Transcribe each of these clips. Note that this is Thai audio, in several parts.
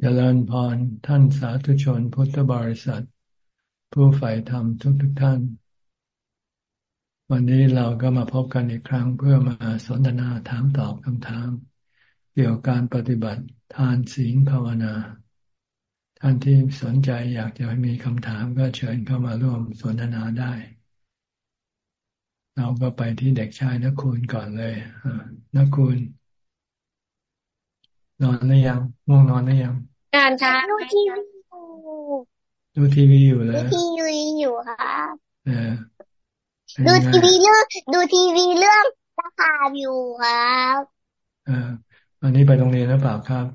เจริญพรท่านสาธุชนพุทธบริษัท ผู้ใฝ่ธรรมทุกทุกท่าน วันนี้เราก็มาพบกันอีกครั้งเพื่อมาสนทนาถามตอบคำถาม เกี่ยวกับการปฏิบัติทานศีลภาวนา ท่านที่สนใจอยากจะมีคำถามก็เชิญเข้ามาร่วมสนทนาได้ เราก็ไปที่เด็กชายนักคุณก่อนเลยนักคุณ นอนหรือยังง่วงนอนหรือยังการค่ะดูทีวีดูทีวีอยู่เลยดูทีวีอยู่ค่ะเออดูทีวีเรื่องดูทีวีเรื่องตะขาบอยู่ครับเออวันนี้ไปโรงเรียนหรือเปล่าครับ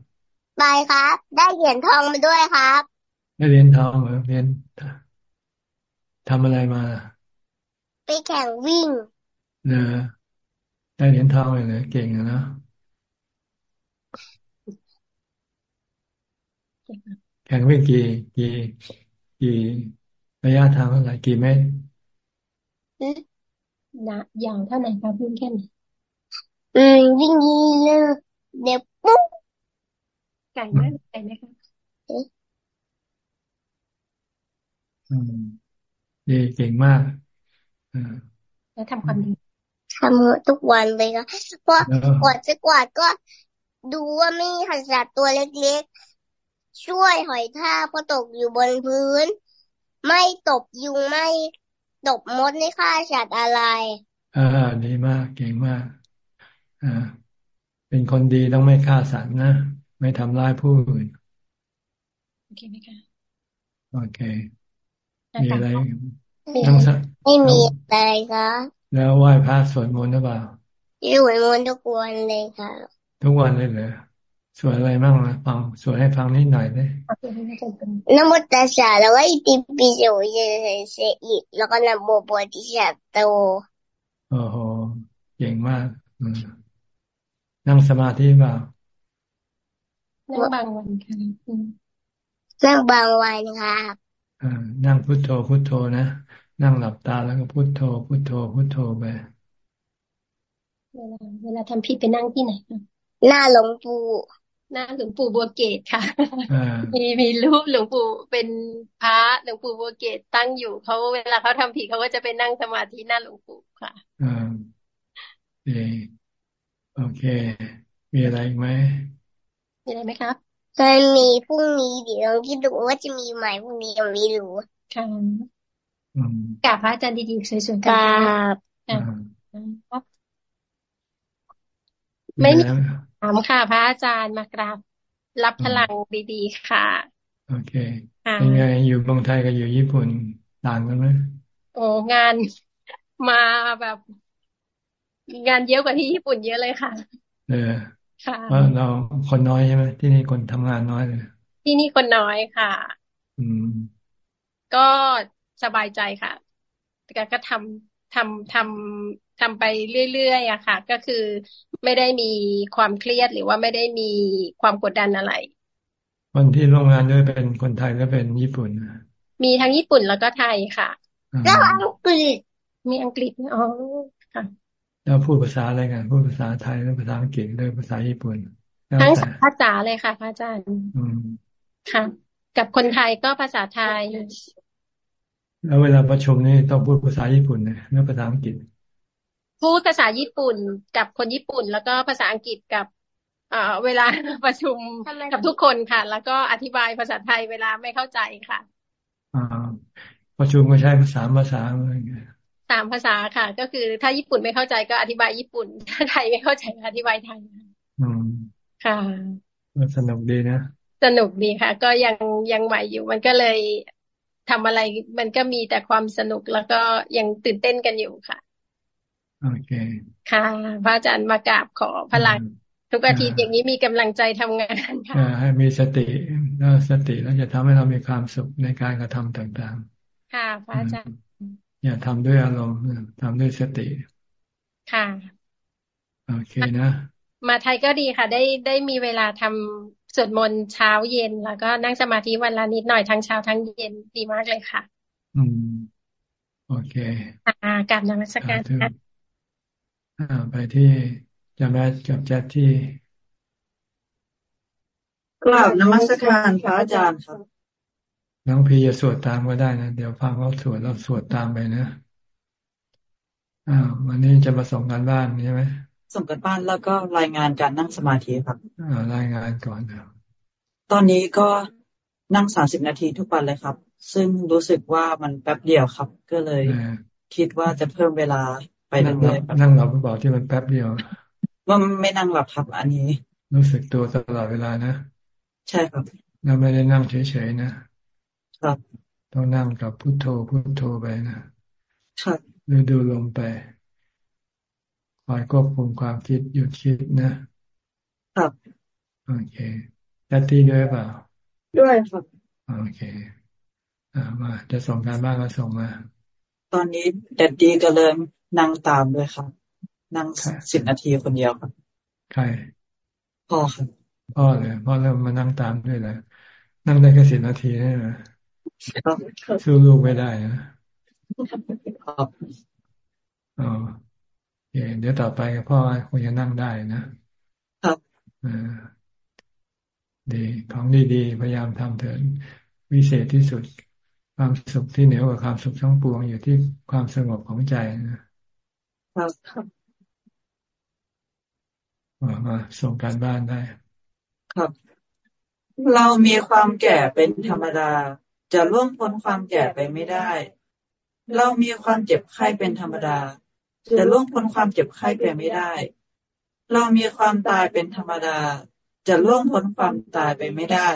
ไปครับ ได้เหรียญทองมาด้วยครับ ได้เหรียญทองเหรอเรียนทำอะไรมา ไปแข่งวิ่งเนอได้เหรียญทองเลยเก่งนะ แข่งวิ่งกี่กี่กี่ระยะทางเท่าไหร่กี่เมตรนะยาวเท่าไหร่ครับวิ่งแค่ไหนอืมวิ่งยีเลยเดี๋ยวปุ๊บไก่ไหมไก่ไหมครับอืมดีเก่งมากอ่าแล้วทำความดีทำทุกวันเลยค่ะเพราะกวาดจะกวาดก็ดูว่าไม่มีขยะตัวเล็ก ช่วยหอยทากพอตกอยู่บนพื้น ไม่ตบยุงไม่ตบมดในฆ่าสัตว์อะไร อ่าดีมากเก่งมากอ่าเป็นคนดีต้องไม่ฆ่าสัตว์นะไม่ทำร้ายผู้อื่นโอเคไหมคะโอเค มีอะไรต้องไม่มีอะไรคะแล้วไหว้พระสวดมนต์หรือเปล่าสวดมนต์ทุกวันเลยค่ะ ทุกวันเลยเหรอ สวดอะไรบ้างนะฟังสวดให้ฟังนิดหน่อยได้นะโมตัสสะแล้วก็อิติปิโสเยเสอิแล้วก็นะโมโพธิสัตโตโอ้โหเก่งมากนั่งสมาธิเปล่านั่งบางวันค่ะนั่งบางวันค่ะนั่งพุทโธพุทโธนะนั่งหลับตาแล้วก็พุทโธพุทโธพุทโธไปเวลาเวลาทำผิดไปนั่งที่ไหนหน้าหลวงปู่ หน้าหลวงปู่บัวเกตค่ะมีมีรูปหลวงปู่เป็นพระหลวงปู่บัวเกตตั้งอยู่เขาเวลาเขาทำผิดเขาก็จะไปนั่งสมาธิหน้าหลวงปู่ค่ะอ่าโอเค มีอะไรไหมมีอะไรไหมครับจะมีพรุ่งนี้เดี๋ยวคิดดูว่าจะมีไหมพรุ่งนี้ยังไม่รู้ค่ะกราบพระอาจารย์ดีๆสวยๆกราบครับไม่มี ถามค่ะ พระอาจารย์มากราบรับพลังดีๆค่ะ โอเคเป็นไงอยู่เมืองไทยกับอยู่ญี่ปุ่นต่างกันไหมโอ้งานมาแบบ งานเยอะกว่าที่ญี่ปุ่นเยอะเลยค่ะ เออค่ะเพราะเราคนน้อยใช่ไหมที่นี่คนทำงานน้อยเลยที่นี่คนน้อยค่ะ อืม ก็สบายใจค่ะแต่ก็ทำทำทำ ทำไปเรื่อยๆอะค่ะ ก็คือไม่ได้มีความเครียดหรือว่าไม่ได้มีความกดดันอะไร คนที่ร่วมงานด้วยเป็นคนไทยและเป็นญี่ปุ่น มีทั้งญี่ปุ่นแล้วก็ไทยค่ะ แล้วอังกฤษ มีอังกฤษอ๋อค่ะแล้วพูดภาษาอะไรกันพูดภาษาไทยแล้วภาษาอังกฤษด้วยภาษาญี่ปุ่นทั้งภาษาเลยค่ะพระอาจารย์ค่ะ กับคนไทยก็ภาษาไทย แล้วเวลาประชุมนี่ต้องพูดภาษาญี่ปุ่นนะแล้วภาษาอังกฤษ พูดภาษาญี่ปุ่นกับคนญี่ปุ่น แล้วก็ภาษาอังกฤษกับเวลาประชุมกับทุกคนค่ะ แล้วก็อธิบายภาษาไทยเวลาไม่เข้าใจค่ะอ่าประชุมก็ใช้ภาษาภาษาอะไรสามภาษาค่ะ ก็คือถ้าญี่ปุ่นไม่เข้าใจก็อธิบายญี่ปุ่น ถ้าไทยไม่เข้าใจอธิบายไทยอืมค่ะสนุกดีนะสนุกดีค่ะ ก็ยังยังใหม่อยู่ มันก็เลยทำอะไร มันก็มีแต่ความสนุกแล้วก็ยังตื่นเต้นกันอยู่ค่ะ โอเคค่ะ พระอาจารย์มากราบขอพลัง ทุกอาทิตย์อย่างนี้มีกำลังใจทำงานค่ะให้มีสติแล้วสติแล้วจะทำให้เรามีความสุขในการกระทำต่างๆ ค่ะ พระอาจารย์อย่าทำด้วยอารมณ์ทำด้วยสติ ค่ะ โอเคนะ มาไทยก็ดีค่ะ ได้ได้มีเวลาทำสวดมนต์เช้าเย็น แล้วก็นั่งสมาธิวันละนิดหน่อยทั้งเช้าทั้งเย็นดีมากเลยค่ะ อืม โอเคอ่ากลับนมัสการอ่า ไปที่จะแมทกับแจ็คที่กราบนมัสการพระอาจารย์ครับน้องพีจะสวดตามก็ได้นะ เดี๋ยวฟังเขาสวดเราสวดตามไปนะอ่าวันนี้จะมาส่งการบ้านใช่ไหมส่งกันบ้านแล้วก็รายงานการนั่งสมาธิครับอ่ารายงานก่อนนะตอนนี้ก็นั่งสามสิบนาทีทุกวันเลยครับ ซึ่งรู้สึกว่ามันแป๊บเดียวครับ ก็เลย คิดว่าจะเพิ่มเวลา ไปเรื่อยๆนั่งหลับบอกที่มันแป๊บเดียว ว่าไม่นั่งหลับครับ อันนี้ รู้สึกตัวตลอดเวลานะใช่ครับเราไม่ได้นั่งเฉยๆนะครับต้องนั่งกับพุโทโธพุโทโธไปนะครับหรือดูลมไปคอยควบคุมความคิดหยุดคิดนะครับโอเคจัตตี้ด้วยเปล่า ด้วยครับโอเคอ่ามาจะส่งการบ้านก็ส่งมา ตอนนี้แดดดี้ก็เริ่ม นั่งตามด้วยครับ นั่งสิบนาทีคนเดียวครับใครพ่อครับพ่อเลยพ่อเริ่มมานั่งตามด้วยเลยนั่งได้แค่สิบนาทีได้ไหมสู้ลูกไม่ได้นะครับอ๋อเดี๋ยวต่อไปพ่อคงจะนั่งได้นะครับอ่าดีของดีๆพยายามทำเถิดวิเศษที่สุด ความสุขที่เหนือกว่าความสุขทั้งปวงอยู่ที่ความสงบของใจนะ ครับมาส่งการบ้านได้ ครับ เรามีความแก่เป็นธรรมดา จะล่วงพ้นความแก่ไปไม่ได้ เรามีความเจ็บไข้เป็นธรรมดา จะล่วงพ้นความเจ็บไข้ไปไม่ได้ เรามีความตายเป็นธรรมดา จะล่วงพ้นความตายไปไม่ได้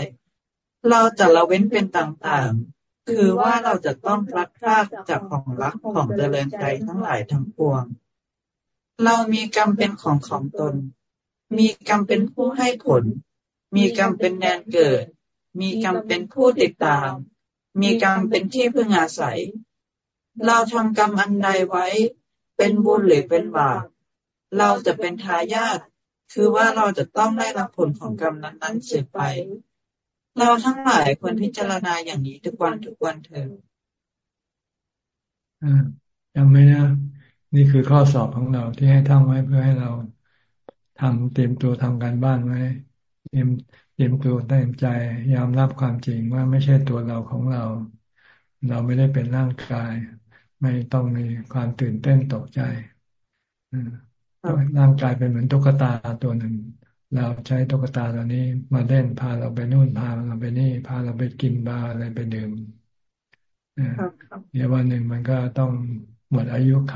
เราจะละเว้นเป็นต่างๆ คือว่าเราจะต้องรักพรากจากของรักของเจริญใจทั้งหลายทั้งปวง เรามีกรรมเป็นของของตน มีกรรมเป็นผู้ให้ผล มีกรรมเป็นแดนเกิด มีกรรมเป็นผู้ติดตาม มีกรรมเป็นที่พึ่งอาศัย เราทำกรรมอันใดไว้ เป็นบุญหรือเป็นบาป เราจะเป็นทายาท คือว่าเราจะต้องได้รับผลของกรรมนั้นๆเสืบไป เราทั้งหลายควรพิจารณาอย่างนี้ทุกวันทุกวันเถอะจำไว้นะ นี่คือข้อสอบของเราที่ให้ท่องไว้เพื่อให้เราทำเตรียมตัวทำการบ้านไว้เตรียมเตรียมตัวเต็มใจยอมรับความจริงว่าไม่ใช่ตัวเราของเรา เราไม่ได้เป็นร่างกาย ไม่ต้องมีความตื่นเต้นตกใจร่างกายเป็นเหมือนตุ๊กตาตัวหนึ่ง เราใช้ตุ๊กตาตัวนี้ มาเล่นพาเราไปนู่นพาเราไปนี่ พาเราไปกินบาอะไรไปดื่มเดี๋ยววันหนึ่งมันก็ต้องหมดอายุไข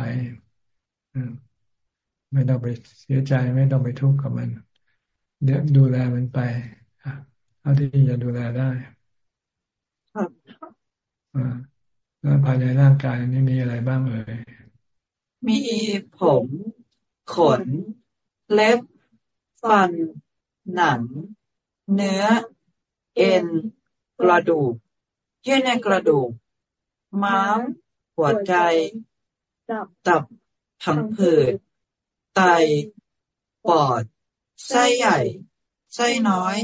ไม่ต้องไปเสียใจไม่ต้องไปทุกข์กับมันเดี๋ยวดูแลมันไปเอาที่จะดูแลได้แล้วภายในร่างกายนี้มีอะไรบ้างเอ่ยมีผมขน เล็บ ฟัน หนัง เนื้อ เอ็น กระดูก เยื่อในกระดูก ม้าม หัวใจ ตับ ผังผืดไตปอด ไส้ใหญ่ ไส้น้อย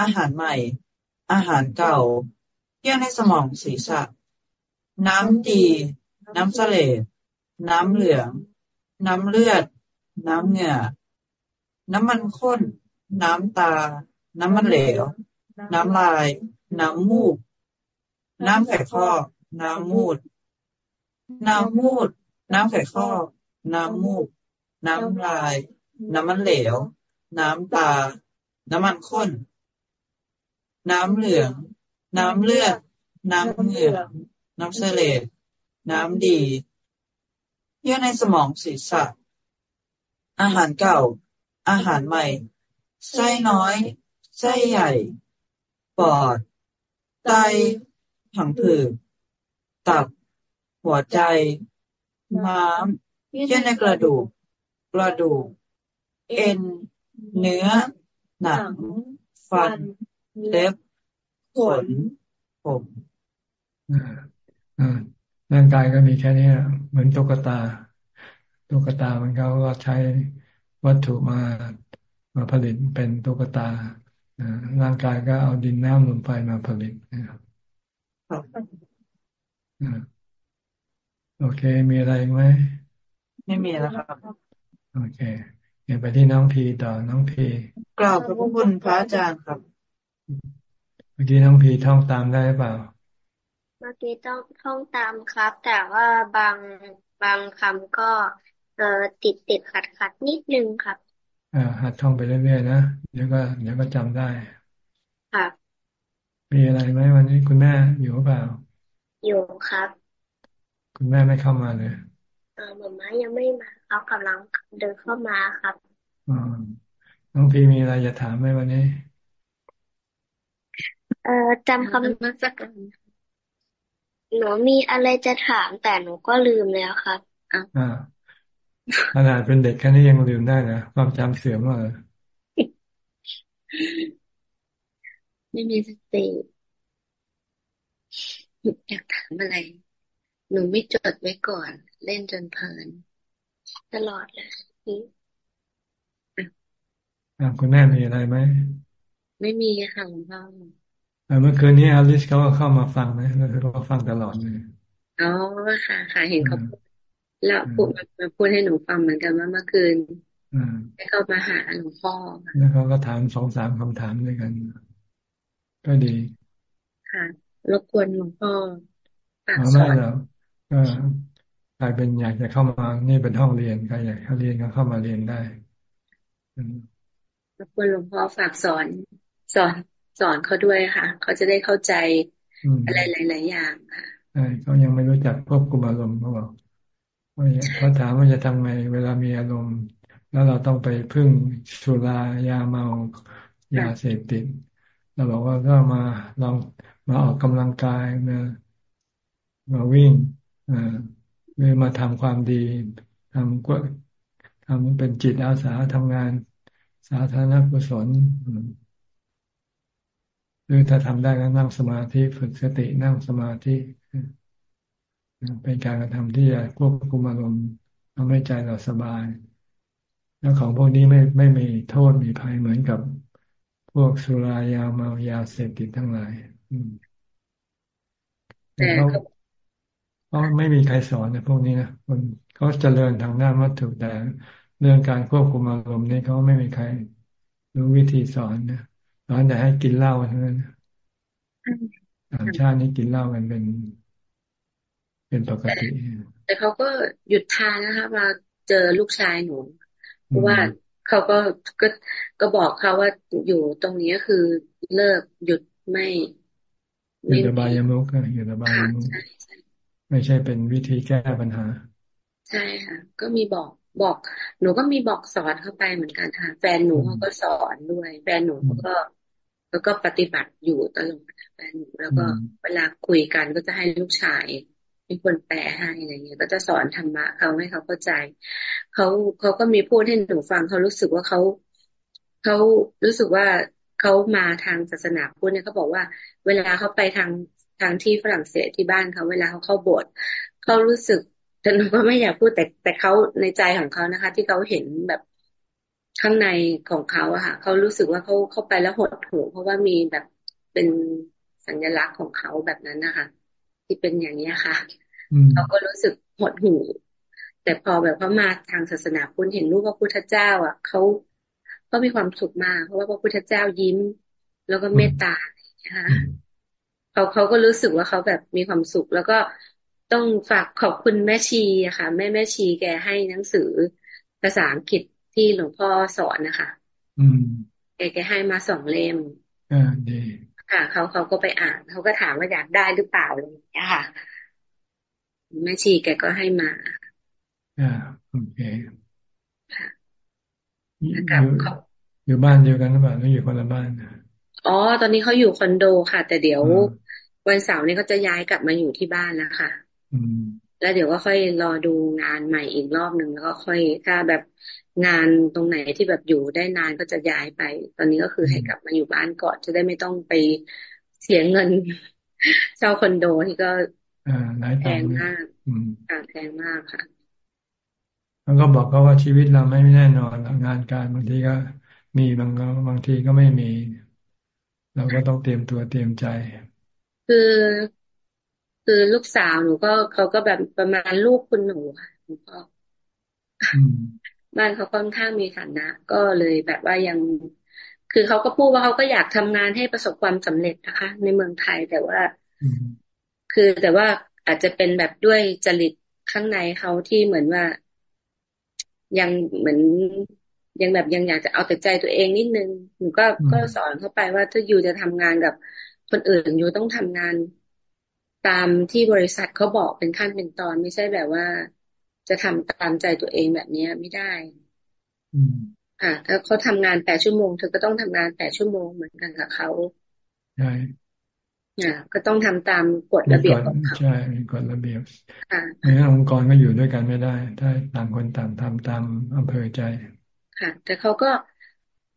อาหารใหม่ อาหารเก่าเยื่อในสมองศีรษะ น้ำดี น้ำเสลดน้ำเหลือง น้ำเลือด น้ำเหงื่อ น้ำมันข้น น้ำตา น้ำมันเหลว น้ำลาย น้ำมูก น้ำไข่ข้อ น้ำมูด น้ำมูด น้ำไข่ข้อ น้ำมูก น้ำลาย น้ำมันเหลว น้ำตา น้ำมันข้น น้ำเหลือง น้ำเลือด น้ำเหงื่อน้ำเสลดน้ำดีเยื่อในสมองศีรษะ อาหารเก่า อาหารใหม่ ไส้น้อย ไส้ใหญ่ ปอด ไต ผังผืดตับ หัวใจ ม้าม เยื่อในกระดูก กระดูก เอ็น เนื้อ หนัง ฟัน เล็บ ขน ผมร่างกายก็มีแค่นี้เหมือนตุ๊กตา ตุ๊กตามันเขาก็ใช้วัตถุมามาผลิตเป็นตุ๊กตาร่างกายก็เอาดินน้ำลมไฟมาผลิตนะครับโอเค มีอะไรไหม ไม่มีแล้วครับ โอเคเดี๋ยวไปที่น้องพีต่อน้องพีกล่าวพระพุทธพระอาจารย์ครับ เมื่อกี้น้องพีท่องตามได้เปล่า เมื่อกี้ต้องท่องตามครับ แต่ว่าบางบางคำก็เออติดติดขัดขัดนิดนึงครับอ่าหัดท่องไปเรื่อยๆนะเดี๋ยวก็เดี๋ยวก็จำได้ครับมีอะไรไหมวันนี้คุณแม่อยู่เปล่า อยู่ครับ คุณแม่ไม่เข้ามาเลยเออ หมอม้ายังไม่มาเขากำลังเดินเข้ามาครับอ๋อน้องพีมีอะไรจะถามไหมวันนี้ เออจำคำนักสักกันหนูมีอะไรจะถามแต่หนูก็ลืมแล้วครับอ่าขนาดเป็นเด็กแค่นี้ยังลืมได้นะความจำเสื่อมมากไม่มีสติอยากถามอะไร หนูไม่จดไว้ก่อน เล่นจนเพลิน ตลอดเลยคุณแม่มีอะไรไหม ไม่มีค่ะหลวงพ่อเมื่อคืนนี้อลิสเขาก็เข้ามาฟังนะแล้วเขาฟังตลอดเลยอ๋อค่ะ ค่ะเห็นเขาพูดแล้วพูดมาพูดให้หนูฟังเหมือนกันว่าเมื่อคืนให้เขามาหาหลวงพ่อแล้วเขาก็ถามสองสามคำถามด้วยกัน ก็ดี ค่ะรบกวนหลวงพ่อฝากสอน แล้วก็กลายเป็นอยากจะเข้ามานี่เป็นห้องเรียนใครอยากเข้าเรียนก็เข้ามาเรียนได้รบกวนหลวงพ่อฝากสอนสอนสอนเขาด้วยค่ะ เขาจะได้เข้าใจอะไรหลาย ๆ อย่างค่ะใช่เขายังไม่รู้จักควบคุมอารมณ์เขาบอกเขาถามว่าจะทำไงเวลามีอารมณ์ แล้วเราต้องไปพึ่งสุรายาเมายาเสพติดเราบอกว่าก็มาลองมาออกกำลังกายมามาวิ่งอ่า หรือมาทำความดีทำก็ทำเป็นจิตอาสาทำงานสาธารณกุศลหรือถ้าทำได้ก็นั่งสมาธิฝึกสตินั่งสมาธิเป็นการกระทำที่จะควบคุมอารมณ์ทำให้ใจเราสบาย แล้วของพวกนี้ไม่ไม่มีโทษมีภัยเหมือนกับพวกสุรายาเมายาเสพติดทั้งหลายแต่เขา เขาไม่มีใครสอนในพวกนี้นะคนเขาเจริญทางด้านวัตถุแต่เรื่องการควบคุมอารมณ์นี่เขาไม่มีใครรู้วิธีสอนนะสอนแต่ให้กินเหล้าเท่านั้นต่างชาตินี่กินเหล้ากันเป็น เป็นปกติ แต่เขาก็หยุดทานนะคะมาเจอลูกชายหนูเพราะว่าเขาก็ก็ก็บอกเขาว่าอยู่ตรงนี้คือเลิกหยุดไม่อยู่ระบายมุกอยู่ระบายมุก ไม่ใช่เป็นวิธีแก้ปัญหา ใช่ค่ะ ก็มีบอกบอก หนูก็มีบอกสอนเข้าไปเหมือนกันค่ะ แฟนหนูเขาก็สอนด้วย แฟนหนูเขาก็แล้วก็ปฏิบัติอยู่ตลอดแฟนหนูแล้วก็เวลาคุยกันก็จะให้ลูกชายมีคนแปลให้อะไรเงี้ย ก็จะสอนธรรมะเขาให้เขาเข้าใจเขาเขาก็มีพูดให้หนูฟังเขารู้สึกว่าเขาเขารู้สึกว่าเขามาทางศาสนาพุทธเนี่ยเขาบอกว่า เวลาเขาไปทาง ทางที่ฝรั่งเศสที่บ้านเขาเวลาเขาเข้าโบสถ์เขารู้สึกแต่หนูก็ไม่อยากพูดแต่แต่เขาในใจของเขานะคะ ที่เขาเห็นแบบข้างในของเขาอะค่ะเขารู้สึกว่าเขาเข้าไปแล้วหดหูเพราะว่ามีแบบเป็นสัญลักษณ์ของเขาแบบนั้นนะคะที่เป็นอย่างนี้ค่ะเขาก็รู้สึกหดหูแต่พอแบบเขามาทางศาสนาพุทธเห็นรูปพระพุทธเจ้า อะเขาก็มีความสุขมากเพราะว่าพระพุทธเจ้ายิ้ม แล้วก็เมตตาค่ะ เขาเขาก็รู้สึกว่าเขาแบบมีความสุข แล้วก็ต้องฝากขอบคุณแม่ชีอะค่ะ แม่แม่ชีแกให้หนังสือภาษาอังกฤษที่หลวงพ่อสอนนะคะ อืมแกแกให้มาสองเล่มอ่าดีค่ะเขาเขาก็ไปอ่าน เขาก็ถามว่าอยากได้หรือเปล่าอะไรอย่างเงี้ยค่ะแม่ชีแกก็ให้มาอ่าโอเคค่ะอยู่อยู่บ้านเดียวกันหรือเปล่าหรืออยู่คนละบ้าน อ๋อ ตอนนี้เขาอยู่คอนโดค่ะ แต่เดี๋ยววันเสาร์นี้เขาจะย้ายกลับมาอยู่ที่บ้านแล้วค่ะแล้วเดี๋ยวก็ค่อยรอดูงานใหม่อีกรอบหนึ่งแล้วก็ค่อยถ้าแบบงานตรงไหนที่แบบอยู่ได้นานก็จะย้ายไป ตอนนี้ก็คือให้กลับมาอยู่บ้านก่อนจะได้ไม่ต้องไปเสียเงินเช่าคอนโดที่ก็แพงมากแพงมากค่ะแล้วก็บอกเขาว่าชีวิตเราไม่แน่นอนงานการบางทีก็มีบางบางทีก็ไม่มี เราก็ต้องเตรียมตัวเตรียมใจ คือ คือลูกสาวหนูก็เขาก็แบบประมาณลูกคุณหนูค่ะหนูก็บ้านเขาค่อนข้างมีฐานะ ก็เลยแบบว่ายัง คือเขาก็พูดว่าเขาก็อยากทำงานให้ประสบความสำเร็จนะคะ ในเมืองไทยแต่ว่า คือแต่ว่าอาจจะเป็นแบบด้วยจริตข้างในเขาที่เหมือนว่ายังเหมือน ยังแบบยังอยากจะเอาแต่ใจตัวเองนิดนึงหนูก็ก็สอนเขาไปว่าถ้าอยู่จะทำงานกับคนอื่นอยู่ต้องทำงานตามที่บริษัทเขาบอกเป็นขั้นเป็นตอนไม่ใช่แบบว่า จะทำตามใจตัวเองแบบนี้ไม่ได้อ่าถ้าเขาทำงานแปดชั่วโมงเธอก็ต้องทำงานแปดชั่วโมงเหมือนกันกับเขาใช่อ่าก็ต้องทำตามกฎระเบียบของเขาใช่มีกฎระเบียบค่ะในองค์กรก็อยู่ด้วยกันไม่ได้ ถ้าต่างคนต่างทำตามอำเภอใจ ค่ะ แต่เขาก็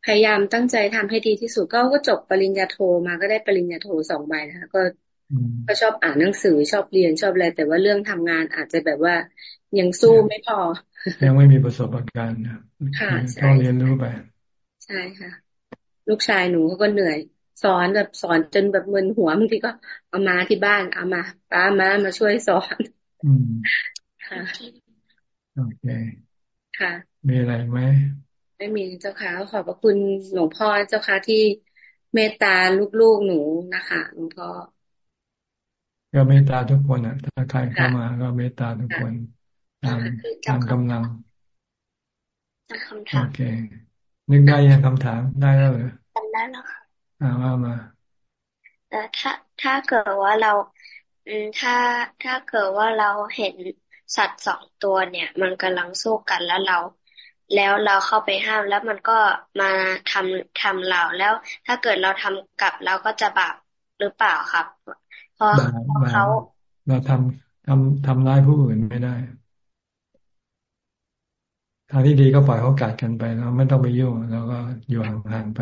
พยายามตั้งใจทำให้ดีที่สุดก็ก็จบปริญญาโทมาก็ได้ปริญญาโทสองใบนะคะก็ก็ชอบอ่านหนังสือชอบเรียนชอบอะไรแต่ว่าเรื่องทำงานอาจจะแบบว่ายังสู้ไม่พอ ยังไม่มีประสบการณ์ค่ะต้องเรียนรู้ไปใช่ค่ะ ลูกชายหนูเขาก็เหนื่อย สอนแบบสอนจนแบบมึนหัวบางทีก็เอามาที่บ้านเอามาป้ามามาช่วยสอนอืมค่ะโอเคค่ะ มีอะไรไหม ไม่มีเจ้าค่ะขอบพระคุณหลวงพ่อเจ้าค่ะที่เมตตาลูกๆหนูนะคะหลวงพ่อก็เมตตาทุกคนอะ ถ้าใครเข้ามาก็เมตตาทุกคนตามตามกำลังโอเค นึกได้ยังคำถามได้แล้วเหรอได้แล้วค่ะอ่าว่ามาแต่ถ้าถ้าเกิดว่าเราอืมถ้าถ้าเกิดว่าเราเห็นสัตว์สองตัวเนี่ย มันกำลังสู้กันแล้วเรา แล้วเราเข้าไปห้ามแล้วมันก็มาทำทำเราแล้ว ถ้าเกิดเราทำกับเราก็จะบาปหรือเปล่าครับเพราะเขาเราทำทำทำร้ายผู้อื่นไม่ได้ทางที่ดีก็ปล่อยเขากัดกันไปเราไม่ต้องไปยุ่งเราก็อยู่ห่างๆไป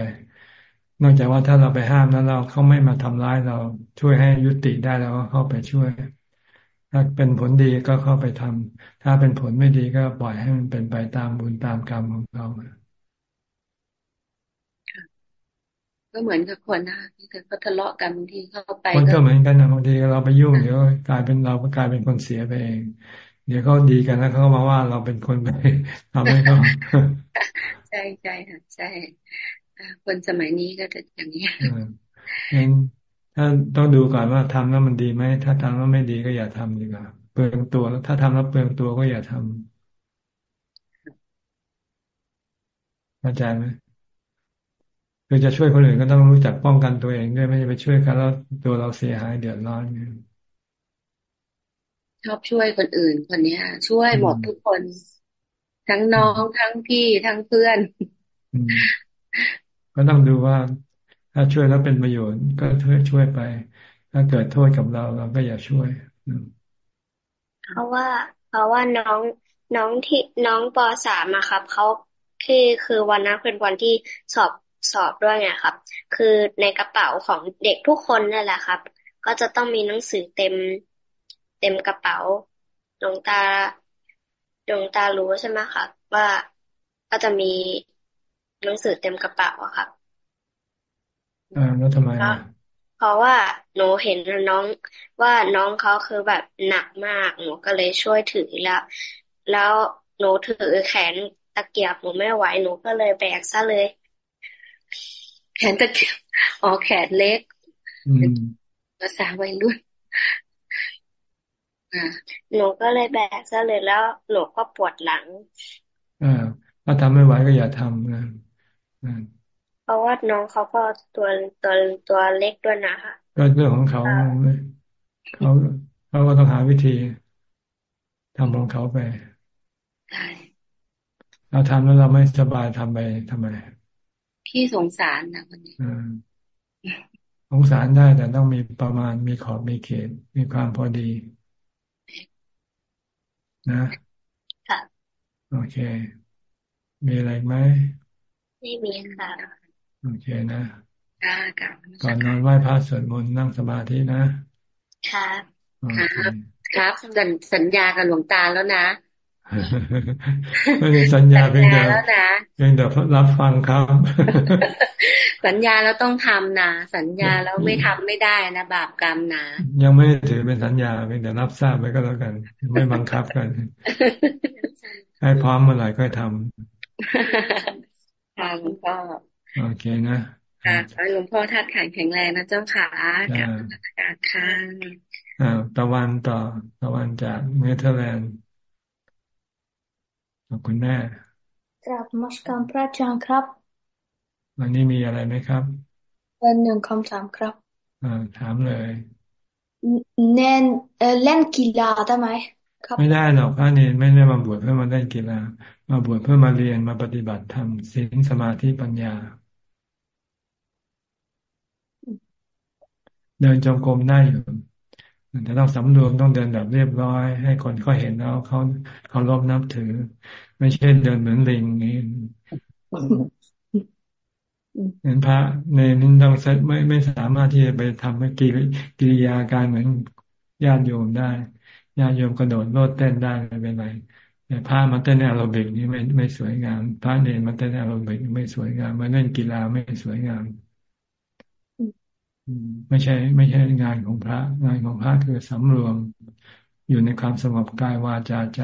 นอกจากว่าถ้าเราไปห้ามแล้วเราเขาไม่มาทำร้ายเราช่วยให้ยุติได้แล้วก็เข้าไปช่วย ถ้าเป็นผลดีก็เข้าไปทำถ้าเป็นผลไม่ดีก็ปล่อยให้มันเป็นไปตามบุญตามกรรมของเราก็เหมือนกับคนนะที่เขาทะเลาะกันบางทีเข้าไปคนก็เหมือนกันนะบางทีเราไปยุ่งเดี๋ยวกลายเป็นเราก็กลายเป็นคนเสียไปเอง เดี๋ยวเขาดีกันแล้วเขามาว่าเราเป็นคนไปทำให้เขาใช่ใช่ค่ะใช่คนสมัยนี้ก็จะอย่างนี้งั้น ถ้าต้องดูก่อนว่าทำแล้วมันดีไหมถ้าทำแล้วไม่ดีก็อย่าทำดีกว่าเปลืองตัวถ้าทำแล้วเปลืองตัวก็อย่าทำเข้าใจไหมคือจะช่วยคนอื่นก็ต้องรู้จักป้องกันตัวเองด้วยไม่ใช่ไปช่วยกันแล้วตัวเราเสียหายเดือดร้อนเนี่ยชอบช่วยคนอื่น คนนี้ช่วยหมดทุกคน ทั้งน้องทั้งพี่ทั้งเพื่อนก็ต้องดูว่า ถ้าช่วยแล้วเป็นประโยชน์ก็ช่วยช่วยไป ถ้าเกิดโทษกับเราเราก็อย่าช่วยเพราะว่า เพราะว่าน้องน้องที่น้องปสามอะครับเขาคือคือวันนั้นเป็นวันที่สอบสอบด้วยไงครับ คือในกระเป๋าของเด็กทุกคนนั่นแหละครับ ก็จะต้องมีหนังสือเต็มเต็มกระเป๋าดวงตาดวงตารู้ใช่ไหมคะว่าก็จะมีหนังสือเต็มกระเป๋าอะค่ะ อ่าแล้วทำไมเพราะว่าหนูเห็นน้องว่าน้องเขาคือแบบหนักมาก หนูก็เลยช่วยถือแล้ว แล้วหนูถือแขนตะเกียบหนูไม่ไหวหนูก็เลยแบกซะเลย แขนตะเกียบอ๋อแขนเล็กภาษาวัยรุ่นหนูก็เลยแบกซะเลยแล้วหนูก็ปวดหลังอ่าถ้าทำไม่ไหวก็อย่าทำนะเพ ราะว่าน้องเขาก็ตัวตัวตัวเล็กด้วยนะคะก็เรื่องของเขาเขาเขาก็ต้องหาวิธีทำของเขาไปใช่เราทำแล้วเราไม่สบายทำไปทำไมพี่สงสารนะคนนี้สงสารได้แต่ต้องมีประมาณมีขอบมีเขต มีความพอดี นะค่ะโอเค มีอะไรไหมไม่มีค่ะ โอเคนะค่ะก่อนนอนไหว้พระสวดมนต์นั่งสมาธินะค่ะครับครับสัญญากับหลวงตาแล้วนะไม่ได้สัญญาเพียงแต่เพียงแต่รับฟังครับ สัญญาแล้วต้องทำนะสัญญาแล้วไม่ทำไม่ได้นะบาปกรรมนะยังไม่ถือเป็นสัญญาเพียงแต่รับทราบไว้ก็แล้วกัน ไม่บังคับกัน ให้พร้อมเมื่อไหร่ก็ทำทางก็ โอเคนะค่ะหลวงพ่อทัดแข็งแข็งแรงนะเจ้าค่ะกับการค่ะอ่าตะวันต่อตะวันจากเนเธอร์แลนด์ขอบคุณแม่กราบมัสการพระอาจารย์ครับ วันนี้มีอะไรไหมครับวันหนึ่งคำถามครับอ่าถามเลยเน้นเล่นกีฬาได้ไหมครับไม่ได้หรอกพระเนนไม่ได้มาบวชเพื่อมาเล่นกีฬา มาบวชเพื่อมาเรียนมาปฏิบัติธรรมศีลสมาธิปัญญา เดินจงกรมได้อยู่แต่ต้องสำรวมต้องเดินแบบเรียบร้อย ให้คนเขาเห็นแล้วเขาเคารพนับถือ ไม่ใช่เดินเหมือนลิงนี่เห็นพระในนี้ต้องไม่ไม่สามารถที่จะไปทำกิริกิริยาการเหมือนญาติโยมได้ญาติโยมกระโดดโลดเต้นได้ไม่เป็นไรแต่พระมาเต้นแอโรบิกนี่ไม่ไม่สวยงามพระเณรมาเต้นแอโรบิกไม่สวยงามมาเล่นกีฬาไม่สวยงาม ไม่ใช่ ไม่ใช่งานของพระ งานของพระคือสำรวม อยู่ในความสงบกายวาจาใจ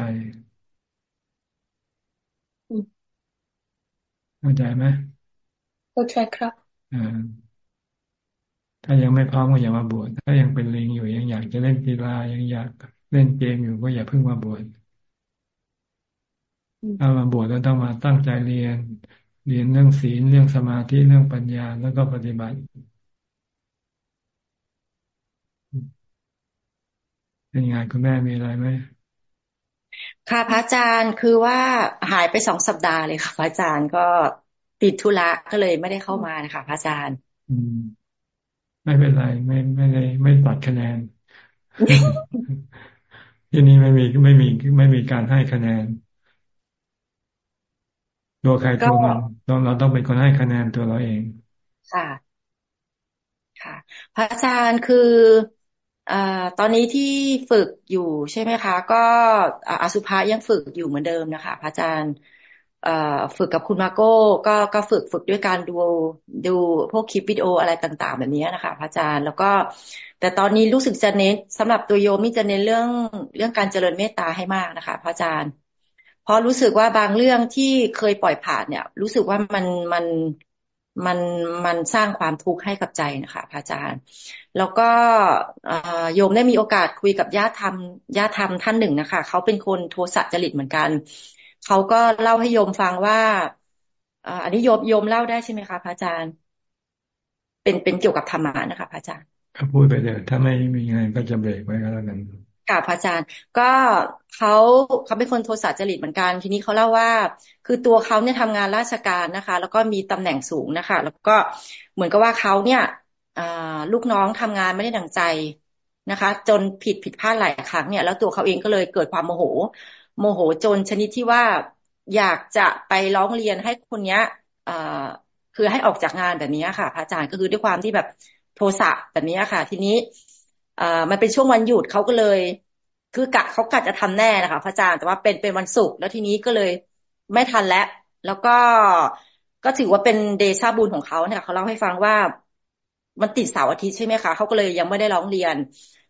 เข้าใจไหมเข้าใจครับอ่าถ้ายังไม่พร้อมก็อย่ามาบวชถ้ายังเป็นลิงอยู่ยังอยากจะเล่นกีฬายังอยากเล่นเกมอยู่ก็อย่าเพิ่งมาบวชถ้ามาบวชแล้วต้องมาตั้งใจเรียน เรียนเรื่องศีลเรื่องสมาธิเรื่องปัญญาแล้วก็ปฏิบัติ เป็นไงคุณแม่มีอะไรไหมค่ะพระอาจารย์คือว่าหายไปสองสัปดาห์เลยค่ะพระอาจารย์ก็ติดธุระก็เลยไม่ได้เข้ามานะคะพระอาจารย์ อืม ไม่เป็นไร ไม่ไม่ได้ไม่ตัดคะแนนที่นี้ไม่มีไม่มีไม่มีการให้คะแนนตัวใครตัวมันเราเราต้องเป็นคนให้คะแนนตัวเราเอง ค่ะ ค่ะ พระอาจารย์คืออ ตอนนี้ที่ฝึกอยู่ใช่ไหมคะ ก็อสุภะยังฝึกอยู่เหมือนเดิมนะคะ พระอาจารย์ฝึกกับคุณมาโก้ก็ก็ฝึกฝึกด้วยการดูดูพวกคลิปวิดีโออะไรต่าง ๆ แบบนี้นะคะ พระอาจารย์แล้วก็ แต่ตอนนี้รู้สึกจะเน้นสำหรับตัวโยมนี่จะเน้นเรื่องเรื่องการเจริญเมตตาให้มากนะคะ พระอาจารย์ เพราะรู้สึกว่าบางเรื่องที่เคยปล่อยผ่านเนี่ย รู้สึกว่ามันมัน มันมันสร้างความทุกข์ให้กับใจนะคะพระอาจารย์ แล้วก็โยมได้มีโอกาสคุยกับญาติธรรมญาติธรรมท่านหนึ่งนะคะเขาเป็นคนโทสะจริตเหมือนกันเขาก็เล่าให้โยมฟังว่าอันนี้โยมโยมเล่าได้ใช่ไหมคะพระอาจารย์ เป็นเป็นเกี่ยวกับธรรมะนะคะพระอาจารย์ก็พูดไปเลยถ้าไม่มีไงก็จะเบรกไว้ก็แล้วกัน ค่ะพระอาจารย์ ก็เขาเขาเป็นคนโทสะจริตเหมือนกัน ทีนี้เขาเล่าว่า คือตัวเขาเนี่ยทำงานราชการนะคะ แล้วก็มีตำแหน่งสูงนะคะ แล้วก็เหมือนกับว่าเขาเนี่ยลูกน้องทำงานไม่ได้ดังใจนะคะ จนผิดผิดพลาดหลายครั้งเนี่ย แล้วตัวเขาเองก็เลยเกิดความโมโห โมโหจนชนิดที่ว่าอยากจะไปร้องเรียนให้คนเนี้ยคือให้ออกจากงานแบบนี้ค่ะพระอาจารย์ก็คือด้วยความที่แบบโทสะแบบนี้ค่ะ ทีนี้ มันเป็นช่วงวันหยุดเขาก็เลย คือกะเขากะจะทำแน่นะคะ พระอาจารย์แต่ว่าเป็นเป็นวันศุกร์แล้วทีนี้ก็เลยไม่ทันแล้ว แล้วก็ก็ถือว่าเป็นเดชาบุญของเขาเนี่ยเขาเล่าให้ฟังว่ามันติดเสาร์อาทิตย์ใช่ไหมคะเขาก็เลยยังไม่ได้ร้องเรียน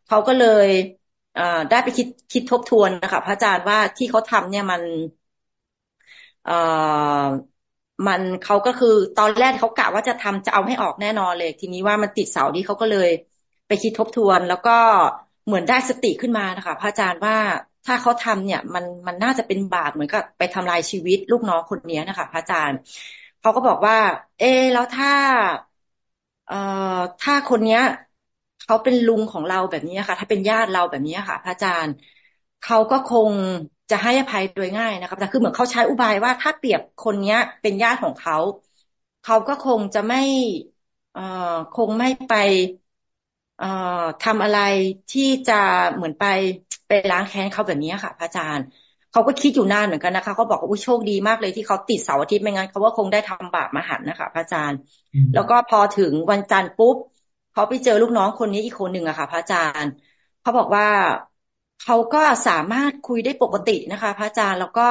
เขาก็เลยได้ไปคิดคิดทบทวนนะคะพระอาจารย์ว่าที่เขาทำเนี่ยมันเอ่อมันเขาก็คือตอนแรกเขากะว่าจะทำจะเอาให้ออกแน่นอนเลย ทีนี้ว่ามันติดเสาที่เขาก็เลย ไปคิดทบทวน แล้วก็เหมือนได้สติขึ้นมานะคะพระอาจารย์ว่าถ้าเขาทำเนี่ยมันมันน่าจะเป็นบาปเหมือนกับไปทำลายชีวิตลูกน้องคนนี้นะคะพระอาจารย์เขาก็บอกว่า เอ แล้วถ้า เอ่อถ้าคนเนี้ยเขาเป็นลุงของเราแบบนี้ค่ะ ถ้าเป็นญาติเราแบบนี้ค่ะ พระอาจารย์เขาก็คงจะให้อภัยโดยง่ายนะครับแต่คือเหมือนเขาใช้อุบายว่าถ้าเปรียบคนเนี้ย เป็นญาติของเขาเขาก็คงจะไม่เอ่อคงไม่ไป เอ่อทำอะไรที่จะเหมือนไปไปล้างแค้นเขาแบบนี้ค่ะ พระอาจารย์เขาก็คิดอยู่นานเหมือนกันนะคะเขาบอกว่าโชคดีมากเลยที่เขาติดเสาร์อาทิตย์ไม่งั้นเขาว่าคงได้ทำบาปมหันนะคะพระอาจารย์ แล้วก็พอถึงวันจันทร์ปุ๊บเขาไปเจอลูกน้องคนนี้อีกคนหนึ่งอะค่ะ พระอาจารย์เขาบอกว่าเขาก็สามารถคุยได้ปกตินะคะ พระอาจารย์แล้วก็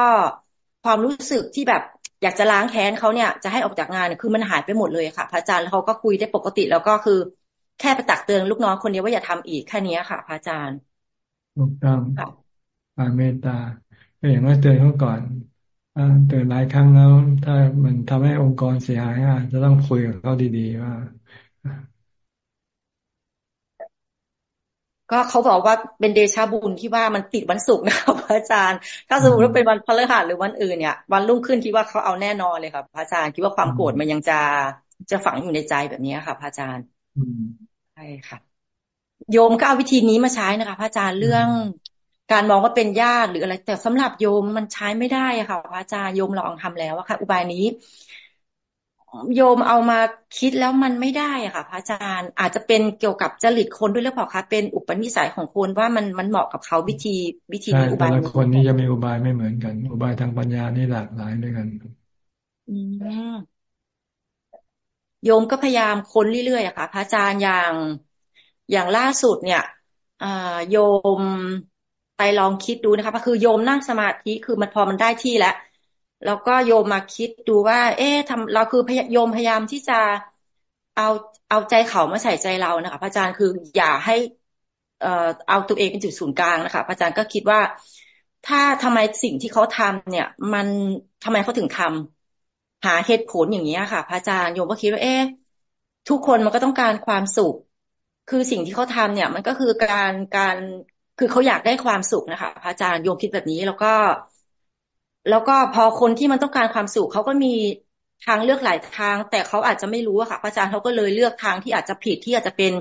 ความรู้สึกที่แบบอยากจะล้างแค้นเขาเนี่ยจะให้ออกจากงานคือมันหายไปหมดเลยค่ะ พระอาจารย์แล้วเขาก็คุยได้ปกติ แล้วก็คือ แค่ไปตักเตือนลูกน้องคนนี้ว่าอย่าทำอีกแค่นี้ค่ะพระอาจารย์ถูกต้องการเมตตาก็อย่างน้อยเตือนเขาก่อนตื่นหลายครั้งแล้ว ถ้ามันทำให้องค์กรเสียหายอาจจะต้องคุยกับเขาดีๆว่าก็เขาบอกว่าเป็นเดชาบุญที่ว่ามันติดวันศุกร์นะครับพระอาจารย์ ถ้าสมมติว่าเป็นวันพฤหัสหรือวันอื่นเนี่ย วันรุ่งขึ้นคิดว่าเขาเอาแน่นอนเลยครับพระอาจารย์คิดว่าความโกรธมันยังจะจะฝังอยู่ในใจแบบนี้ค่ะพระอาจารย์ ใช่ค่ะ โยมก็เอาวิธีนี้มาใช้นะคะพระอาจารย์เรื่องการมองว่าเป็นญาติหรืออะไร แต่สำหรับโยมมันใช้ไม่ได้อะค่ะพระอาจารย์โยมลองทำแล้วอะค่ะ อุบายนี้ โยมเอามาคิดแล้วมันไม่ได้อะค่ะพระอาจารย์อาจจะเป็นเกี่ยวกับจริตคนด้วยหรือเปล่าคะเป็นอุปนิสัยของคนว่ามันมันเหมาะกับเขาวิธีวิธีอุบายแต่ละคนนี้จะมีอุบายไม่เหมือนกัน อุบายทางปัญญานี่หลากหลายด้วยกัน อืม โยมก็พยายามค้นเรื่อยๆอะค่ะ พระอาจารย์อย่างอย่างล่าสุดเนี่ยโยมไปลองคิดดูนะคะก็คือโยมนั่งสมาธิคือมันพอมันได้ที่แล้วแล้วก็โยมมาคิดดูว่า เอ๊ะทำเราคือโยมพยายามที่จะเอาเอาใจเขามาใส่ใจเรานะคะพระอาจารย์คืออย่าให้เอ่อเอาตัวเองเป็นจุดศูนย์กลางนะคะพระอาจารย์ก็คิดว่า ถ้าทำไมสิ่งที่เขาทำเนี่ย มันทำไมเขาถึงทำ หาเหตุผลอย่างนี้ค่ะ พระอาจารย์โยมก็คิดว่าเอ๊ะทุกคนมันก็ต้องการความสุข คือสิ่งที่เขาทำเนี่ย มันก็คือการการคือเขาอยากได้ความสุขนะคะพระอาจารย์โยมคิดแบบนี้แล้วก็ แล้วก็พอคนที่มันต้องการความสุขเขาก็มีทางเลือกหลายทาง แต่เขาอาจจะไม่รู้อะค่ะอาจารย์เขาก็เลยเลือกทางที่อาจจะผิดที่อาจจะเป็น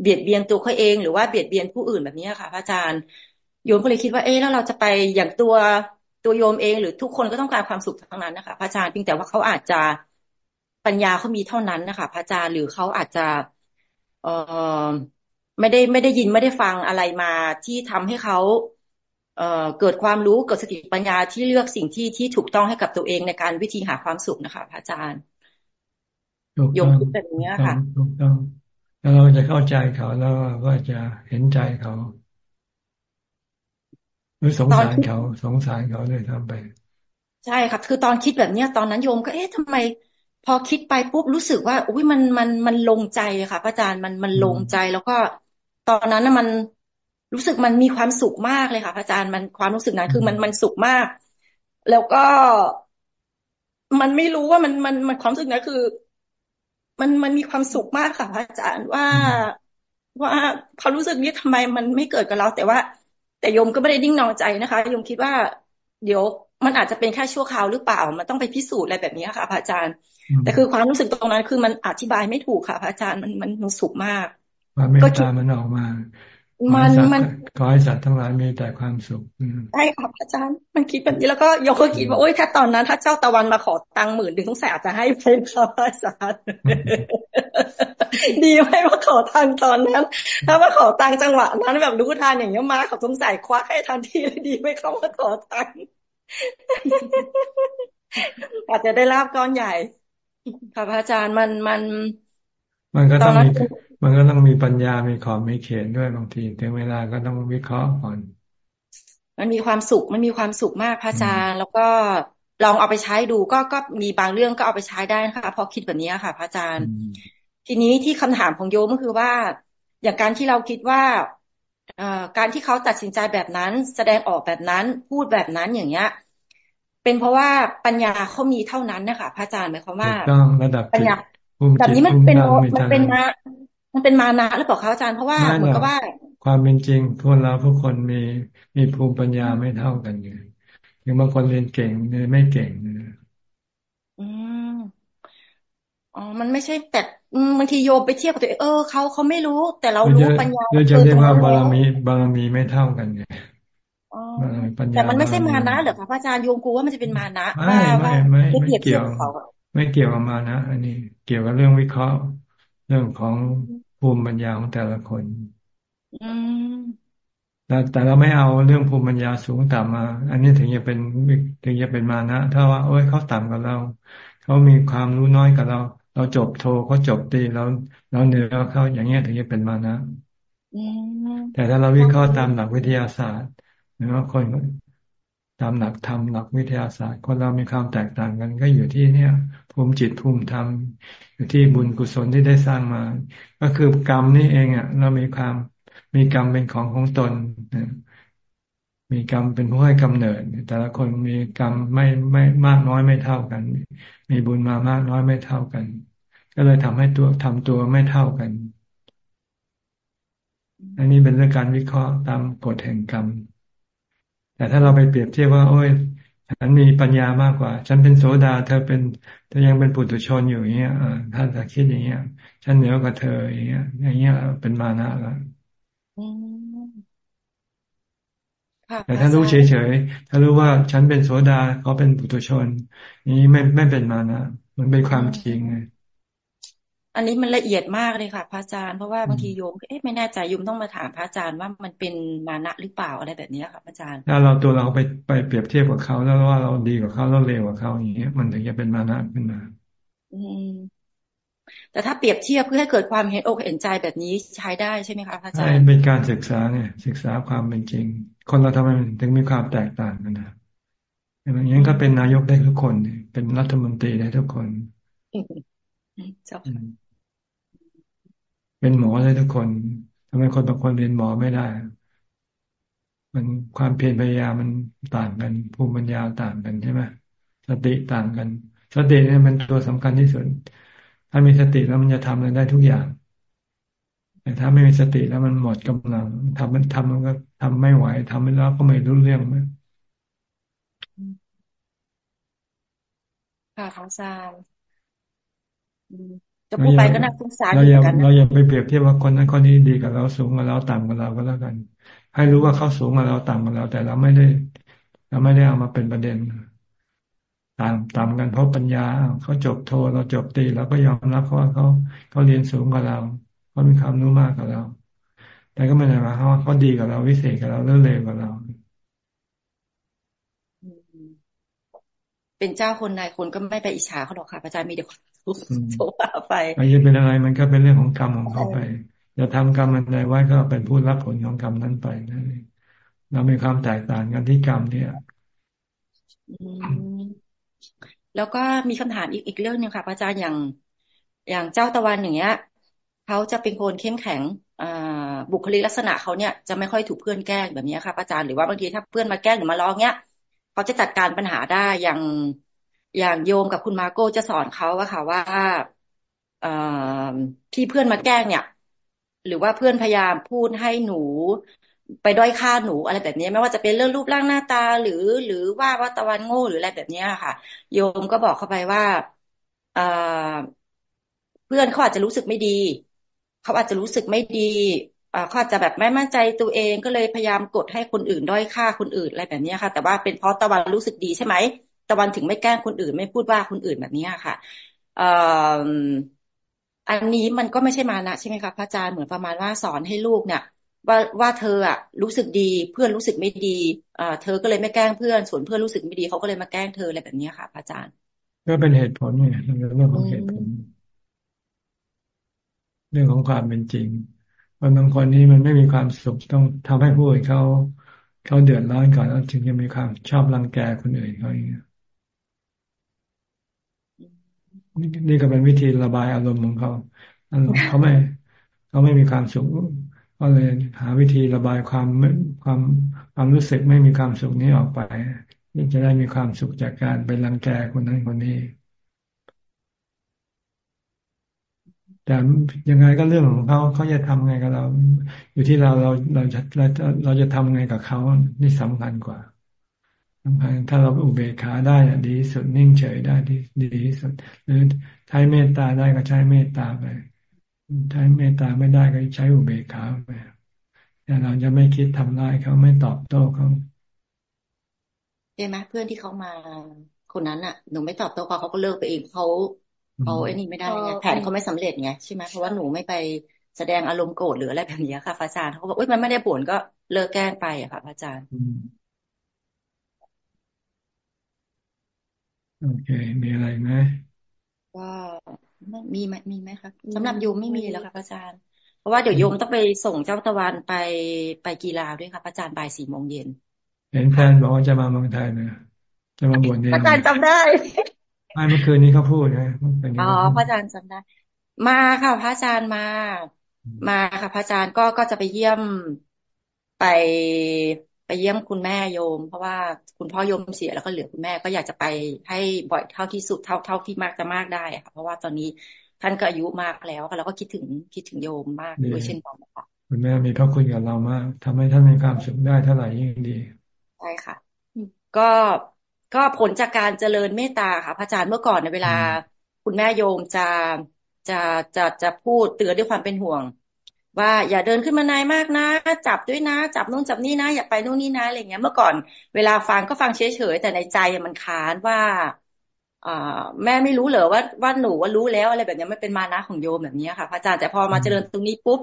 เบียดเบียนตัวเขาเอง หรือว่าเบียดเบียนผู้อื่นแบบนี้ค่ะพระอาจารย์โยมก็เลยคิดว่าเอ๊ะแล้วเราจะไปอย่างตัว ตัวโยมเองหรือทุกคนก็ต้องการความสุขทั้งนั้นนะคะพระอาจารย์เพียงแต่ว่าเขาอาจจะปัญญาเขามีเท่านั้นนะคะพระอาจารย์หรือเขาอาจจะเอ่อไม่ได้ไม่ได้ยินไม่ได้ฟังอะไรมาที่ทำให้เขาเอ่อเกิดความรู้เกิดสติปัญญาที่เลือกสิ่งที่ที่ถูกต้องให้กับตัวเองในการวิธีหาความสุขนะคะพระอาจารย์ยงคิดแบบนี้ค่ะถูกต้องแล้วเราจะเข้าใจเขาแล้วก็จะเห็นใจเขาห รือสงสารเขาสงสารเขาเลยทำไป ใช่ค่ะคือตอนคิดแบบเนี้ย ตอนนั้นโยมก็เอ๊ะทำไม พอคิดไปปุ๊บรู้สึกว่า อุ้ยมันมันมันลงใจค่ะพระอาจารย์มันมันลงใจแล้วก็ ตอนนั้นน่ะมันรู้สึกมันมีความสุขมากเลยค่ะพระอาจารย์มันความรู้สึกนั้นคือมันมันสุขมาก แล้วก็ มันไม่รู้ว่ามันมันมันความรู้สึกนั้นคือ มันมันมีความสุขมากค่ะพระอาจารย์ว่าว่าความรู้สึกนี้ทำไมมันไม่เกิดกับเรา แต่ว่า แต่โยมก็ไม่ได้ดิ้งนอนใจนะคะโยมคิดว่า เดี๋ยวมันอาจจะเป็นแค่ชั่วคราวหรือเปล่า มันต้องไปพิสูจน์อะไรแบบนี้ค่ะพระอาจารย์ แต่คือความรู้สึกตรงนั้นคือมันอธิบายไม่ถูกค่ะพระอาจารย์มันมันมันสุขมากความเมตตามันออกมา มันมันขอให้สัตว์ทั้งหลายมีแต่ความสุขใช่ค่ะอาจารย์มันคิดแบบนี้แล้วก็ยกคิดว่าโอ้ยถ้าตอนนั้น ถ้าเจ้าตะวันมาขอตังค์หมื่นหนึ่งต้องแสอาจจะให้เป็นครับอาจารย์ดีไหมว่าขอตังค์ตอนนั้น ถ้ามาขอตังค์จังหวะนั้นแบบรู้ทานอย่างเงี้ยมาเขาสงสัยควักให้ทันทีเลยดีไหมเขามาขอตังค์อาจจะได้ลาบก้อนใหญ่ค่ะอาจารย์มันมัน มันก็ต้องมี มันก็ต้องมีปัญญา มีขอบมีเขตด้วยบางทีถึงเวลาก็ต้องวิเคราะห์ก่อน มันมีความสุข มันมีความสุขมากพระอาจารย์ แล้วก็ลองเอาไปใช้ดู ก็ก็มีบางเรื่องก็เอาไปใช้ได้นะคะพอคิดแบบนี้ค่ะ พระอาจารย์ ทีนี้ที่คำถามของโยมก็คือว่า อย่างการที่เราคิดว่าการที่เขาตัดสินใจแบบนั้น แสดงออกแบบนั้น พูดแบบนั้นอย่างเงี้ย เป็นเพราะว่าปัญญาเขามีเท่านั้นนะคะพระอาจารย์หมายความว่าปัญญาแบบนี้มันเป็นมันเป็นมา มันเป็นมานะหรือเปล่าคะอาจารย์เพราะว่าเหมือนกับว่า ความเป็นจริงทุนเราทุกคนมีมีภูมิปัญญาไม่เท่ากันไงอย่างบางคนเรียนเก่งเนี่ยไม่เก่งอืมอ๋อ มันไม่ใช่แต่บางทีโยมไปเทียบกับตัวเองเออเขาเขาไม่รู้ แต่เรารู้ปัญญาเราจะเรียกว่าบารมีบารมีไม่เท่ากันไงแต่มันไม่ใช่มานะเหรอคะพระอาจารย์โยมกูว่ามันจะเป็นมานะไม่ไม่ไม่ไม่เกี่ยว ไม่เกี่ยวกับมานะ อันนี้ เกี่ยวกับเรื่องวิเคราะห์ เรื่องของ ภูมิปัญญาของแต่ละคนแต่แต่เราไม่เอาเรื่องภูมิปัญญาสูงต่ำมา อันนี้ถึงจะเป็นถึงจะเป็นมานะถ้าว่าโอ้ยเขาต่ำกว่าเราเขามีความรู้น้อยกว่าเรา เราจบโทเขาจบตีเราเราเหนือเขาอย่างเงี้ยถึงจะเป็นมานะแต่ถ้าเราวิเคราะห์ตามหลักวิทยาศาสตร์หรือว่าคน ตามหลักธรรมหลักวิทยาศาสตร์ คนเรามีความแตกต่างกัน ก็อยู่ที่เนี่ย ภูมิจิตภูมิธรรม อยู่ที่บุญกุศลที่ได้สร้างมา ก็คือกรรมนี่เองอะ เรามีความมีกรรมเป็นของของตนมีกรรมเป็นผู้ให้กำเนิด แต่ละคนมีกรรมไม่ไม่มากน้อยไม่เท่ากัน มีบุญมามากน้อยไม่เท่ากัน ก็เลยทำให้ตัวทำตัวไม่เท่ากัน อันนี้เป็นเรื่องการวิเคราะห์ตามกฎแห่งกรรม แต่ถ้าเราไปเปรียบเทียบว่า โอ้ยฉันมีปัญญามากกว่า ฉันเป็นโสดาเธอเป็นเธอยังเป็นปุถุชนอยู่อย่างเงี้ยถ้าจะคิดอย่างเงี้ย ฉันเหนือกว่าเธออย่างเงี้ย อย่างเงี้ยเป็นมานะแล้วแต่ถ้ารู้เฉยๆถ้ารู้ว่าฉันเป็นโสดาเขาเป็นปุถุชน นี้ไม่ไม่เป็นมานะ มันเป็นความจริงไง อันนี้มันละเอียดมากเลยค่ะ พระอาจารย์เพราะว่าบางทีโยมเอ๊ะไม่แน่ใจโยมต้องมาถามพระอาจารย์ว่ามันเป็นมานะหรือเปล่าอะไรแบบนี้ค่ะพระอาจารย์ถ้าเราตัวเราไปไปเปรียบเทียบกับเขาแล้วว่าเราดีกว่าเขาเราเลวกว่าเขาอย่างเงี้ยมันถึงจะเป็นมานะขึ้นมา อืมแต่ถ้าเปรียบเทียบเพื่อให้เกิดความเห็นอกเห็นใจแบบนี้ใช้ได้ใช่ไหมคะพระอาจารย์ใช่เป็นการศึกษาเนี่ยศึกษาความเป็นจริง คนเราทำไมถึงมีความแตกต่างกันนะอย่างนี้ก็เป็นนายกได้ทุกคน เป็นรัฐมนตรีได้ทุกคน เเป็นหมอได้ทุกคนทำไมคนบางคนเรียนหมอไม่ได้ มันความเพียรพยายามมันต่างกันภูมิปัญญาต่างกันใช่ไหมสติต่างกัน สติเนี่ยมันตัวสำคัญที่สุด ถ้ามีสติแล้วมันจะทำอะไรได้ทุกอย่าง แต่ถ้าไม่มีสติแล้วมันหมดกำลังทำมันทำมันก็ทำไม่ไหวทำไม่แล้วก็ไม่รู้เรื่องมันค่ะองซาม จะพูดไปก็น่าสงสารเราอย่าเราอย่าไปเปรียบเทียบว่าคนนั้นคนนี้ดีกับเราสูงกับเราต่ำกับเราก็แล้วกัน ให้รู้ว่าเขาสูงกับเราต่ำกับเรา แต่เราไม่ได้ เราไม่ได้เอามาเป็นประเด็นต่างต่ำกันเพราะปัญญาเขาจบโทเราจบตีเราก็ยอมรับเขาว่าเขาเขาเรียนสูงกว่าเราเขามีความรู้มากกว่าเรา แต่ก็ไม่ได้หมายความว่าเขาดีกับเราวิเศษกับเราเลื่อนเลวกว่าเราเป็นเจ้าคนนายคนก็ไม่ไปอิจฉาเขาหรอกค่ะอาจารย์มีเดี๋ยว โชว่าไปอาจะเป็นอะไรมันก็เป็นเรื่องของกรรมของเขาไปจะทำกรรมอะไรไว้ก็เป็นผู้รับผลของกรรมนั้นไปนั่นเองเรามีความแตกต่างกันที่กรรมเนี่ยแล้วก็มีคำถามอีกอีกเรื่องหนึ่งค่ะ อาจารย์อย่างอย่างเจ้าตะวันอย่างเงี้ยเขาจะเป็นคนเข้มแข็งบุคลิกลักษณะเขาเนี่ยจะไม่ค่อยถูกเพื่อนแกล้งแบบนี้ค่ะอาจารย์หรือว่าบางทีถ้าเพื่อนมาแกล้งหรือมาล้อเงี้ยเขาจะจัดการปัญหาได้อย่าง อย่างโยมกับคุณมาโก้จะสอนเขาว่าค่ะว่าที่เพื่อนมาแกล้งเนี่ย หรือว่าเพื่อนพยายามพูดให้หนู ไปด้อยค่าหนูอะไรแบบนี้ไม่ว่าจะเป็นเรื่องรูปร่างหน้าตา หรือ หรือว่าวัตะวันโง่หรืออะไรแบบนี้ค่ะ โยมก็บอกเข้าไปว่าเพื่อนเขาอาจจะรู้สึกไม่ดี เขาอาจจะรู้สึกไม่ดีเขาอาจจะแบบไม่มั่นใจตัวเองก็เลยพยายามกดให้คนอื่นด้อยค่าคนอื่นอะไรแบบนี้ค่ะ แต่ว่าเป็นเพราะตะวันรู้สึกดีใช่ไหม ตะวันถึงไม่แกล้งคนอื่น ไม่พูดว่าคนอื่นแบบนี้ค่ะอันนี้มันก็ไม่ใช่มานะใช่ไหมคะพระอาจารย์เหมือนประมาณว่าสอนให้ลูกเนี่ยว่าว่าเธออะรู้สึกดีเพื่อนรู้สึกไม่ดีอ่าเธอก็เลยไม่แกล้งเพื่อน ส่วนเพื่อนรู้สึกไม่ดีเขาก็เลยมาแกล้งเธออะไรแบบนี้ค่ะพระอาจารย์ก็เป็นเหตุผลเนี่ยเรื่องของเหตุผล เรื่องของความเป็นจริงคนบางคนนี้มันไม่มีความสุขต้องทำให้ผู้อื่นเขาเขาเดือดร้อนก่อนแล้วถึงจะมีความชอบรังแกคนอื่นเขาอย่างเงี้ย นี่ก็เป็นวิธีระบายอารมณ์ของเขาเขาไม่เขาไม่มีความสุขก็เลยหาวิธีระบายความความความรู้สึกไม่มีความสุขนี้ออกไปนี่จะได้มีความสุขจากการไปรังแกคนนั้นคนนี้ แต่ยังไงก็เรื่องของเขาเขาจะทำไงกับเรา อยู่ที่เราเราเราจะเราเราจะทำไงกับเขานี่สำคัญกว่า สำคัญถ้าเราอุเบกขาได้ดีสุดนิ่งเฉยได้ดีดีที่สุด หรือใช้เมตตาได้ก็ใช้เมตตาไปใช้เมตตาไม่ได้ก็ใช้อุเบกขาไปแต่เราจะไม่คิดทำร้ายเขาไม่ตอบโต้เขาใช่ไหมเพื่อนที่เขามาคนนั้นอะหนูไม่ตอบโต้เขาเขาก็เลิกไปเองเขาเขาไอ้นี่ไม่ได้ไงแผนเขาไม่สำเร็จไงใช่ไหมเพราะว่าหนูไม่ไปแสดงอารมณ์โกรธหรืออะไรแบบนี้ค่ะพระอาจารย์เขาบอกเอ้ยมันไม่ได้ผลก็เลิกแกล้งไปอะค่ะพระอาจารย์ โอเค มีอะไรไหมก็ไม่มีไหมมีไหมครับสำหรับโยมไม่มีแล้วค่ะพระอาจารย์ เพราะว่าเดี๋ยวโยมต้องไปส่งเจ้าตะวันไปไปกีฬาด้วยค่ะพระอาจารย์บ่ายสี่โมงเย็นเห็นแฟนบอกว่าจะมาเมืองไทยนะจะมาบวชเนี่ยอาจารย์จำได้ไม่เมื่อคืนนี้เขาพูดนะอ๋อพระอาจารย์จำได้ มาค่ะพระอาจารย์มา มาค่ะพระอาจารย์ก็ก็จะไปเยี่ยมไป ไปเยี่ยมคุณแม่โยม เพราะว่าคุณพ่อโยมเสียแล้วก็เหลือคุณแม่ก็อยากจะไปให้บ่อยเท่าที่สุดเท่าเท่าที่มากจะมากได้ค่ะ เพราะว่าตอนนี้ท่านก็อายุมากแล้วแล้วก็คิดถึงคิดถึงโยมมากด้วยเช่นกันค่ะคุณแม่มีพระคุณกับเรามากทำให้ท่านมีความสุขได้เท่าไหร่ยิ่งดีใช่ค่ะ ก็ก็ผลจากการเจริญเมตตาค่ะพระอาจารย์เมื่อก่อนในเวลา คุณแม่โยมจะจะจะจะพูดเตือนด้วยความเป็นห่วง ว่าอย่าเดินขึ้นมานายมากนะ จับด้วยนะ จับนู่นจับนี่นะ อย่าไปนู่นนี่นะอะไรเงี้ย เมื่อก่อนเวลาฟังก็ฟังเฉยๆแต่ในใจมันค้านว่าอ่าแม่ไม่รู้เหรอว่าว่าหนูว่ารู้แล้วอะไรแบบนี้ไม่เป็นมานะของโยมแบบนี้ค่ะพระอาจารย์แต่พอมาเจริญตรงนี้ปุ๊บ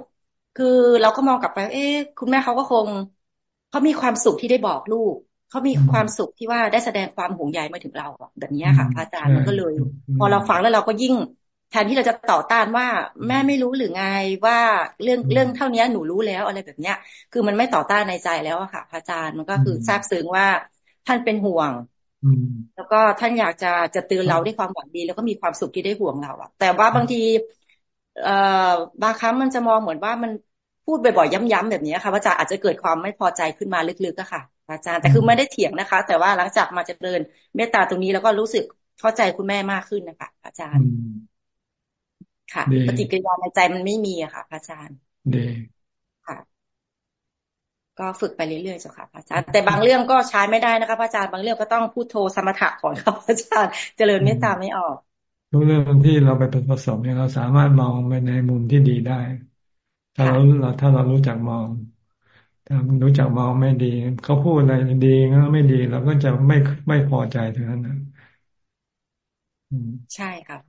คือเราก็มองกลับไป เอ๊ะคุณแม่เขาก็คงเขามีความสุขที่ได้บอกลูกเขามีความสุขที่ว่าได้แสดงความห่วงใยมาถึงเราแบบนี้ค่ะพระอาจารย์มันก็เลย พอเราฟังแล้วเราก็ยิ่ง แทนที่เราจะต่อต้านว่าแม่ไม่รู้หรือไงว่าเรื่องเรื่องเท่านี้หนูรู้แล้วอะไรแบบเนี้ย คือมันไม่ต่อต้านในใจแล้วอะค่ะพระอาจารย์มันก็คือทราบซึ้งว่าท่านเป็นห่วงแล้วก็ท่านอยากจะจะเตือนเราด้วยความหวังดี แล้วก็มีความสุขที่ได้ห่วงเราอะแต่ว่าบางที เอ่อบางครั้งมันจะมองเหมือนว่ามันพูดบ่อยๆย้ำๆแบบนี้ค่ะพระอาจารย์อาจจะเกิดความไม่พอใจขึ้นมาลึกๆก็ค่ะ อาจารย์แต่คือไม่ได้เถียงนะคะ แต่ว่าหลังจากมาจะเดินเมตตาตรงนี้แล้วก็รู้สึกเข้าใจคุณแม่มากขึ้นนะคะ อาจารย์ ค่ะ ปฏิกิริยาในใจมันไม่มีอะค่ะอาจารย์ดีค่ะ ก็ฝึกไปเรื่อยๆเจ้าค่ะอาจารย์แต่บางเรื่องก็ใช้ไม่ได้นะคะอาจารย์บางเรื่องก็ต้องพูดโทสมถะก่อนครับอาจารย์เจริญเมตตาไม่ออกทุกเรื่องที่เราไปประสบเนี่ยเราสามารถมองไปในมุมที่ดีได้ ถ้าเราเราถ้าเรารู้จักมองถ้ารู้จักมองไม่ดี เขาพูดอะไรดีก็ไม่ดีเราก็จะไม่ไม่พอใจเท่านั้นนะใช่ครับ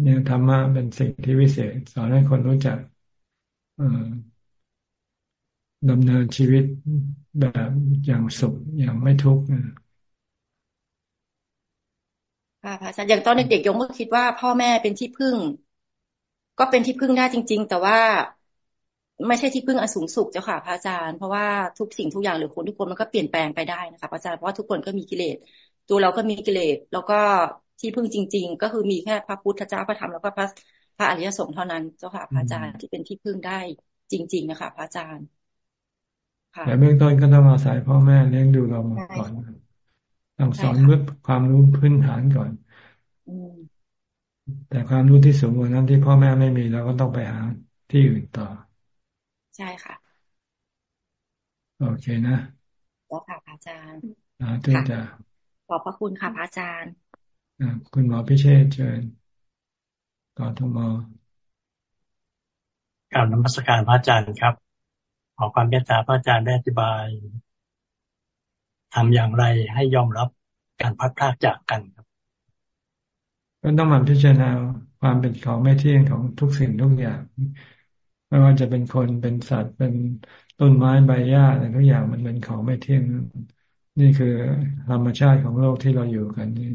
เนี่ยธรรมะเป็นสิ่งที่วิเศษ สอนให้คนรู้จักดำเนินชีวิตแบบอย่างสุขอย่างไม่ทุกข์ค่ะพระอาจารย์อย่างตอนเด็กๆยงก็คิดว่าพ่อแม่เป็นที่พึ่ง ก็เป็นที่พึ่งได้จริง ๆ แต่ว่าไม่ใช่ที่พึ่งอันสูงสุขเจ้าค่ะพระอาจารย์เพราะว่าทุกสิ่งทุกอย่างหรือคนทุกคนมันก็เปลี่ยนแปลงไปได้นะคะพระอาจารย์เพราะว่าทุกคนก็มีกิเลสตัวเราก็มีกิเลสแล้วก็ ที่พึ่งจริง ๆ ก็คือมีแค่พระพุทธเจ้าพระธรรมแล้วก็พระพระอริยสงฆ์เท่านั้นเจ้าค่ะพระอาจารย์ที่เป็นที่พึ่งได้จริง ๆ นะคะพระอาจารย์แต่เบื้องต้นก็ต้องอาศัยพ่อแม่เลี้ยงดูเรามาก่อนต้องสอนเมื่อความรู้พื้นฐานก่อนแต่ความรู้ที่สูงกว่านั้นที่พ่อแม่ไม่มีเราก็ต้องไปหาที่อื่นต่อ ใช่ค่ะ โอเคนะแล้วค่ะอาจารย์อ่าทุกจะขอบพระคุณค่ะอาจารย์อ่า คุณหมอพิเชษเชิญก่อนทมกล่าวนมัสการพระอาจารย์ครับ ขอความเมตตาพระอาจารย์ได้อธิบายทำอย่างไรให้ยอมรับการพัดพลากจากกันครับก็ต้องมาพิจารณาความเป็นของไม่เที่ยงของทุกสิ่งทุกอย่าง ไม่ว่าจะเป็นคนเป็นสัตว์เป็นต้นไม้ใบหญ้าอะไรทุกอย่างมันเป็นของไม่เที่ยง นี่คือธรรมชาติของโลกที่เราอยู่กันนี่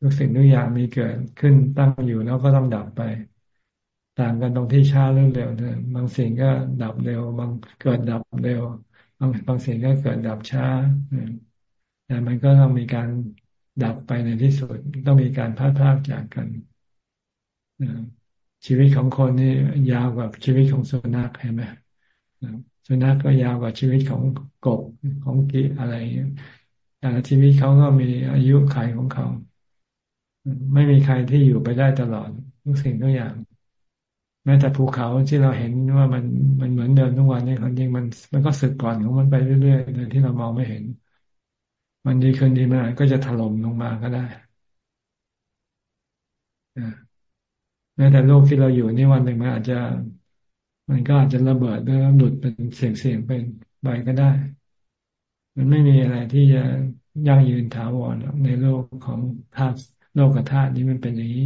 ทุกสิ่งทุกอย่างมีเกิดขึ้นตั้งอยู่แล้วก็ต้องดับไป ต่างกันตรงที่ช้าหรือเร็วเนี่ยบางสิ่งก็ดับเร็ว บางเกิดดับเร็ว บางบางสิ่งก็เกิดดับช้าแต่มันก็ต้องมีการดับไปในที่สุดต้องมีการพัดพากจากกันชีวิตของคนนี่ยาวกว่าชีวิตของสุนัขเห็นไหมสุนัขก็ยาวกว่าชีวิตของกบของกีอะไรแต่ละชีวิตเขาก็มีอายุขัยของเขา ไม่มีใครที่อยู่ไปได้ตลอดทุกสิ่งทุกอย่าง แม้แต่ภูเขาที่เราเห็นว่ามันมันเหมือนเดิมทุกวันนี้ความจริงมัน มันก็สึกก่อนของมันไปเรื่อยๆโดยที่เรามองไม่เห็น มันดีคืนดีมันก็จะถล่มลงมาก็ได้แม้แต่โลกที่เราอยู่นี่วันหนึ่งมันอาจจะ มันก็อาจจะระเบิดแล้วหลุดเป็นเสียงๆเป็นไปก็ได้ มันไม่มีอะไรที่จะยั่งยืนถาวรในโลกของธาตุ โลกธาตุนี้มันเป็นอย่างนี้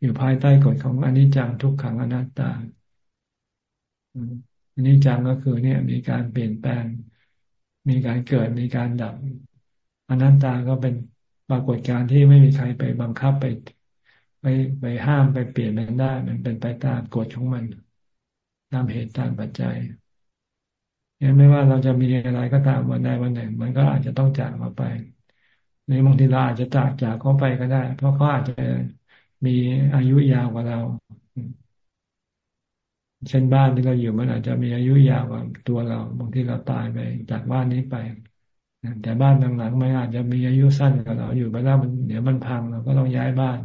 อยู่ภายใต้กฎของอนิจจังทุกขังอนัตตาอนิจจังก็คือเนี่ย มีการเปลี่ยนแปลง มีการเกิดมีการดับอนัตตาก็เป็นปรากฏการณ์ที่ไม่มีใครไปบังคับไปไปไปห้ามไปเปลี่ยนมันได้ มันเป็นไปตามกฎของมันตามเหตุตามปัจจัยยังไม่ว่าเราจะมีอะไรก็ตามวันใดวันหนึ่ง มันก็อาจจะต้องจากมาไป รือบางทีเราอาจจะจากจากเขาไปก็ได้ เพราะเขาอาจจะมีอายุยาวกว่าเรา เช่นบ้านที่เราอยู่มันอาจจะมีอายุยาวกว่าตัวเรา บางทีเราตายไปจากบ้านนี้ไปแต่บ้านบางหลังมันอาจจะมีอายุสั้นกว่าเราอยู่ไปแล้วมันเดี๋ยวมันพังเราก็ต้องย้ายบ้าน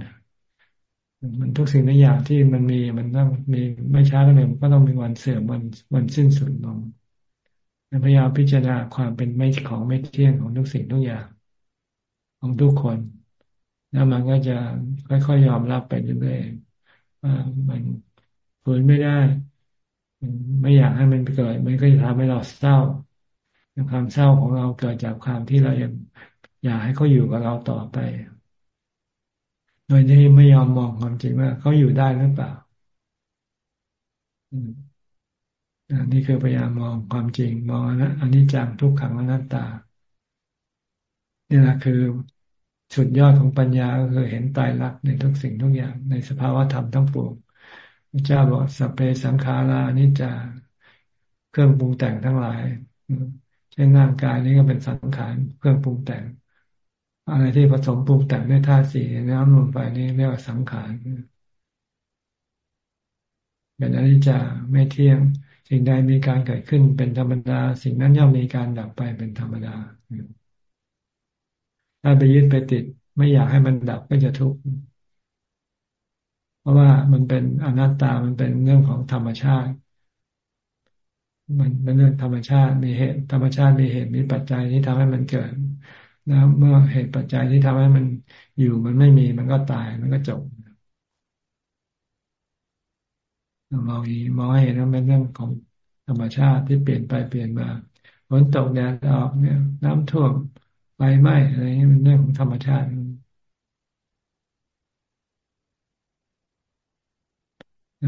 มันทุกสิ่งทุกอย่างที่มันมีมันต้องมีไม่ช้าก็เร็วมันก็ต้องมีวันเสื่อมวันวันสิ้นสุดลงพยายามพิจารณาความเป็นไม่ของไม่เที่ยงของทุกสิ่งทุกอย่าง ของทุกคนแล้วมันก็จะค่อยๆยอมรับไปเรื่อยๆว่ามันฝืนไม่ได้ไม่อยากให้มันเกิด มันก็จะทำให้เราเศร้าความเศร้าของเราเกิดจากความที่เรายังอยากให้เขาอยู่กับเราต่อไป โดยที่ไม่ยอมมองความจริงว่าเขาอยู่ได้หรือเปล่านี่คือพยายามมองความจริงมองนะอันนี้จังทุกขังอนัตตานี่แหละคือ สุดยอดของปัญญาก็คือเห็นตายรักในทุกสิ่งทุกอย่างในสภาวะธรรมทั้งปวงพระเจ้าบอกสัพเพสังขารานิจจาเครื่องปรุงแต่งทั้งหลายเช่นร่างกายนี้ก็เป็นสังขารเครื่องปรุงแต่ง อะไรที่ผสมปรุงแต่งด้วยธาตุสี่น้ำลมไฟนี่เรียกว่าสังขารเป็นอนิจจาไม่เที่ยง สิ่งใดมีการเกิดขึ้นเป็นธรรมดา สิ่งนั้นย่อมมีการดับไปเป็นธรรมดา ถ้าไปยึดไปติด ไม่อยากให้มันดับก็จะทุกข์เพราะว่ามันเป็นอนัตตามันเป็นเรื่องของธรรมชาติ มันเป็นเรื่องธรรมชาติมีเหตุ ธรรมชาติมีเหตุมีปัจจัยที่ทำให้มันเกิดแล้วเมื่อเหตุปัจจัยที่ทำให้มันอยู่มันไม่มีมันก็ตายมันก็จบมองอีมองให้เห็นว่าเป็นเรื่องของธรรมชาติที่เปลี่ยนไปเปลี่ยนมาฝนตกแดดออกเนี่ย น้ำท่วม ไฟไหม้อะไรนี้เป็นเรื่องของธรรมชาติ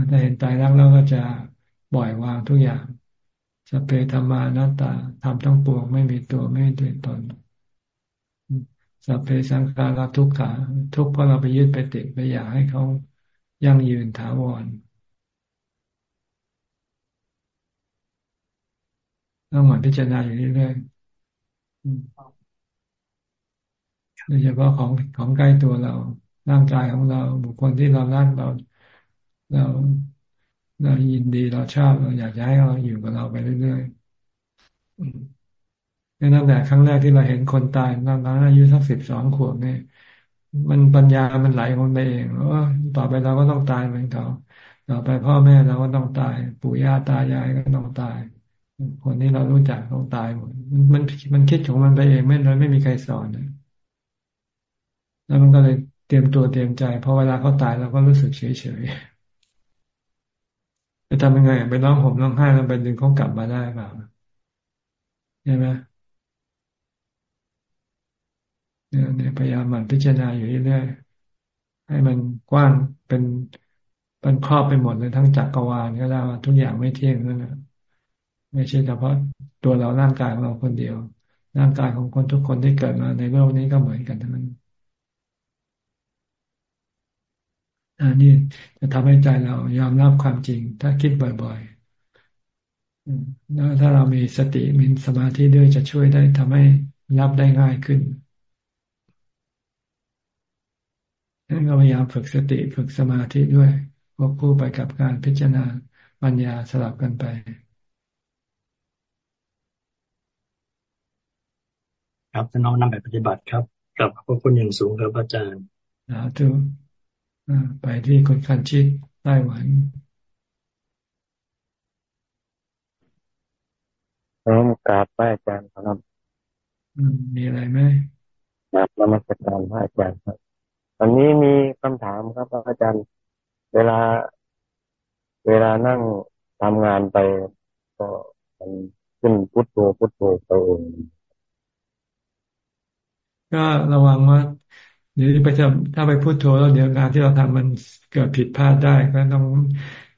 ถ้าเห็นตายรักแล้วก็จะปล่อยวางทุกอย่างสเปธรรมานาตาทำทั้งปวงไม่มีตัวไม่มีตัวตนสัพเพสังขารทุกขาทุกเพราะเราไปยึดไปติดไปอยากให้เขายั่งยืนถาวรต้องหมั่นพิจารณาอยู่เรื่อยๆ โดยเฉพาะของของใกล้ตัวเราร่างกายของเราบุคคลที่เรารักเราเราเรายินดีเราชอบเราอยากจะให้เราอยู่กับเราไปเรื่อยๆตั้งแต่ครั้งแรกที่เราเห็นคนตายตอนนั้นอายุสักสิบสองขวบเนี่ยมันปัญญามันไหลคนไปเองว่าต่อไปเราก็ต้องตายเหมือนเขาต่อไปพ่อแม่เราก็ต้องตาย ปู่ย่าตายายก็ต้องตาย คนที่เรารู้จักต้องตายหมดมันมันคิดของมันไปเองไม่เลยไม่มีใครสอนนะ แล้วมันก็เลยเตรียมตัวเตรียมใจพอเวลาเขาตายเราก็รู้สึกเฉยเฉยจะทำยังไงไปร้องห่มร้องไห้แล้วไปดึงเขากลับมาได้เปล่าใช่ไหมเนี่ยพยายามมันพิจารณาอยู่เรื่อยๆให้มันกว้างเป็นเป็นครอบไปหมดเลยทั้งจักรวาลก็ได้ว่าทุกอย่างไม่เที่ยงนั่นแหละไม่ใช่เฉพาะตัวเราร่างกายของเราคนเดียว ร่างกายของคนทุกคนที่เกิดมาในโลกนี้ก็เหมือนกันทั้งนั้น อันนี้จะทำให้ใจเรายอมรับความจริง ถ้าคิดบ่อยๆแล้วถ้าเรามีสติมีสมาธิด้วยจะช่วยได้ทำให้รับได้ง่ายขึ้นนั่นก็พยายามฝึกสติฝึกสมาธิด้วยควบคู่ไปกับการพิจารณาปัญญาสลับกันไปครับจะน้อมนำไปปฏิบัติครับกับพระคุณอย่างสูงครับอาจารย์สาธุ ไปที่คนคันชิดไต้หวันน้อมกราบพระอาจารย์ครับมีอะไรไหมกราบนมัสการพระอาจารย์ครับอันนี้มีคำถามครับอาจารย์ เวลา เวลานั่งทำงานไปก็มันขึ้นพุทโธพุทโธไปเองก็ระวังว่า เดี๋ยวไปทำถ้าไปพูดโทแล้วเดี๋ยวงานที่เราทำมันเกิดผิดพลาดได้ก็ต้อง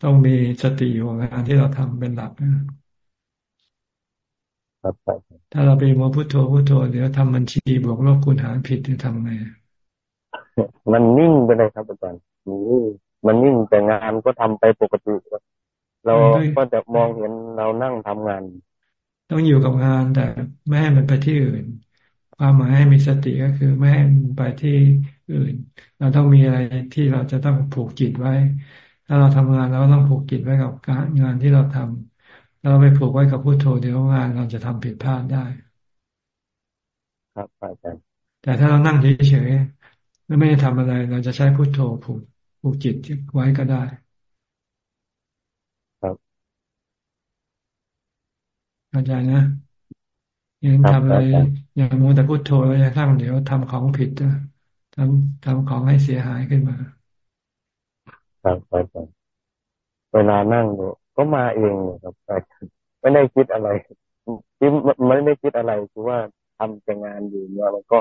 ต้องมีสติอยู่งานที่เราทำเป็นหลักถ้าเราไปมัวพุทโธพุทโธเดี๋ยวทำบัญชีบวกลบคูณหารผิดจะทำไงมันนิ่งไปเลยครับอาจารย์มันนิ่งแต่งานก็ทำไปปกติเราก็จะมองเห็นเรานั่งทำงาน ต้องอยู่กับงานแต่ไม่ให้มันไปที่อื่น ความหมายให้มีสติก็คือไม่ให้ไปที่อื่น เราต้องมีอะไรที่เราจะต้องผูกจิตไว้ ถ้าเราทำงานเราต้องผูกจิตไว้กับการงานที่เราทำเราไปผูกไว้กับพุโทโธเดี๋ยวงานเราจะทำผิดพลาดได้ ครับอาจารย์แต่ถ้าเรานั่งเฉยๆแล้วไม่ได้ทำอะไร เราจะใช้พุโทโธผูกผูกจิตไว้ก็ได้ครับอาจารย์นะยังทำอะไร อย่างมัวแต่พุโทโธแล้วยังทั้งเดี๋ยวทำของผิดนะทำทำของให้เสียหายขึ้นมาครับอาจารย์เวลานั่งก็มาเองครับไม่ได้คิดอะไรคิดไม่ได้คิดอะไรคือว่าทำแต่งานอยู่เนี่ยมันก็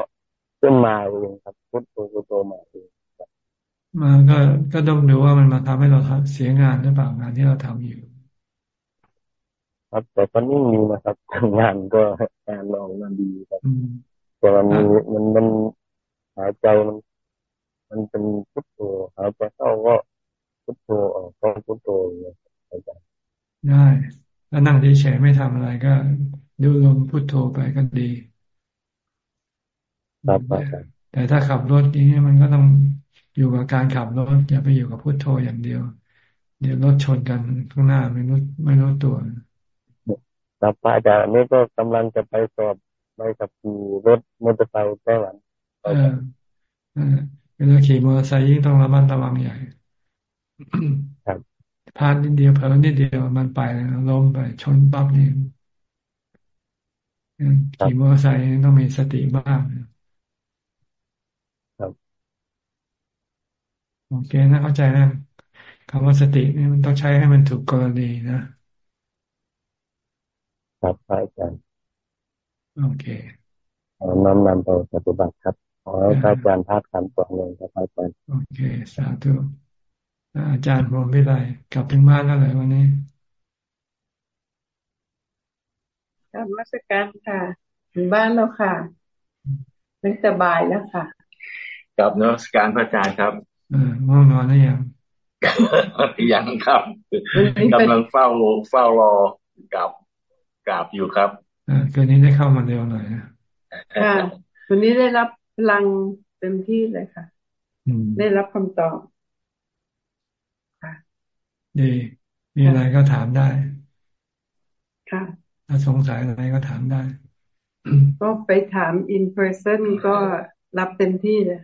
ขึ้นมาเองครับพุทโธพุทโธมาเองมาก็ก็ต้องดูว่ามันมาทำให้เราเสียงานหรือเปล่างานที่เราทำอยู่ ครับ แต่ตอนนี้มีนะครับงานก็งานลองมาดีครับแต่มันมีมันมันหายใจมัน มันเป็นพุทโธหายใจเข้าก็พุทโธออกก็พุทโธเนี่ยอาจารย์ได้แล้วนั่งเฉยๆไม่ทำอะไรก็ ดูลมพุทโธไปก็ดีครับแต่ถ้าขับรถนี้มันก็ต้องอยู่กับการขับรถอย่าไปอยู่กับพุทโธอย่างเดียว เดี๋ยวรถชนกันข้างหน้าไม่รู้ไม่รู้ตัว ครับอาจารย์นี่ก็กำลังจะไปสอบไปขับขี่รถมอเตอร์ไซค์ไต้หวันเออเวลาขี่มอเตอร์ไซค์ยิ่งต้องระมัดระวังใหญ่ครับพลาดนิดเดียวเผลอนิดเดียวมันไปล้มไปชนปั๊บนี่ขี่มอเตอร์ไซค์ต้องมีสติบ้างครับโอเคนะเข้าใจนะคำว่าสตินี่มันต้องใช้ให้มันถูกกรณีนะ ครับอาจารย์โอเคน้อมนำไปปฏิบัติครับขอให้อาจารย์พักคำตัวหนึ่งครับอาจารย์โอเค สาธุอาจารย์ผมไม่ไรกลับถึงบ้านแล้วเลยวันนี้กลับมาสการค่ะถึงบ้านแล้วค่ะไม่สบายแล้วค่ะกลับนมัสการพระอาจารย์ครับเออง่วงนอนหรือยังยังครับกำลังเฝ้าเฝ้ารอกับ กราบอยู่ครับอ่าคืนนี้ได้เข้ามาเร็วหน่อยนะค่ะคืนนี้ได้รับพลังเต็มที่เลยค่ะได้รับคำตอบค่ะดีมีอะไรก็ถามได้ ค่ะ ถ้าสงสัยอะไรก็ถามได้ ก็ไปถาม in person ก็รับเต็มที่เลย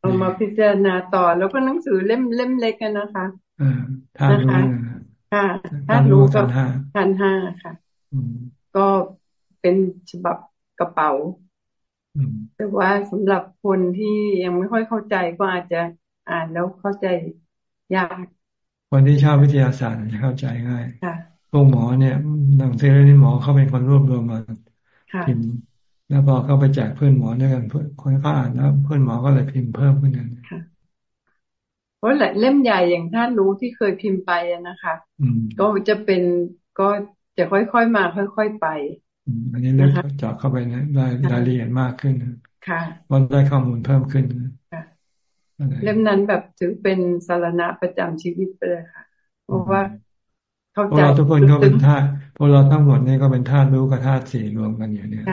เอามาพิจารณาต่อ แล้วก็หนังสือเล่มเล่มเล็กกันนะคะท่านรู้ค่ะ ท่านรู้กับท่านห้าค่ะก็เป็นฉบับกระเป๋าแต่ว่าสำหรับคนที่ยังไม่ค่อยเข้าใจก็อาจจะอ่านแล้วเข้าใจยากคนที่ชอบวิทยาศาสตร์จะเข้าใจง่ายพวกหมอเนี่ยหนังสือนี่หมอเขาเป็นคนรวบรวมมาพิมพ์แล้วพอเขาไปแจกเพื่อนหมอด้วยกันเพื่อนคนเขาอ่านแล้วเพื่อนหมอก็เลยพิมพ์เพิ่มขึ้นกัน เพราะเล่มใหญ่อย่างท่านรู้ที่เคยพิมพ์ไปนะคะก็จะเป็นก็จะค่อยๆมา ค่อย ๆไปอันนี้เลือกเจาะเข้าไปนะรายรายละเอียดมากขึ้นค่ะวันได้ข้อมูลเพิ่มขึ้นค่ะเล่มนั้นแบบถือเป็นสารณะประจำชีวิตไปเลยค่ะ เพราะว่าเข้าใจเราทุกคนก็เป็นธาตุพวกเราทั้งหมดนี่ก็เป็นธาตุรู้กับธาตุสี่รวมกันอยู่เนี่ย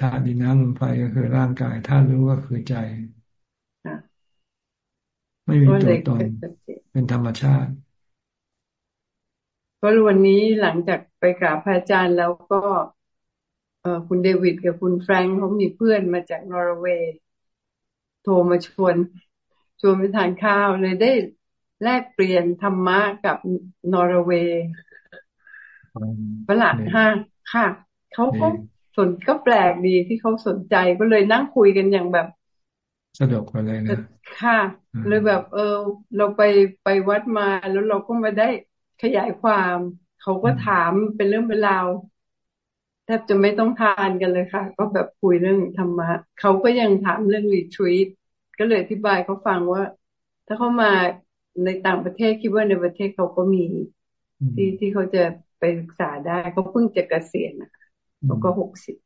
ธาตุดินน้ำลมไฟก็คือร่างกายธาตุรู้ก็คือใจ ไม่มีตัวตนเป็นธรรมชาติก็วันนี้หลังจากไปกราบพระอาจารย์แล้วก็เออคุณเดวิดกับคุณแฟรงค์เขามีเพื่อนมาจากนอร์เวย์ โทรมาชวน ชวนไปทานข้าวเลยได้แลกเปลี่ยนธรรมะกับนอร์เวย์ประหลาดห้าค่ะเขาก็สนก็แปลกดีที่เขาสนใจก็เลยนั่งคุยกันอย่างแบบ สะดวกเลยนะค่ะเลยแบบ เออ เราไปไปวัดมาแล้วเราก็มาได้ขยายความเขาก็ถามเป็นเรื่องเป็นราวแทบจะไม่ต้องทานกันเลยค่ะ ก็แบบคุยเรื่องธรรมะเขาก็ยังถามเรื่องรีทรีตก็เลยอธิบายเขาฟังว่า ถ้าเขามาในต่างประเทศคิดว่าในประเทศเขาก็มี ที่ที่เขาจะไปศึกษาได้เขาเพิ่งจะเกษียณนะคะเขาก็หกสิบ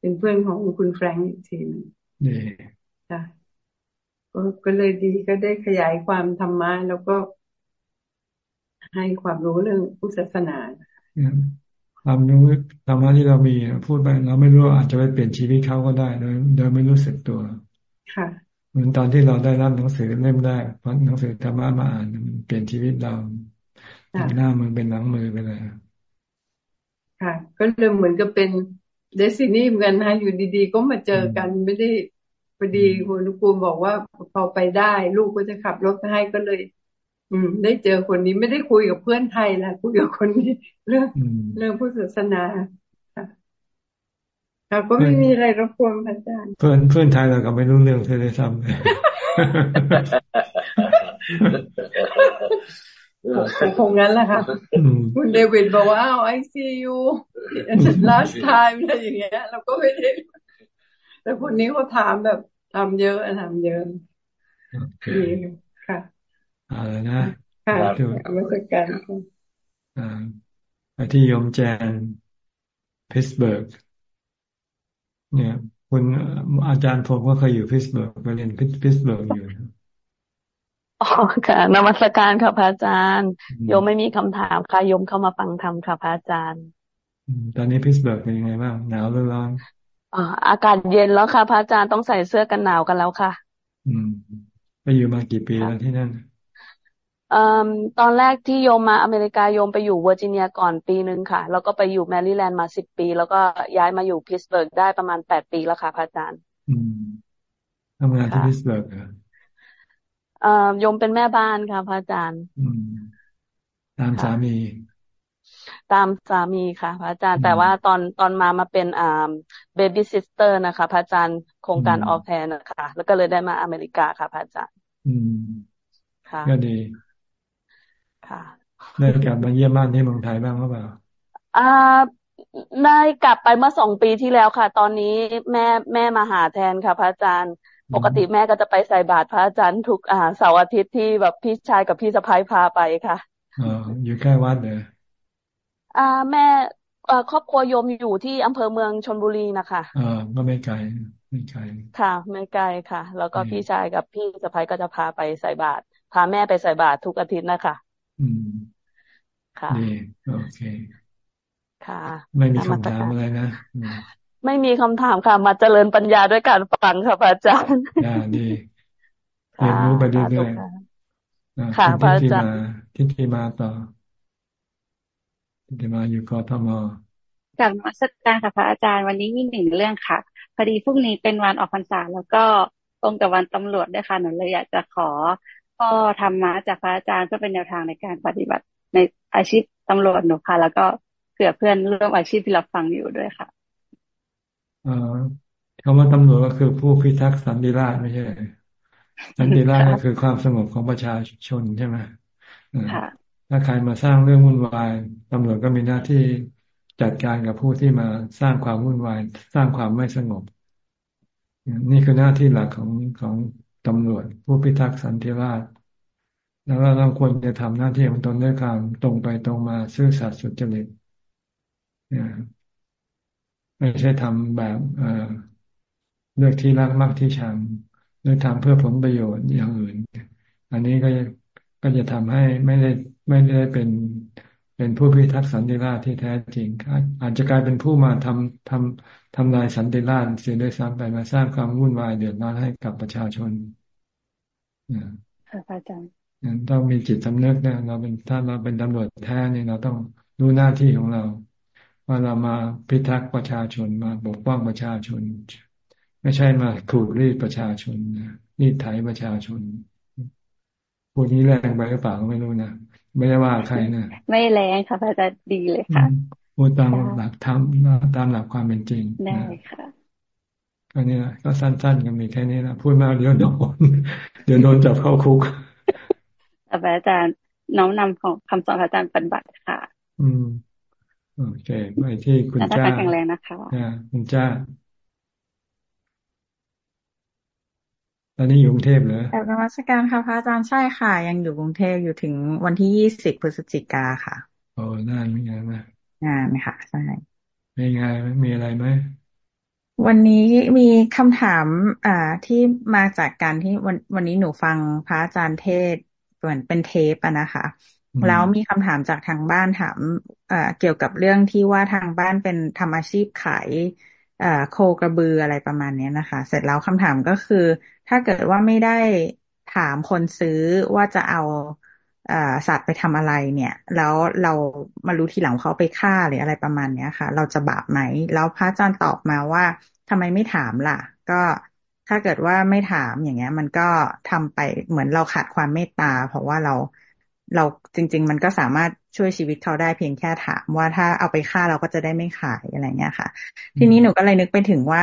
เป็นเพื่อนของคุณแฟรงค์อีกทีนึง ค่ะก็ก็เลยดีก็ได้ขยายความธรรมะแล้วก็ให้ความรู้เรื่องพุทธศาสนาความรู้ธรรมะที่เรามีพูดไปเราไม่รู้อาจจะไปเปลี่ยนชีวิตเขาก็ได้โดยโดยไม่รู้สึกตัว ค่ะ เหมือนตอนที่เราได้รับหนังสือเล่มแรกเพราะหนังสือธรรมะมาอ่านมันเปลี่ยนชีวิตเราจากหน้ามือเป็นหลังมือไปเลยค่ะ ก็เลยเหมือนกับเป็นเดซินี่เหมือนกันนะอยู่ดีๆ ก็มาเจอกันไม่ได้ พอดีคุณครูบอกว่าพอไปได้ ลูกก็จะขับรถไปให้ก็เลย อืม ได้เจอคนนี้ไม่ได้คุยกับเพื่อนไทยแหละคุยกับคนนี้เรื่องเรื่องพุทธศาสนาค่ะก็ไม่มีอะไรรบกวนอาจารย์ เพื่อนเพื่อนไทยเราก็ไม่รู้เรื่องเธอเลยซ้ำเลยคงงั้นแหละค่ะคุณเดวิดบอกว่าอ้าว I see you last time อะไรอย่างเงี้ยเราก็ไม่ได้ แต่คนนี้เขาถามแบบทำเยอะทำเยอะดีค่ะอะไรนะค่ะเอามาสักการไปที่ยมแจนพิสเบิร์กเนี่ยคุณอาจารย์ผมก็เคยอยู่พิสเบิร์กไปเรียนพิตต์สเบิร์กอยู่อ๋อค่ะนมัสการค่ะพระอาจารย์ โยมไม่มีคำถามค่ะโยมเข้ามาฟังธรรมค่ะพระอาจารย์ ตอนนี้พิตต์สเบิร์กเป็นยังไงบ้างหนาวหรือร้อน อ๋ออากาศเย็นแล้วค่ะพระอาจารย์ต้องใส่เสื้อกันหนาวกันแล้วค่ะ อืมไปอยู่มากี่ปีแล้วที่นั่นอตอนแรกที่โยมมาอเมริกาโยมไปอยู่เวอร์จิเนียก่อนปีหนึ่งค่ะ แล้วก็ไปอยู่แมริแลนด์มาสิบปี แล้วก็ย้ายมาอยู่พิตต์สเบิร์กได้ประมาณแปดปีแล้วค่ะพระอาจารย์ทำงานที่พิตต์สเบิร์กเหรอเอ่อโยมเป็นแม่บ้านค่ะพระอาจารย์ตามสามี ตามสามีค่ะ พระอาจารย์ แต่ว่าตอนตอนมามาเป็นอ่า babysitter นะคะ พระอาจารย์โครงการ au pair นะคะ แล้วก็เลยได้มาอเมริกาค่ะ พระอาจารย์ อืมค่ะก็ดีค่ะได้กลับมาเยี่ยมบ้านที่เมืองไทยบ้างหรือเปล่าอ่าได้กลับไปเมื่อสองปีที่แล้วค่ะ ตอนนี้แม่แม่มาหาแทนค่ะ พระอาจารย์ ปกติแม่ก็จะไปใส่บาตรพระอาจารย์ทุกอ่าเสาร์อาทิตย์ที่แบบพี่ชายกับพี่สะพ้ายพาไปค่ะอ๋ออยู่ใกล้วัดเลย อ่าแม่อ่าครอบครัวโยมอยู่ที่อำเภอเมืองชนบุรีนะคะอ่าก็ไม่ไกลไม่ไกลค่ะ ไม่ไกลค่ะ แล้วก็พี่ชายกับพี่สะพ้ายก็จะพาไปใส่บาตรพาแม่ไปใส่บาตรทุกอาทิตย์นะคะอืมค่ะดีโอเค ค่ะ ไม่มีคำถามอะไรนะไม่มีคำถามค่ะ มาเจริญปัญญาด้วยการฟังค่ะพระอาจารย์อ่าดีเรียนรู้ไปเรื่อยๆค่ะพระอาจารย์ที่ที่มาต่อ ที่มาอยู่กทมจากมาสักการค่ะพระอาจารย์วันนี้มีหนึ่งเรื่องค่ะพอดีพรุ่งนี้เป็นวันออกพรรษาแล้วก็ตรงกับวันตำรวจด้วยค่ะหนูเลยอยากจะขอก็ทำมาจากพระอาจารย์เพื่อเป็นแนวทางในการปฏิบัติในอาชีพตำรวจหนูค่ะ แล้วก็เผื่อเพื่อนร่วมอาชีพที่เราฟังอยู่ด้วยค่ะคำว่าตำรวจก็คือผู้พิทักษ์สันติราษฎร์ไม่ใช่สันติราษฎร์ก็คือความสงบของประชาชนใช่ไหม ถ้าใครมาสร้างเรื่องวุ่นวายตำรวจก็มีหน้าที่จัดการกับผู้ที่มาสร้างความวุ่นวาย สร้างความไม่สงบ นี่คือหน้าที่หลักของของตำรวจ ผู้พิทักษ์สันติราษฎร์แล้วเราควรจะทำหน้าที่ของตนด้วยความตรงไปตรงมาซื่อสัตย์สุจริตไม่ใช่ทำแบบเลือกที่รักมากที่ชังหรือทำเพื่อผลประโยชน์อย่างอื่น อันนี้ก็ก็จะทำให้ไม่ได้ ไม่ได้เป็นเป็นผู้พิทักษ์สันติราษฎร์ที่แท้จริง อาจจะกลายเป็นผู้มาทำทำทำลายสันติราษฎร์เสียด้วยซ้ำไปมาสร้างความวุ่นวายเดือดร้อนให้กับประชาชนค่ะอาจารย์ต้องมีจิตสำนึกนะเราเป็นถ้าเราเป็นตำรวจแท้เนี่ยเราต้องรู้หน้าที่ของเรา ว่าเรามาพิทักษ์ประชาชนมาปกป้องประชาชน ไม่ใช่มาขูดรีดประชาชนนะรีดไถประชาชนพูดนี้แรงไปหรือเปล่าไม่รู้นะ ไม่ได้ว่าใครนะไม่แรงค่ะพระอาจารย์ดีเลยค่ะพูดตามหลักธรรมตามหลักความเป็นจริงได้ค่ะก็นี่แหละก็สั้นๆก็มีแค่นี้นะพูดมาเดี๋ยวโดนเดี๋ยวโดนจับเข้าคุกอาจารย์น้อมนำของคำสอนอาจารย์ปฏิบัติค่ะ อืมโอเคไปที่คุณจ้าแข็งแรงนะคะคุณจ้า ตอนนี้อยู่กรุงเทพเหรอแต่นมัสการค่ะพระอาจารย์ใช่ค่ะ ยังอยู่กรุงเทพอยู่ถึงวันที่ยี่สิบพฤศจิกาค่ะโอ้นานไม่นานนะนานค่ะใช่เป็นไงมีอะไรไหมวันนี้มีคำถามอ่าที่มาจากการที่วันวันนี้หนูฟังพระอาจารย์เทศเหมือนเป็นเทปอะนะคะ แล้วมีคำถามจากทางบ้านถามเกี่ยวกับเรื่องที่ว่าทางบ้านเป็นทำอาชีพขายโคกระบืออะไรประมาณนี้นะคะ เสร็จแล้วคำถามก็คือ ถ้าเกิดว่าไม่ได้ถามคนซื้อว่าจะเอาสัตว์ไปทำอะไรเนี่ย แล้วเรามารู้ทีหลังเขาไปฆ่าหรืออะไรประมาณเนี้ยค่ะ เราจะบาปไหม แล้วพระอาจารย์ตอบมาว่าทำไมไม่ถามล่ะ ก็ถ้าเกิดว่าไม่ถามอย่างเงี้ย มันก็ทำไปเหมือนเราขาดความเมตตา เพราะว่าเราเราจริง ๆ มันก็สามารถช่วยชีวิตเขาได้เพียงแค่ถามว่าถ้าเอาไปฆ่าเราก็จะได้ไม่ขายอะไรเงี้ยค่ะ ทีนี้หนูก็เลยนึกไปถึงว่า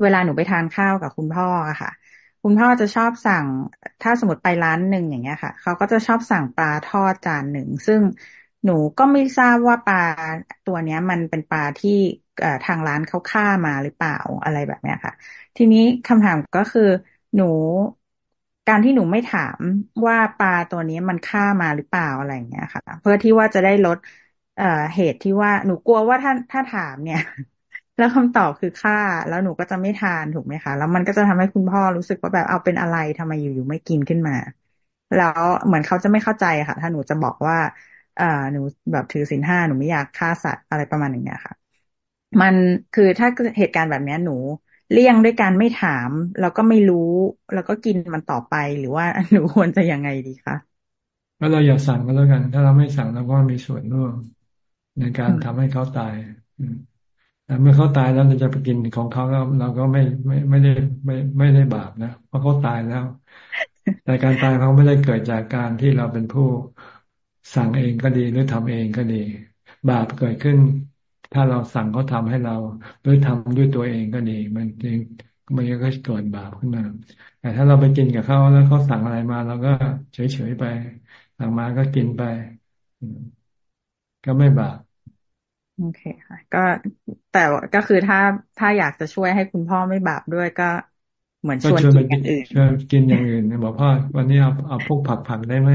เวลาหนูไปทานข้าวกับคุณพ่ออะค่ะ คุณพ่อจะชอบสั่ง ถ้าสมมติไปร้านหนึ่งอย่างเงี้ยค่ะ เขาก็จะชอบสั่งปลาทอดจานหนึ่ง ซึ่งหนูก็ไม่ทราบว่าปลาตัวเนี้ย มันเป็นปลาที่ทางร้านเขาฆ่ามาหรือเปล่าอะไรแบบเนี้ยค่ะ ทีนี้คำถามก็คือหนูการที่หนูไม่ถามว่าปลาตัวนี้มันฆ่ามาหรือเปล่าอะไรเงี้ยค่ะ เพื่อที่ว่าจะได้ลดเอ่อเหตุที่ว่าหนูกลัวว่าถ้าถ้าถามเนี่ย แล้วคำตอบคือฆ่า แล้วหนูก็จะไม่ทานถูกไหมคะ แล้วมันก็จะทำให้คุณพ่อรู้สึกว่าแบบเอาเป็นอะไรทำไมอยู่ๆไม่กินขึ้นมา แล้วเหมือนเขาจะไม่เข้าใจค่ะ ถ้าหนูจะบอกว่าเอ่อหนูแบบถือศีลห้าหนูไม่อยากฆ่าสัตว์อะไรประมาณอย่างเงี้ยค่ะ มันคือถ้าเหตุการณ์แบบนี้หนูเลี่ยงด้วยการไม่ถาม แล้วก็ไม่รู้ แล้วก็กินมันต่อไปหรือว่าหนูควรจะยังไงดีคะก็เราอย่าสั่งก็แล้วกัน ถ้าเราไม่สั่งเราก็มีส่วนร่วมในการทำให้เขาตาย แต่เมื่อเขาตายแล้วเราจะไปกินของเขาแล้วเราก็ไม่ไม่ไม่ได้ไม่ไม่ได้บาปนะเพราะเขาตายแล้ว แต่การตายเขาไม่ได้เกิดจากการที่เราเป็นผู้สั่งเองก็ดีหรือทำเองก็ดี บาปเกิดขึ้น ถ้าเราสั่งเขาทาให้เราหรือทำด้วยตัวเองก็ดี มันเองมันก็เกิดบาปขึ้นมา แต่ถ้าเราไปกินกับเขาแล้วเขาสั่งอะไรมาเราก็เฉยๆไปสั่งมาก็กินไป ก็ไม่บาป โอเคค่ะ ก็แต่ก็คือถ้าถ้าอยากจะช่วยให้คุณพ่อไม่บาปด้วยก็เหมือนชวนกินอย่างอื่นชวนกินอย่างอื่นบอกพ่อวันนี้เอาเอาพวกผักผักได้ไหม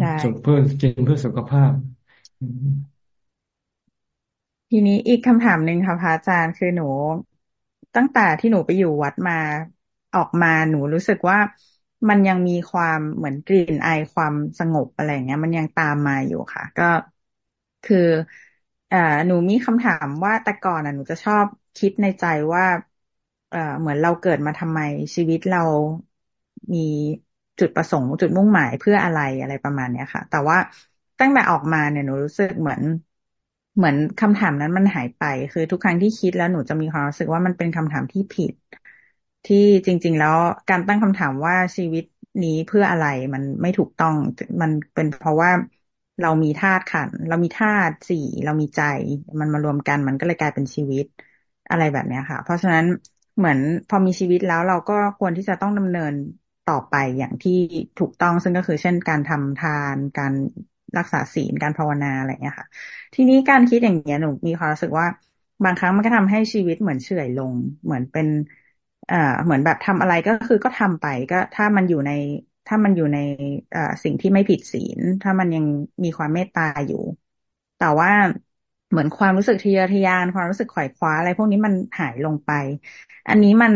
ได้เพื่อกินเพื่อสุขภาพ ทีนี้อีกคำถามหนึ่งค่ะพระอาจารย์คือหนู ตั้งแต่ที่หนูไปอยู่วัดมาออกมาหนูรู้สึกว่ามันยังมีความเหมือนกลิ่นไอความสงบอะไรเงี้ย มันยังตามมาอยู่ค่ะ ก็ คืออ่าหนูมีคำถามว่าแต่ก่อนอะหนูจะชอบคิดในใจว่าเอ่อเหมือนเราเกิดมาทำไมชีวิตเรามีจุดประสงค์จุดมุ่งหมายเพื่ออะไรอะไรประมาณเนี้ยค่ะ แต่ว่าตั้งแต่ออกมาเนี่ยหนูรู้สึกเหมือนเหมือนคำถามนั้นมันหายไป คือทุกครั้งที่คิดแล้วหนูจะมีความรู้สึกว่ามันเป็นคำถามที่ผิด ที่จริง ๆ แล้วการตั้งคำถามว่าชีวิตนี้เพื่ออะไรมันไม่ถูกต้องมันเป็นเพราะว่า เรามีธาตุขัน เรามีธาตุสี่เรามีใจ มันมารวมกันมันก็เลยกลายเป็นชีวิตอะไรแบบนี้ค่ะ เพราะฉะนั้นเหมือนพอมีชีวิตแล้วเราก็ควรที่จะต้องดำเนินต่อไปอย่างที่ถูกต้องซึ่งก็คือเช่นการทำทานการรักษาศีลการภาวนาอะไรเงี้ยค่ะ ทีนี้การคิดอย่างเงี้ยหนูมีความรู้สึกว่าบางครั้งมันก็ทำให้ชีวิตเหมือนเฉื่อยลง เหมือนเป็น เอ่อเหมือนแบบทำอะไรก็คือก็ทำไปก็ถ้ามันอยู่ใน ถ้ามันอยู่ในสิ่งที่ไม่ผิดศีล ถ้ามันยังมีความเมตตาอยู่ แต่ว่าเหมือนความรู้สึกทะเยอทะยานความรู้สึกขวายคว้าอะไรพวกนี้มันหายลงไป อันนี้มัน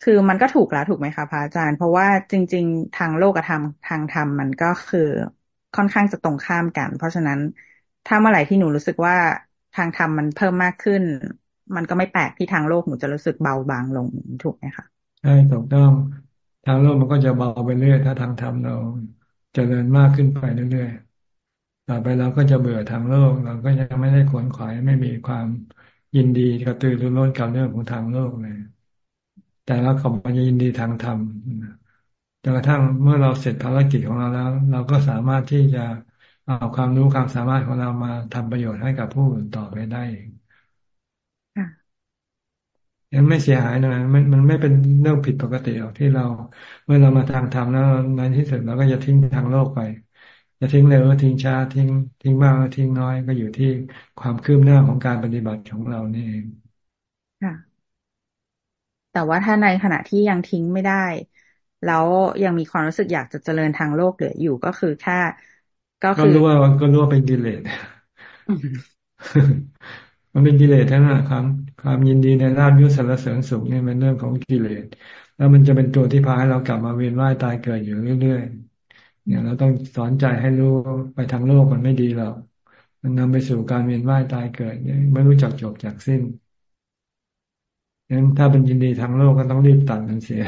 คือมันก็ถูกแล้วถูกไหมคะพระอาจารย์ เพราะว่าจริง ๆ ทางโลกธรรมทางธรรมมันก็คือค่อนข้างจะตรงข้ามกัน เพราะฉะนั้นถ้าเมื่อไหร่ที่หนูรู้สึกว่าทางธรรมมันเพิ่มมากขึ้น มันก็ไม่แปลกที่ทางโลกหนูจะรู้สึกเบาบางลงถูกไหมคะใช่ถูกต้อง ทางโลกมันก็จะเบาไปเรื่อย ถ้าทางธรรมเราจเจริญมากขึ้นไปเรื่อยๆ ต่อไปเราก็จะเบื่อทางโลก เราก็ยังไม่ได้ขวนขวายไม่มีความยินดีกระตือรือร้นกับเรื่องของทางโลกเลย แต่เราขอบมันยินดีทางธรรมจนกระทั่งเมื่อเราเสร็จภารกิจของเราแล้ว เราก็สามารถที่จะเอาความรู้ความสามารถของเรามาทำประโยชน์ให้กับผู้อื่นต่อไปได้เอง ยังไม่เสียหายนะมันมันไม่เป็นเรื่องผิดปกติหรอกที่เรา เมื่อเรามาทางธรรมแล้วในที่สุดเราก็จะทิ้งทางโลกไป จะทิ้งเร็วทิ้งช้าทิ้ง ทิ้งมากทิ้งน้อยก็อยู่ที่ความคืบหน้าของการปฏิบัติของเรานี่เองค่ะ แต่ว่าถ้าในขณะที่ยังทิ้งไม่ได้ แล้วยังมีความรู้สึกอยากจะเจริญทางโลกเหลืออยู่ก็คือแค่ก็คือรู้ว่าก็รู้ว่าเป็นกิเลส มันเป็นกิเลสทั้งนั้นความความยินดีในลาบยศสรเสริญสุขนี่เป็นเรื่องของกิเลสแล้วมันจะเป็นตัวที่พาให้เรากลับมาเวียนว่ายตายเกิดอยู่เรื่อยๆเนี่ยเราต้องสอนใจให้รู้ไปทางโลกมันไม่ดีหรอกมันนำไปสู่การเวียนว่ายตายเกิดเนี่ยไม่รู้จักจบจากสิ้นงั้นถ้าเป็นยินดีทางโลกก็ต้องรีบตัดมันเสีย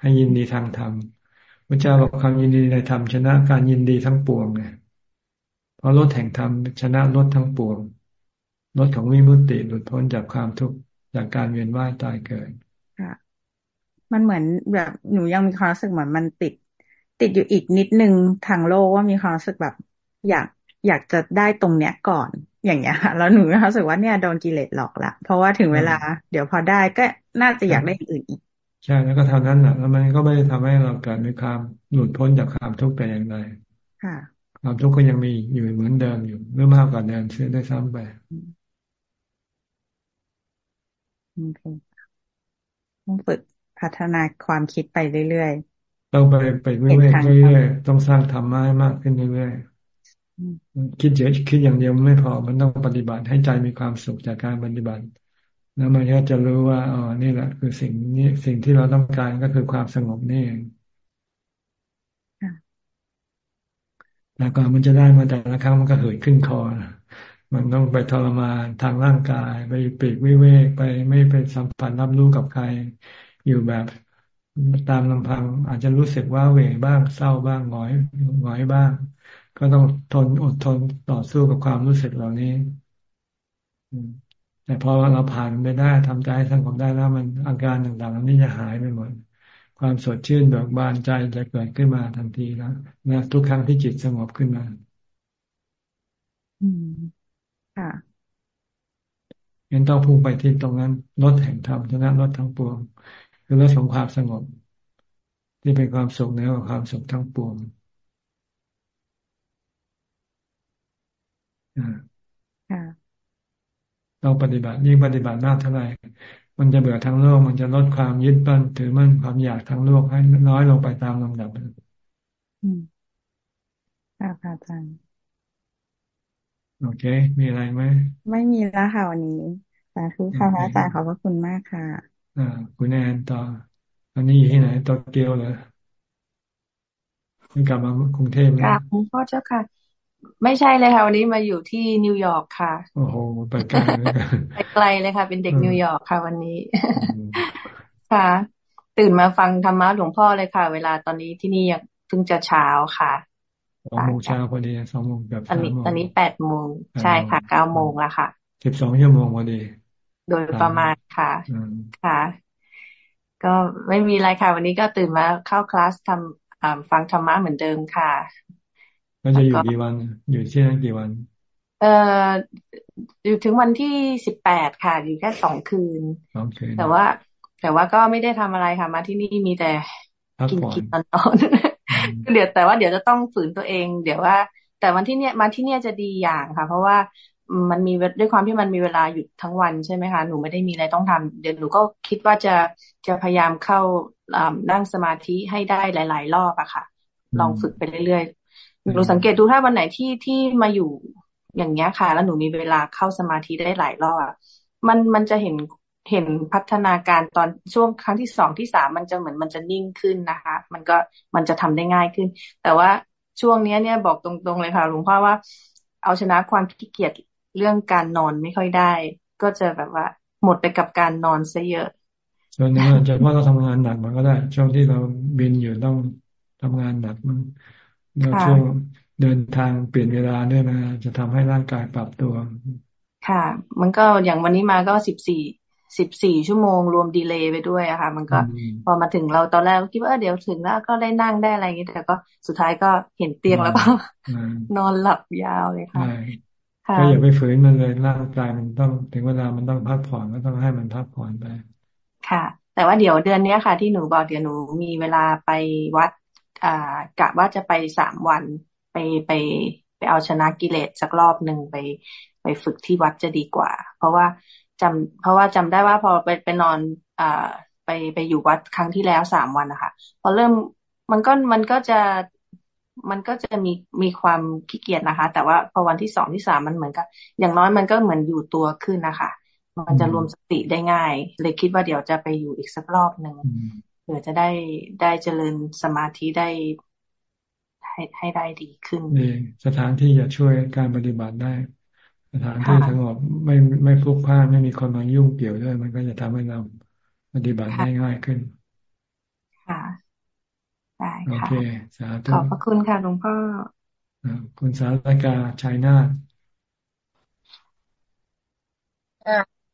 ให้ยินดีทางธรรมพระเจ้าบอกความยินดีในธรรมชนะการยินดีทั้งปวงไงเพราะรถแห่งธรรมชนะรถทั้งปวง รถของวิมุตติหลุดพ้นจากความทุกข์จากการเวียนว่ายตายเกิดค่ะมันเหมือนแบบหนูยังมีความรู้สึกเหมือนมันติด ติดอยู่อีกนิดนึงทางโลกว่ามีความรู้สึกแบบ อยากอยากจะได้ตรงเนี้ยก่อน อย่างเงี้ยค่ะแล้วหนูรู้สึกว่าเนี่ยโดนกิเลสหลอกละเพราะว่าถึงเวลา เดี๋ยวพอได้ก็น่าจะอยากได้อื่นอีกใช่แล้วก็เท่านั้นแหละแล้วมันก็ไม่ได้ทำให้เราเกิดมีความหลุดพ้นจากความทุกข์แต่อย่างใดค่ะความทุกข์ก็ยังมีอยู่เหมือนเดิมอยู่หรือมากกว่าเดิมเชื่อได้ซ้ำไป โอเคต้องฝึกพัฒนาความคิดไปเรื่อยๆ ต้องไปไปเรื่อยๆเรื่อยๆต้องสร้างธรรมะให้มากขึ้นเรื่อยๆคิดเยอะคิดอย่างเดียวไม่พอ มันต้องปฏิบัติให้ใจมีความสุขจากการปฏิบัติ แล้วมันก็จะรู้ว่าอ๋อนี่แหละ คือสิ่งนี้สิ่งที่เราต้องการก็คือความสงบนี่เองแล้วก็มันจะได้มาแต่ละครั้งมันก็เหิดขึ้นคอ มันต้องไปทรมานทางร่างกาย ไปปีกวิเวกไปไม่ไปสัมผัสรับรู้กับใคร อยู่แบบตามลำพัง อาจจะรู้สึกว่าเหวบ้างเศร้าบ้างหงอยหงอยบ้าง ก็ต้องทนอดทนต่อสู้กับความรู้สึกเหล่านี้ แต่พอเราผ่านไปได้ทำใจสงบได้แล้วมันอาการต่างๆนี้จะหายไปหมดความสดชื่นเบิกบานใจจะเกิดขึ้นมาทันทีแล้วนะทุกครั้งที่จิตสงบขึ้นมา อืม ค่ะงั้นต้องพุ่งไปที่ตรงนั้นลดแห่งธรรมชนะลดทั้งปวง คือลดของความสงบ ที่เป็นความสุขในความสุขทั้งปวงต้องปฏิบัติยิ่งปฏิบัติมากเท่าไหร่มันจะเบื่อทั้งโลก มันจะลดความยึดมั่นถือมั่นความอยากทั้งโลกให้น้อยลงไปตามลำดับอืมค่ะอาจารย์ โอเค มีอะไรไหมไม่มีแล้วค่ะวันนี้สาธุค่ะพระอาจารย์ขอบพระคุณมากค่ะอ่าคุณแอนต่ออันนี้อยู่ที่ไหนโตเกียวเหรอกลับมากรุงเทพไหมกลับคุณพ่อเจ้าค่ะ ไม่ใช่เลยค่ะวันนี้มาอยู่ที่นิวยอร์กค่ะ โอ้โหไปไกลเลยไปไกลเลยค่ะ เป็นเด็กนิวยอร์กค่ะ วันนี้ ค่ะ ตื่นมาฟังธรรมะหลวงพ่อเลยค่ะ เวลาตอนนี้ที่นี่ยังเพิ่งจะเช้าค่ะ สองโมงเช้าพอดีสองโมงกับอันนี้อันนี้แปดโมงใช่ค่ะเก้าโมงแล้วค่ะสิบสองชั่วโมงพอดี โดยประมาณค่ะค่ะ ก็ไม่มีอะไรค่ะ วันนี้ก็ตื่นมาเข้าคลาสทำฟังธรรมะเหมือนเดิมค่ะก็จะอยู่กี่วัน อยู่ที่นั่นกี่วัน เอ่ออยู่ถึงวันที่สิบแปดค่ะ อยู่แค่สองคืนสองคืนแต่ว่า แต่ว่าก็ไม่ได้ทำอะไรค่ะ มาที่นี่มีแต่ กินกินนอนเดี๋ยวแต่ว่าเดี๋ยวจะต้องฝืนตัวเอง เดี๋ยวว่า แต่วันที่เนี้ยมาที่เนี้ยจะดีอย่างค่ะ เพราะว่ามันมีด้วยความที่มันมีเวลาหยุดทั้งวันใช่ไหมคะหนูไม่ได้มีอะไรต้องทำเดี๋ยวหนูก็คิดว่าจะจะพยายามเข้านั่งสมาธิให้ได้หลาย ๆ รอบอะค่ะ ลองฝึกไปเรื่อยๆหนูสังเกตดูถ้าวันไหนที่ที่มาอยู่อย่างเงี้ยค่ะ แล้วหนูมีเวลาเข้าสมาธิได้หลายรอบมันมันจะเห็น เห็นพัฒนาการตอนช่วงครั้งที่สองที่สามมันจะเหมือนมันจะนิ่งขึ้นนะคะ มันก็มันจะทำได้ง่ายขึ้น แต่ว่าช่วงนี้เนี่ยบอกตรงๆเลยค่ะหลวงพ่อว่า เอาชนะความขี้เกียจเรื่องการนอนไม่ค่อยได้ ก็จะแบบว่า หมดไปกับการนอนซะเยอะส่วนนึงอาจจะว่าเราทำงานหนักมันก็ได้ ช่วงที่เราบินอยู่ต้องทำงานหนักมันแล้วช่วงเดินทางเปลี่ยนเวลาด้วยนะจะทำให้ร่างกายปรับตัว ค่ะ มันก็อย่างวันนี้มาก็สิบสี่ สิบสี่ชั่วโมงรวมดีเลย์ไปด้วยอะค่ะ มันก็พอมาถึงเราตอนแรกคิดว่าเดี๋ยวถึงแล้วก็ได้นั่งได้อะไรอย่างเงี้ยแต่ก็สุดท้ายก็เห็นเตียงแล้วก็นอนหลับยาวเลยค่ะก็อย่าไปฝืนมันเลยร่างกายมันต้องถึงเวลามันต้องพักผ่อนก็ต้องให้มันพักผ่อนไป ค่ะ แต่ว่าเดี๋ยวเดือนนี้ค่ะ ที่หนูบอกเดี๋ยวหนูมีเวลาไปวัดอ่ากะว่าจะไปสามวันไปไปไปเอาชนะกิเลสสักรอบหนึ่งไปไปฝึกที่วัดจะดีกว่า เพราะว่า จำเพราะว่าจำได้ว่าพอไปไปนอนอ่าไปไปอยู่วัดครั้งที่แล้วสามวันนะคะพอเริ่มมันก็มันก็จะมันก็จะมีมีความขี้เกียจนะคะ แต่ว่าพอวันที่สองที่สามมันเหมือนกับอย่างน้อยมันก็เหมือนอยู่ตัวขึ้นนะคะ มันจะรวมสติได้ง่าย เลยคิดว่าเดี๋ยวจะไปอยู่อีกสักรอบหนึ่งเพื่อจะได้ได้เจริญสมาธิได้ให้ให้ได้ดีขึ้นสถานที่จะช่วยการปฏิบัติได้ สถานที่สงบไม่ไม่พลุกพล่านไม่มีคนมายุ่งเกี่ยวด้วย มันก็จะทำให้เราฏิบัติได้ง่ายขึ้น ค่ะได้ค่ะโอเคสาธุขอบพระคุณค่ะหลวงพ่อคุณสารกาชัยนาท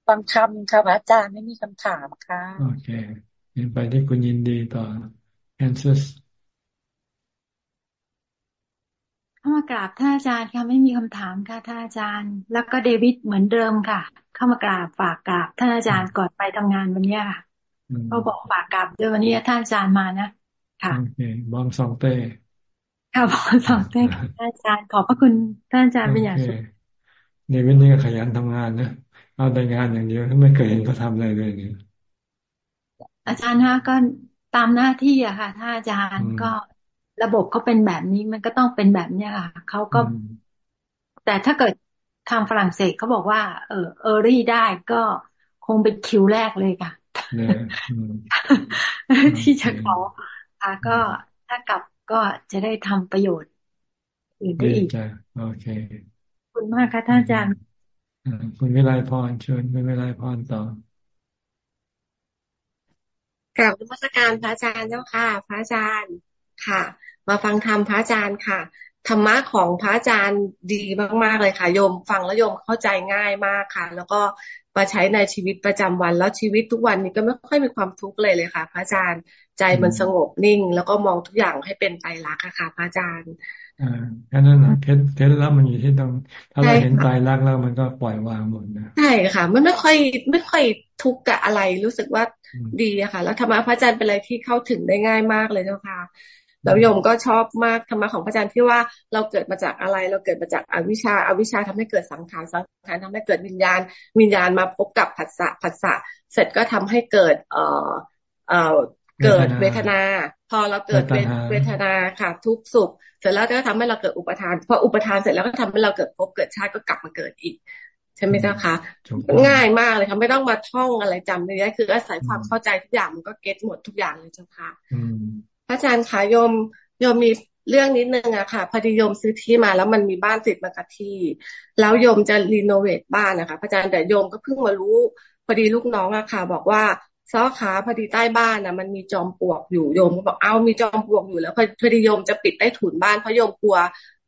ฟังคำค่ะพระอาจารย์ไม่มีคำถามค่ะ โอเคเห็นไปที่คุณยินดีต่อแอนซัส เข้ามากราบท่านอาจารย์ค่ะไม่มีคำถามค่ะท่านอาจารย์ แล้วก็เดวิดเหมือนเดิมค่ะ เข้ามากราบฝากกราบท่านอาจารย์ก่อนไปทำงานวันนี้ค่ะเขาบอกฝากกราบด้วยวันนี้ท่านอาจารย์มานะค่ะโอเคบอมสองเต้ค่ะบอมสองเต้ท่านอาจารย์ขอบพระคุณท่านอาจารย์เป็นอย่างสูงเดวิดนี่ก็ขยันทำงานนะเอาแต่งานอย่างเดียวไม่เคยเห็นเขาทำอะไรเลยเนี่ยอาจารย์ฮะก็ตามหน้าที่อะค่ะถ้าอาจารย์ก็ ระบบเขาเป็นแบบนี้มันก็ต้องเป็นแบบเนี้ยค่ะเขาก็ แต่ถ้าเกิดทางฝรั่งเศสเขาบอกว่า เออเออรี่ได้ก็คงเป็นคิวแรกเลยค่ะที่จะขอค่ะก็ถ้ากลับก็จะได้ทำประโยชน์อื่นได้อีกโอเคคุณมากค่ะท่านอาจารย์คุณวิไลพรเชิญคุณวิไลพรต่อกราบนมัสการพระอาจารย์เจ้าค่ะ พระอาจารย์ ค่ะ มาฟังธรรมพระอาจารย์ค่ะธรรมะของพระอาจารย์ดีมากๆเลยค่ะโยม ฟังแล้วโยมเข้าใจง่ายมากค่ะ แล้วก็มาใช้ในชีวิตประจำวันแล้วชีวิตทุกวันนี้ก็ไม่ค่อยมีความทุกข์เลยเลยค่ะ พระอาจารย์ใจมันสงบนิ่ง แล้วก็มองทุกอย่างให้เป็นไตรลักษณ์ค่ะพระอาจารย์อ่าแค่นั้นนะเคล็ดเคล็ดลับมันอยู่ที่ตรงถ้าเราเห็นตายรักแล้วมันก็ปล่อยวางหมดนะใช่ค่ะ มันไม่ค่อยไม่ค่อยทุกข์กับอะไรรู้สึกว่าดีอะค่ะ แล้วธรรมะพระอาจารย์เป็นอะไรที่เข้าถึงได้ง่ายมากเลยเจ้าค่ะ แล้วโยมก็ชอบมากธรรมะของพระอาจารย์ที่ว่าเราเกิดมาจากอะไร เราเกิดมาจากอวิชชาอาวิชชาทำให้เกิดสังขารสังขารทำให้เกิดวิญญาณ วิญญาณมาพบกับผัสสะผัสสะเสร็จก็ทำให้เกิด เอ่อเอ่อเกิดเวทนา พอเราเกิดเวทนาค่ะ ทุกสุข เสร็จแล้วก็ทำให้เราเกิดอุปทานพออุปทานเสร็จแล้วก็ทำให้เราเกิดภพเกิดชาติก็กลับมาเกิดอีกใช่ไหมเจ้าคะง่ายมากเลยค่ะไม่ต้องมาท่องอะไรจำเลยคืออาศัยความเข้าใจทุกอย่างมันก็เก็ตหมดทุกอย่างเลยเจ้าค่ะพระ อาจารย์ขาโยมโยมมีเรื่องนิดนึงอะค่ะ พอดีโยมซื้อที่มาแล้วมันมีบ้านติดมากับที่ แล้วโยมจะรีโนเวทบ้านนะคะพระอาจารย์แต่โยมก็เพิ่งมารู้ พอดีลูกน้องอะค่ะ บอกว่าซอขาพอดีใต้บ้านนะมันมีจอมปลวกอยู่โยมก็บอกเอามีจอมปลวกอยู่แล้วพอดีโยมจะปิดใต้ถุนบ้านเพราะโยมกลัว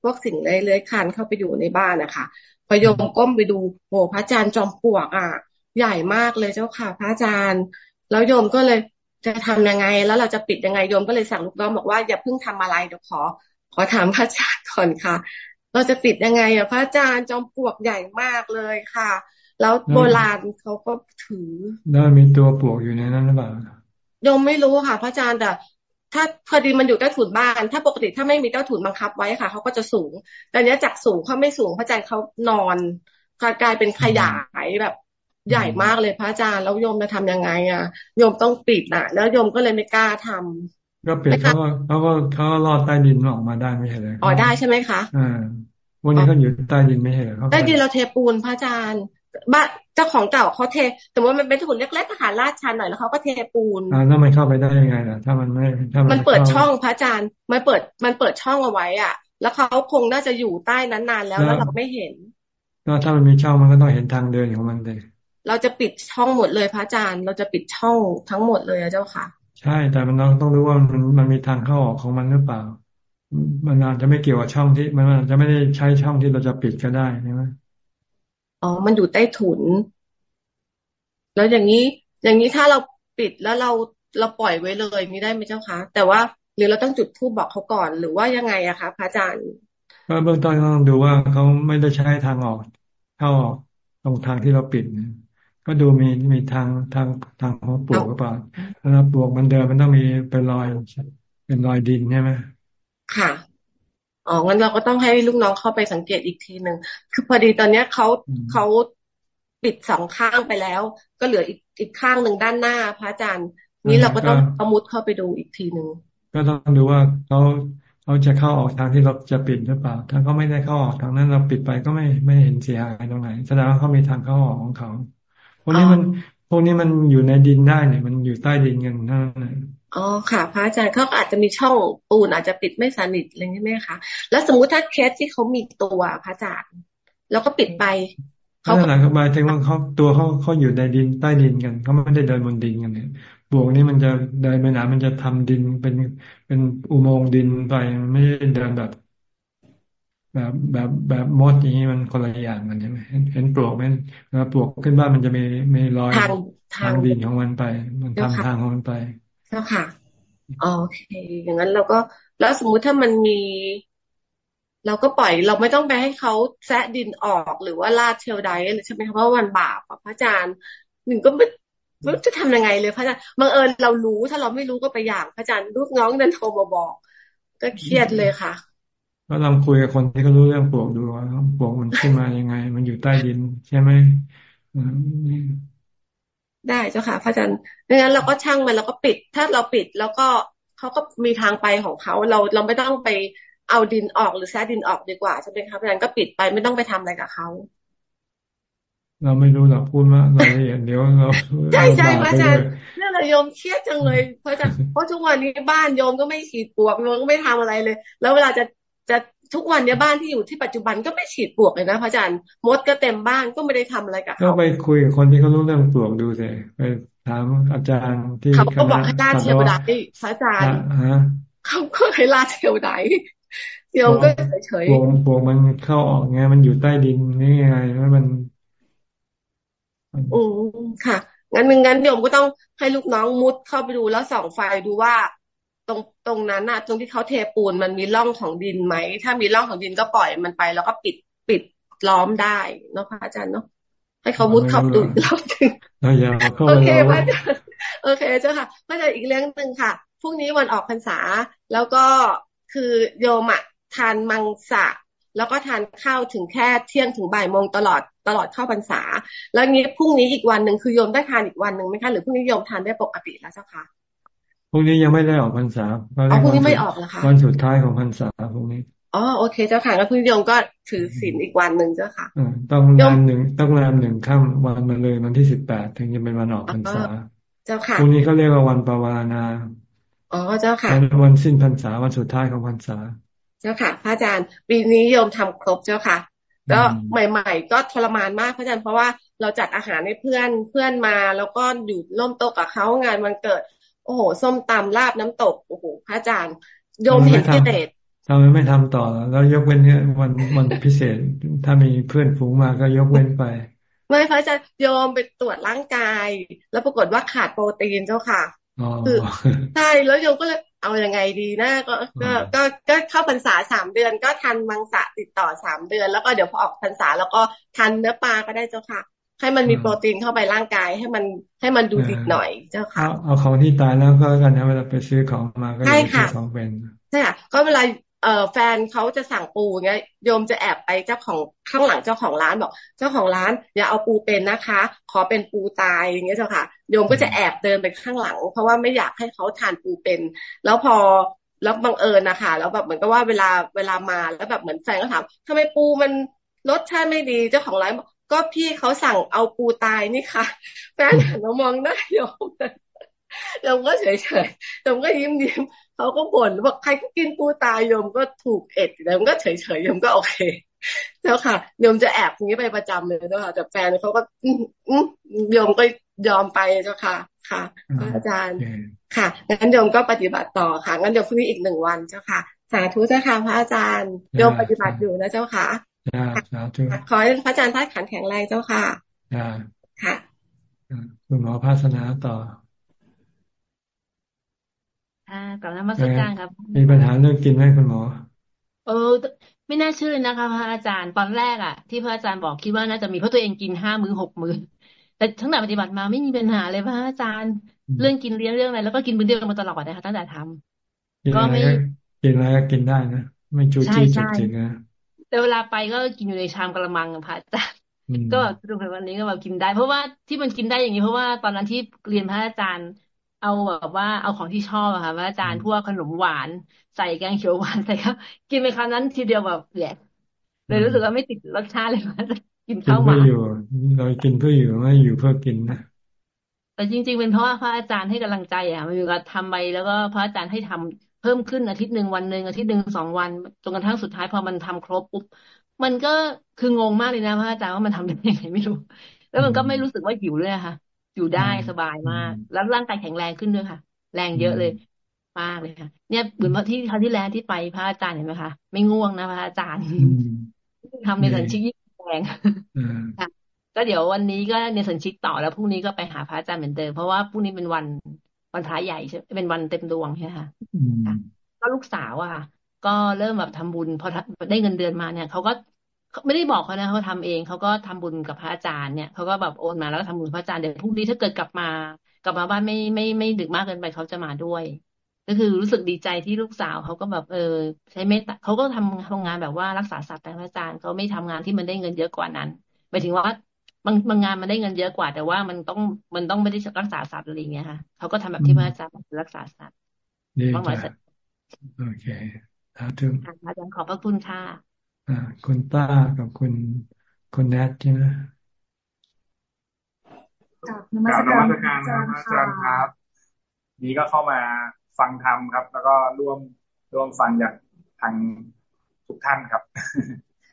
พวกสิ่งเลื้อยคลานเข้าไปอยู่ในบ้านนะคะพอโยมก้มไปดูโอ้พระอาจารย์จอมปลวกอะ ใหญ่มากเลยเจ้าค่ะ พระอาจารย์ แล้วโยมก็เลย จะทำยังไง แล้วเราจะปิดยังไงโยมก็เลยสั่งลูกน้องบอกว่าอย่าเพิ่งทำอะไรเดี๋ยวขอ ขอถามพระอาจารย์ก่อนค่ะ เราจะปิดยังไงอะพระอาจารย์จอมปลวกใหญ่มากเลยค่ะ แล้วโบราณเขาก็ถือแล้วมีตัวปลวกอยู่ในนั้นหรือเปล่าโยมไม่รู้ค่ะ พระอาจารย์แต่ถ้าพอดีมันอยู่ใต้ถุนบ้าน ถ้าปกติถ้าไม่มีใต้ถุนบังคับไว้ค่ะเขาก็จะสูง แต่เนี้ยจากสูงเขาไม่สูงพระอาจารย์เขานอนกลายเป็นขยายแบบ ใหญ่มากเลยพระอาจารย์แล้วโยมจะทํำยังไงอะโยมต้องปิดอะ แล้วโยมก็เลยไม่กล้าทำก็ปิดเขาก็เขาก็เขาก็รอดใต้ดินออกมาได้ไม่ใช่เลยอ๋อได้ใช่ไหมคะอ่าวันนี้เขาอยู่ใต้ดินไม่ใช่ใต้ดินเราเทปูนพระอาจารย์บ้านเจ้าของเก่าเขาเทแต่ว่ามันเป็นถุนเล็กๆค่ะลาดชันหน่อยแล้วเขาก็เทปูนอ่าแล้วมันเข้าไปได้ยังไงล่ะถ้ามันไม่ถ้ามันเปิดช่องพระอาจารย์มันเปิดมันเปิดช่องเอาไว้อะ แล้วเขาคงน่าจะอยู่ใต้นั้นนานแล้วแล้วเราไม่เห็นก็ถ้ามันมีช่องมันก็ต้องเห็นทางเดินของมันเลย เราจะปิดช่องหมดเลยพระอาจารย์ เราจะปิดช่องทั้งหมดเลยเจ้าค่ะ ใช่ แต่มันเราต้องรู้ว่ามันมันมีทางเข้าออกของมันหรือเปล่า มันอาจจะไม่เกี่ยวกับช่องที่มันอาจจะไม่ได้ใช้ช่องที่เราจะปิดก็ได้ใช่ไหมอ๋อ มันอยู่ใต้ถุน แล้วอย่างนี้ อย่างนี้ถ้าเราปิดแล้วเราเราปล่อยไว้เลยนี่ได้ไหมเจ้าคะแต่ว่าหรือเราต้องจุดทูบบอกเขาก่อนหรือว่ายังไงอะคะพระอาจารย์ก็เบื้องต้นต้องดูว่าเขาไม่ได้ใช้ทางออกเข้าออกตรงทางที่เราปิดน ก็ดูมีมีทางทางทางของปลวกหรือเปล่าถ้าปลวกมันเดินมันต้องมีเป็นรอยเป็นรอยดินใช่ไหมค่ะอ๋องั้นเราก็ต้องให้ลูกน้องเข้าไปสังเกตอีกทีหนึ่งคือพอดีตอนเนี้ยเขาเขาปิดสองข้างไปแล้ว ก็เหลืออีกอีกข้างหนึ่งด้านหน้า พระอาจารย์ นี้เราก็ต้องเอามุดเข้าไปดูอีกทีหนึ่งก็ต้องดูว่าเขาเขาจะเข้าออกทางที่เราจะปิดหรือเปล่า ถ้าเขาไม่ได้เข้าออกทางนั้นเราปิดไปก็ไม่ไม่เห็นเสียหายตรงไหนแสดงว่าเขามีทางเข้าออกของเขา พวกนี้มันพวกนี้มันอยู่ในดินได้เนี่ย มันอยู่ใต้ดินกันนั่นอ๋อค่ะ พระอาจารย์เขาอาจจะมีช่องปูนอาจจะปิดไม่สนิทอะไรใช่ไหมคะแล้วสมมุติถ้าเคสที่เขามีตัวพระอาจารย์แล้วก็ปิดไปเขาหลังหมายถึงว่าเขาตัวเขาเขาอยู่ในดินใต้ดินกันเขาไม่ได้เดินบนดินกันเนี่ยบวกนี้มันจะเดินไปไหนมันจะทำดินเป็นเป็นอุโมงค์ดินไปไม่ได้เดินแบบ แบบแบบแบบมดอย่างนี้มันคนละอย่างกันใช่ไหมเห็นปลวกไหมเวลาปลวกขึ้นบ้านมันจะมีมีรอยทางดินของมันไป มันทำทางของมันไปใช่ค่ะโอเค อย่างนั้นเราก็ แล้วสมมุติถ้ามันมี เราก็ปล่อยเราไม่ต้องไปให้เขาแซะดินออกหรือว่าลาดเชลไดใช่ไหมคะเพราะวันบาปพระอาจารย์หนึ่งก็ไม่รู้จะทำยังไงเลยพระอาจารย์บังเอิญเรารู้ถ้าเราไม่รู้ก็ไปอย่างพระอาจารย์ลูกน้องเดินโทรมาบอก ก็เครียดเลยค่ะ ก็ลองคุยกับคนที่เขารู้เรื่องปลวกดูว่าปลวกมันขึ้นมายังไง มันอยู่ใต้ดิน ใช่ไหมได้เจ้าค่ะ พระอาจารย์ดังนั้นเราก็ช่างมันแล้วก็ปิด ถ้าเราปิดแล้วก็เขาก็มีทางไปของเขาเราเราไม่ต้องไปเอาดินออกหรือแซดินออกดีกว่าใช่ไหมคะพระอาจารย์ก็ปิดไปไม่ต้องไปทำอะไรกับเขาเราไม่รู้หรอกพูดมารายละเอียดเดี๋ยวเราใช่ใช่พระอาจารย์นี่เราโยมเครียดจังเลยเพราะจะเพราะทุกวันนี้บ้านโยมก็ไม่ฉีดปวกโยมก็ไม่ทำอะไรเลย แล้วเวลาจะจะ ทุกวันเนี้ยบ้านที่อยู่ที่ปัจจุบันก็ไม่ฉีดปวกเลยนะพระอาจารย์มดก็เต็มบ้านก็ไม่ได้ทำอะไรกับเขาก็ไปคุยกับคนที่เขารู้เรื่องปวกดูสิไปถามอาจารย์ที่เขาก็บอกให้ลาเทวดาพระอาจารย์เขาก็ให้ลาเทวดาโยมก็เฉยๆปวกปวกมันเข้าออกไงมันอยู่ใต้ดินนี่ไงแล้วมันอืมค่ะงั้นงั้นโยมก็ต้องให้ลูกน้องมุดเข้าไปดูแล้วส่องไฟดูว่า ตรงตรงนั้นน่ะ ตรงที่เขาเทปูนมันมีร่องของดินไหม ถ้ามีร่องของดินก็ปล่อยมันไป แล้วก็ปิดปิดล้อมได้เนาะพระอาจารย์เนาะให้เขามุดเข้าดูรอบถึงโอเคพระอาจารย์โอเคเจ้าค่ะพระอาจารย์อีกเรื่องหนึ่งค่ะพรุ่งนี้วันออกพรรษา แล้วก็คือโยมอะทานมังสะแล้วก็ทานข้าวถึงแค่เที่ยงถึงบ่ายโมงตลอดตลอดเข้าพรรษา แล้วงี้พรุ่งนี้อีกวันหนึ่งคือโยมได้ทานอีกวันหนึ่งไหมคะหรือพรุ่งนี้โยมทานได้ปกติแล้วเจ้าคะพ รุ่งนี้ยังไม่ได้ออกพรรษาอ๋อพรุ่งนี้ไม่ออกเหรอคะวันสุดท้ายของพรรษาพรุ่งนี้อ๋อโอเคเจ้าค่ะแล้วพรุ่งนี้โยมก็ถือศีลอีกวันหนึ่งเจ้าค่ะต้องรามหนึ่งต้องรามหนึ่งค่ำวันมาเลยวันที่สิบแปดถึงจะเป็นวันออกพรรษา เจ้าค่ะพรุ่งนี้เขาเรียกว่าวันปวารณาอ๋อเจ้าค่ะวันสิ้นพรรษาวันสุดท้ายของพรรษา เจ้าค่ะ พระอาจารย์ปีนี้โยมทำครบเจ้าค่ะ ก็ใหม่ ๆ ก็ทรมานมากพระอาจารย์เพราะว่าเราจัดอาหารให้เพื่อนเพื่อนมา แล้วก็อยู่ร่วมโต๊ะกับเขางานวันเกิด โอ้โห ส้มตำลาบน้ำตกโอ้โหพระอาจารย์โยมเห็นกิเลสทำไมไม่ทำต่อแล้วยกเว้นเนี่ยวันวันพิเศษ ถ้ามีเพื่อนฝูงมาก็ยกเว้นไป ไม่พระอาจารย์โยมไปตรวจร่างกาย แล้วปรากฏว่าขาดโปรตีนเจ้าค่ะคือใช่แล้วโยมก็เลยเอาอยัางไงดีนะก็ก็ก็ก็เข้าพรรษาสามเดือน ก็ทันมังสะติดต่อสามเดือน แล้วก็เดี๋ยวพอออกพรรษาแล้วก็ทันเนื้อปลาก็ได้เจ้าค่ะ ให้มันมีโปรตีนเข้าไปร่างกายให้มันให้มันดูดีหน่อยเจ้าค่ะ เอาของที่ตายแล้วก็กันนะเวลาไปซื้อของมาก็ใช่ค่ะของเป็นใช่ค่ะก็เวลาเออแฟนเขาจะสั่งปูเงี้ยโยมจะแอบไปเจ้าของข้างหลังเจ้าของร้านบอก เจ้าของร้านอย่าเอาปูเป็นนะคะ ขอเป็นปูตายอย่างเงี้ยเจ้าค่ะ โยมก็จะแอบเดินไปข้างหลัง เพราะว่าไม่อยากให้เขาทานปูเป็น แล้วพอแล้วบังเอิญนะคะแล้วแบบเหมือนกับว่าเวลาเวลามาแล้วแบบเหมือนแฟนก็ถามทำไมปูมันรสชาติไม่ดีเจ้าของร้านบอก ก็พี่เขาสั่งเอาปูตายนี่ค่ะแฟนหันมามองหน้าโยมโยมก็เฉยเฉยโยมก็ยิ้มยิ้มเขาก็บ่นบอกใครก็กินปูตายโยมก็ถูกเอ็ดแต่โยมก็เฉยเฉยโยมก็โอเคเจ้าค่ะโยมจะแอบอย่างนี้ไปประจำเลยเจ้าค่ะแต่แฟนเขาก็โยมก็ยอมไปเจ้าค่ะ ค่ะอาจารย์ค่ะงั้นโยมก็ปฏิบัติต่อค่ะงั้นเดี๋ยวพรุ่งนี้อีกหนึ่งวันเจ้าค่ะ สาธุเจ้าค่ะพระอาจารย์โยมปฏิบัติอยู่นะเจ้าค่ะสาธุ ขอให้พระอาจารย์ท่านขันแข็งแรงเจ้าค่ะค่ะคุณหมอภาสนาต่อค่ะกลับมาสักการครับ มีปัญหาเรื่องกินไหมคุณหมอ เออ ไม่น่าเชื่อนะคะพระอาจารย์ตอนแรกอะ ที่พระอาจารย์บอกคิดว่าน่าจะมีเพราะตัวเองกินห้ามื้อหกมื้อแต่ทั้งแต่ปฏิบัติมาไม่มีปัญหาเลยพระอาจารย์ เรื่องกินเลี้ยงเรื่องอะไรแล้วก็กินมื้อเดียวมาตลอดนะคะตั้งแต่ทำก็ไม่กินอะไรก็กินได้นะไม่จูจี้จุกจิกนะ แต่เวลาไปก็กินอยู่ในชามกระมังพระอาจารย์ก็ดูแบบวันนี้ก็แบบกินได้ เพราะว่าที่มันกินได้อย่างนี้เพราะว่าตอนนั้นที่เรียนพระอาจารย์ เอาแบบว่าเอาของที่ชอบอะค่ะพระอาจารย์พวกขนมหวาน ใส่แกงเขียวหวานใส่ข้าวกินไปครั้งนั้นทีเดียวแบบแหลกเลยรู้สึกว่าไม่ติดรสชาติเลยว่าจะกินข้าวหวานอยู่เรากินเพื่ออยู่ไม่อยู่เพื่อกินนะแต่จริง ๆ เป็นเพราะว่าพระอาจารย์ให้กำลังใจอะมันอยู่กับทำไปแล้วก็พระอาจารย์ให้ทำเพิ่มขึ้นอาทิตย์หนึ่งวันหนึ่งอาทิตย์หนึ่งสองวันจนกระทั่งสุดท้ายพอมันทำครบปุ๊บมันก็คืองงมากเลยนะพระอาจารย์ว่ามันทำได้ยังไงไม่รู้ แล้วมันก็ไม่รู้สึกว่าหิวเลยค่ะอยู่ได้สบายมาก แล้วร่างกายแข็งแรงขึ้นด้วยค่ะ แรงเยอะเลยมากเลยค่ะ เนี่ยเหมือนที่ครั้งที่แล้วที่ไปพระอาจารย์เห็นไหมคะไม่ง่วงนะพระอาจารย์ทำในสันชิกยิ่งแรงค่ะก็เดี๋ยววันนี้ก็ในสันชิกต่อแล้วพรุ่งนี้ก็ไปหาพระอาจารย์เหมือนเดิมเพราะว่าพรุ่งนี้เป็นวัน วันพระใหญ่ใช่เป็นวันเต็มดวงใช่ไหมคะก็ลูกสาวอะ ก็เริ่มแบบทำบุญพอได้เงินเดือนมาเนี่ยเขาก็ไม่ได้บอกเขานะเขาทำเองเขาก็ทำบุญกับพระอาจารย์เนี่ยเขาก็แบบโอนมาแล้วก็ทำบุญพระอาจารย์เดี๋ยวพรุ่งนี้ถ้าเกิดกลับมา กลับมาบ้านไม่ไม่ไม่ดึกมากเกินไปเขาจะมาด้วย ก็คือรู้สึกดีใจที่ลูกสาวเขาก็แบบเออ ใช้เมตตาเขาก็ทำทำงานแบบว่ารักษาสัตว์แต่พระอาจารย์เขาไม่ทำงานที่มันได้เงินเยอะกว่านั้นหมายถึงว่า บางบางงานมันได้เงินเยอะกว่า แต่ว่ามันต้องมันต้องไม่ได้รักษาสัตว์อะไรอย่างเงี้ยค่ะเขาก็ทำแบบที่พระอาจารย์รักษาสัตว์บ้างหมายสัตว์โอเคสาธุอาจารย์ขอบพระคุณค่ะอ่าคุณต้ากับคุณคุณแนทใช่ไหมกับนมัสการอาจารย์อาจารย์ครับนี้ก็เข้ามาฟังธรรมครับ แล้วก็ร่วมร่วมฟังจากทางทุกท่านครับ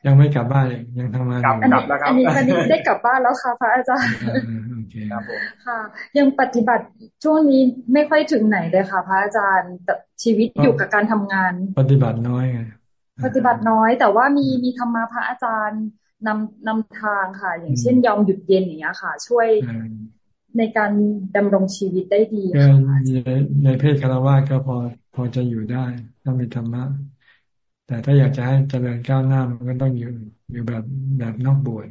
ยังไม่กลับบ้านเลยยังทำงานกลับกลับแล้วครับอันนี้อันนี้ได้กลับบ้านแล้วค่ะ พระอาจารย์ค่ะ ยังปฏิบัติช่วงนี้ไม่ค่อยถึงไหนเลยค่ะ พระอาจารย์แต่ชีวิตอยู่กับการทำงาน ปฏิบัติน้อยไงปฏิบัติน้อย แต่ว่ามีมีธรรมะพระอาจารย์นำนำทางค่ะ อย่างเช่นยอมหยุดเย็นอย่างเงี้ยค่ะ ช่วยในการดำรงชีวิตได้ดีค่ะในเพศคารวะก็พอพอจะอยู่ได้ถ้ามีธรรมะ แต่ถ้าอยากจะให้เจริญก้าวหน้ามันก็ต้องอยู่อยู่แบบแบบนอกบวช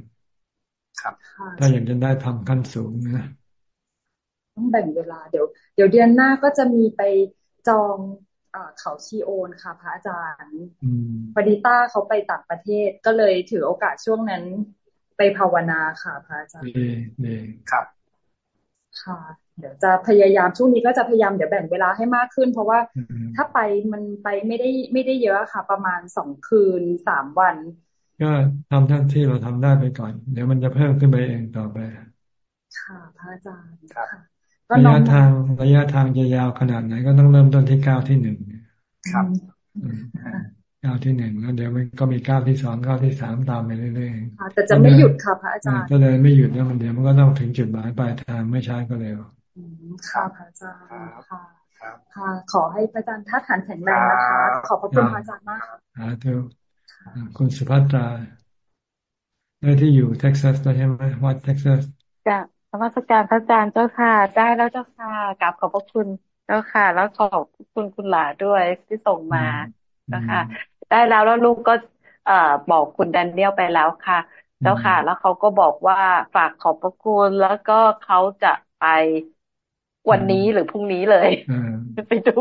ครับถ้าอยากจะได้ทำขั้นสูงนะต้องแบ่งเวลาเดี๋ยว เดี๋ยวเดือนหน้าก็จะมีไปจองอเขาชีโอนค่ะ พระอาจารย์พอดีต้าเขาไปต่างประเทศก็เลยถือโอกาสช่วงนั้นไปภาวนาค่ะ พระอาจารย์ครับ ค่ะ เดี๋ยวจะพยายามช่วงนี้ก็จะพยายามเดี๋ยวแบ่งเวลาให้มากขึ้น เพราะว่าถ้าไปมันไปไม่ได้ไม่ได้เยอะค่ะ ประมาณสองคืนสามวัน ก็ทำทั้งที่เราทำได้ไปก่อน เดี๋ยวมันจะเพิ่มขึ้นไปเองต่อไป ค่ะพระอาจารย์ค่ะระยะทางระยะทางจะยาวขนาดไหนก็ต้องเริ่มต้นที่ก้าวที่หนึ่งครับก้าวที่หนึ่งแล้วเดี๋ยวมันก็มีก้าวที่สองก้าวที่สามตามไปเรื่อยๆแต่จะไม่หยุดค่ะพระอาจารย์ก็เลยไม่หยุดแล้วมันเดี๋ยวมันก็ต้องถึงจุดหมายปลายทางไม่ช้าก็เร็ว ค่ะพระอาจารย์ค่ะค่ะ ขอให้พระอาจารย์ท่าฐานแข็งแรงนะคะ ขอบพระคุณพระอาจารย์มากค่ะเธอคุณสุภัตราได้ที่อยู่เท็กซัสใช่ไหมวัดเท็กซัสจ้ะนมัสการพระอาจารย์เจ้าค่ะ ได้แล้วเจ้าค่ะกราบขอบพระคุณเจ้าค่ะ แล้วขอบคุณคุณหลาด้วยที่ส่งมาเจ้าค่ะ ได้แล้วแล้วลูกก็เอ่อบอกคุณแดเนียลไปแล้วค่ะเจ้าค่ะ แล้วเขาก็บอกว่าฝากขอบพระคุณแล้วก็เขาจะไป วันนี้หรือพรุ่งนี้เลยไปดู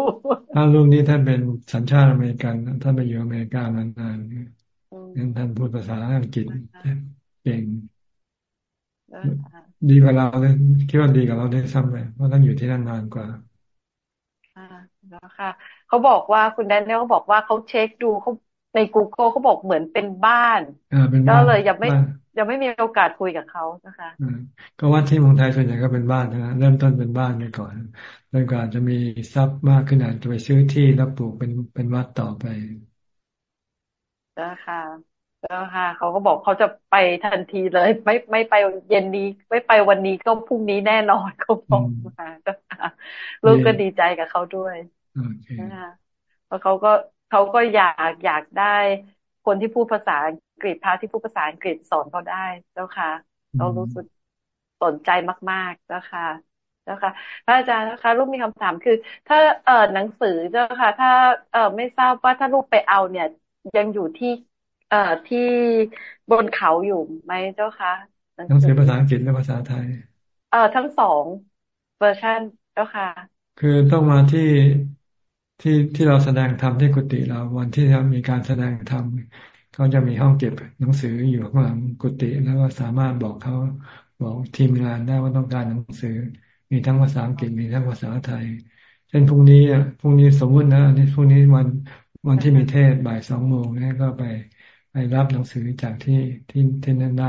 ถ้าลูกนี้ท่านเป็นสัญชาติอเมริกันท่านไปอยู่อเมริกานานๆงั้นท่านพูดภาษาอังกฤษเก่งดีกว่าเราเลยคิดว่าดีกว่าเราได้ซ้ำไปเพราะท่านอยู่ที่นั่นนานกว่าอ่าแล้วค่ะเขาบอกว่าคุณแดนเนี่ยเขาบอกว่าเขาเช็คดูเขาใน Google เขาบอกเหมือนเป็นบ้านก็เลยยังไม่ ยังไม่มีโอกาสคุยกับเขานะคะก็วัดที่เมืองไทยส่วนใหญ่ก็เป็นบ้านนะเริ่มต้นเป็นบ้านไปก่อนจนกว่าจะมีทรัพย์มากขึ้นอาจจะไปซื้อที่แล้วปลูกเป็นเป็นวัดต่อไปนะคะแล้วค่ะเขาก็บอกเขาจะไปทันทีเลย ไม่ไม่ไปเย็นนี้ ไม่ไปวันนี้ก็พรุ่งนี้แน่นอนเขาบอกมาลูกก็ดีใจกับเขาด้วยนะคะเพราะเขาก็เขาก็อยากอยากได้ คนที่พูดภาษาอังกฤษพระที่พูดภาษาอังกฤษสอนเขาได้เจ้าค่ะเรารู้สึกสนใจมาก ๆ เจ้าค่ะเจ้าค่ะพระอาจารย์นะคะลูกมีคำถามคือ ถ้าเอ่อหนังสือเจ้าค่ะ ถ้าเอ่อไม่ทราบว่าถ้าลูกไปเอาเนี่ย ยังอยู่ที่เอ่อที่บนเขาอยู่ไหมเจ้าคะหนังสือภาษาอังกฤษและภาษาไทย เอ่อทั้งสองเวอร์ชันเจ้าค่ะ คือต้องมาที่ ที่ที่เราแสดงธรรมที่กุฏิเราวันที่เรามีการแสดงธรรมเขาจะมีห้องเก็บหนังสืออยู่ข้างหลังกุฏิแล้วก็สามารถบอกเขาบอกทีมงานได้ว่าต้องการหนังสือ มีทั้งภาษาอังกฤษมีทั้งภาษาไทย เช่นพรุ่งนี้พรุ่งนี้สมมุตินะอันนี้พรุ่งนี้วันวันที่มีเทศบ่ายสองโมงนี่ก็ไปไปรับหนังสือจากที่ที่ที่นั่นได้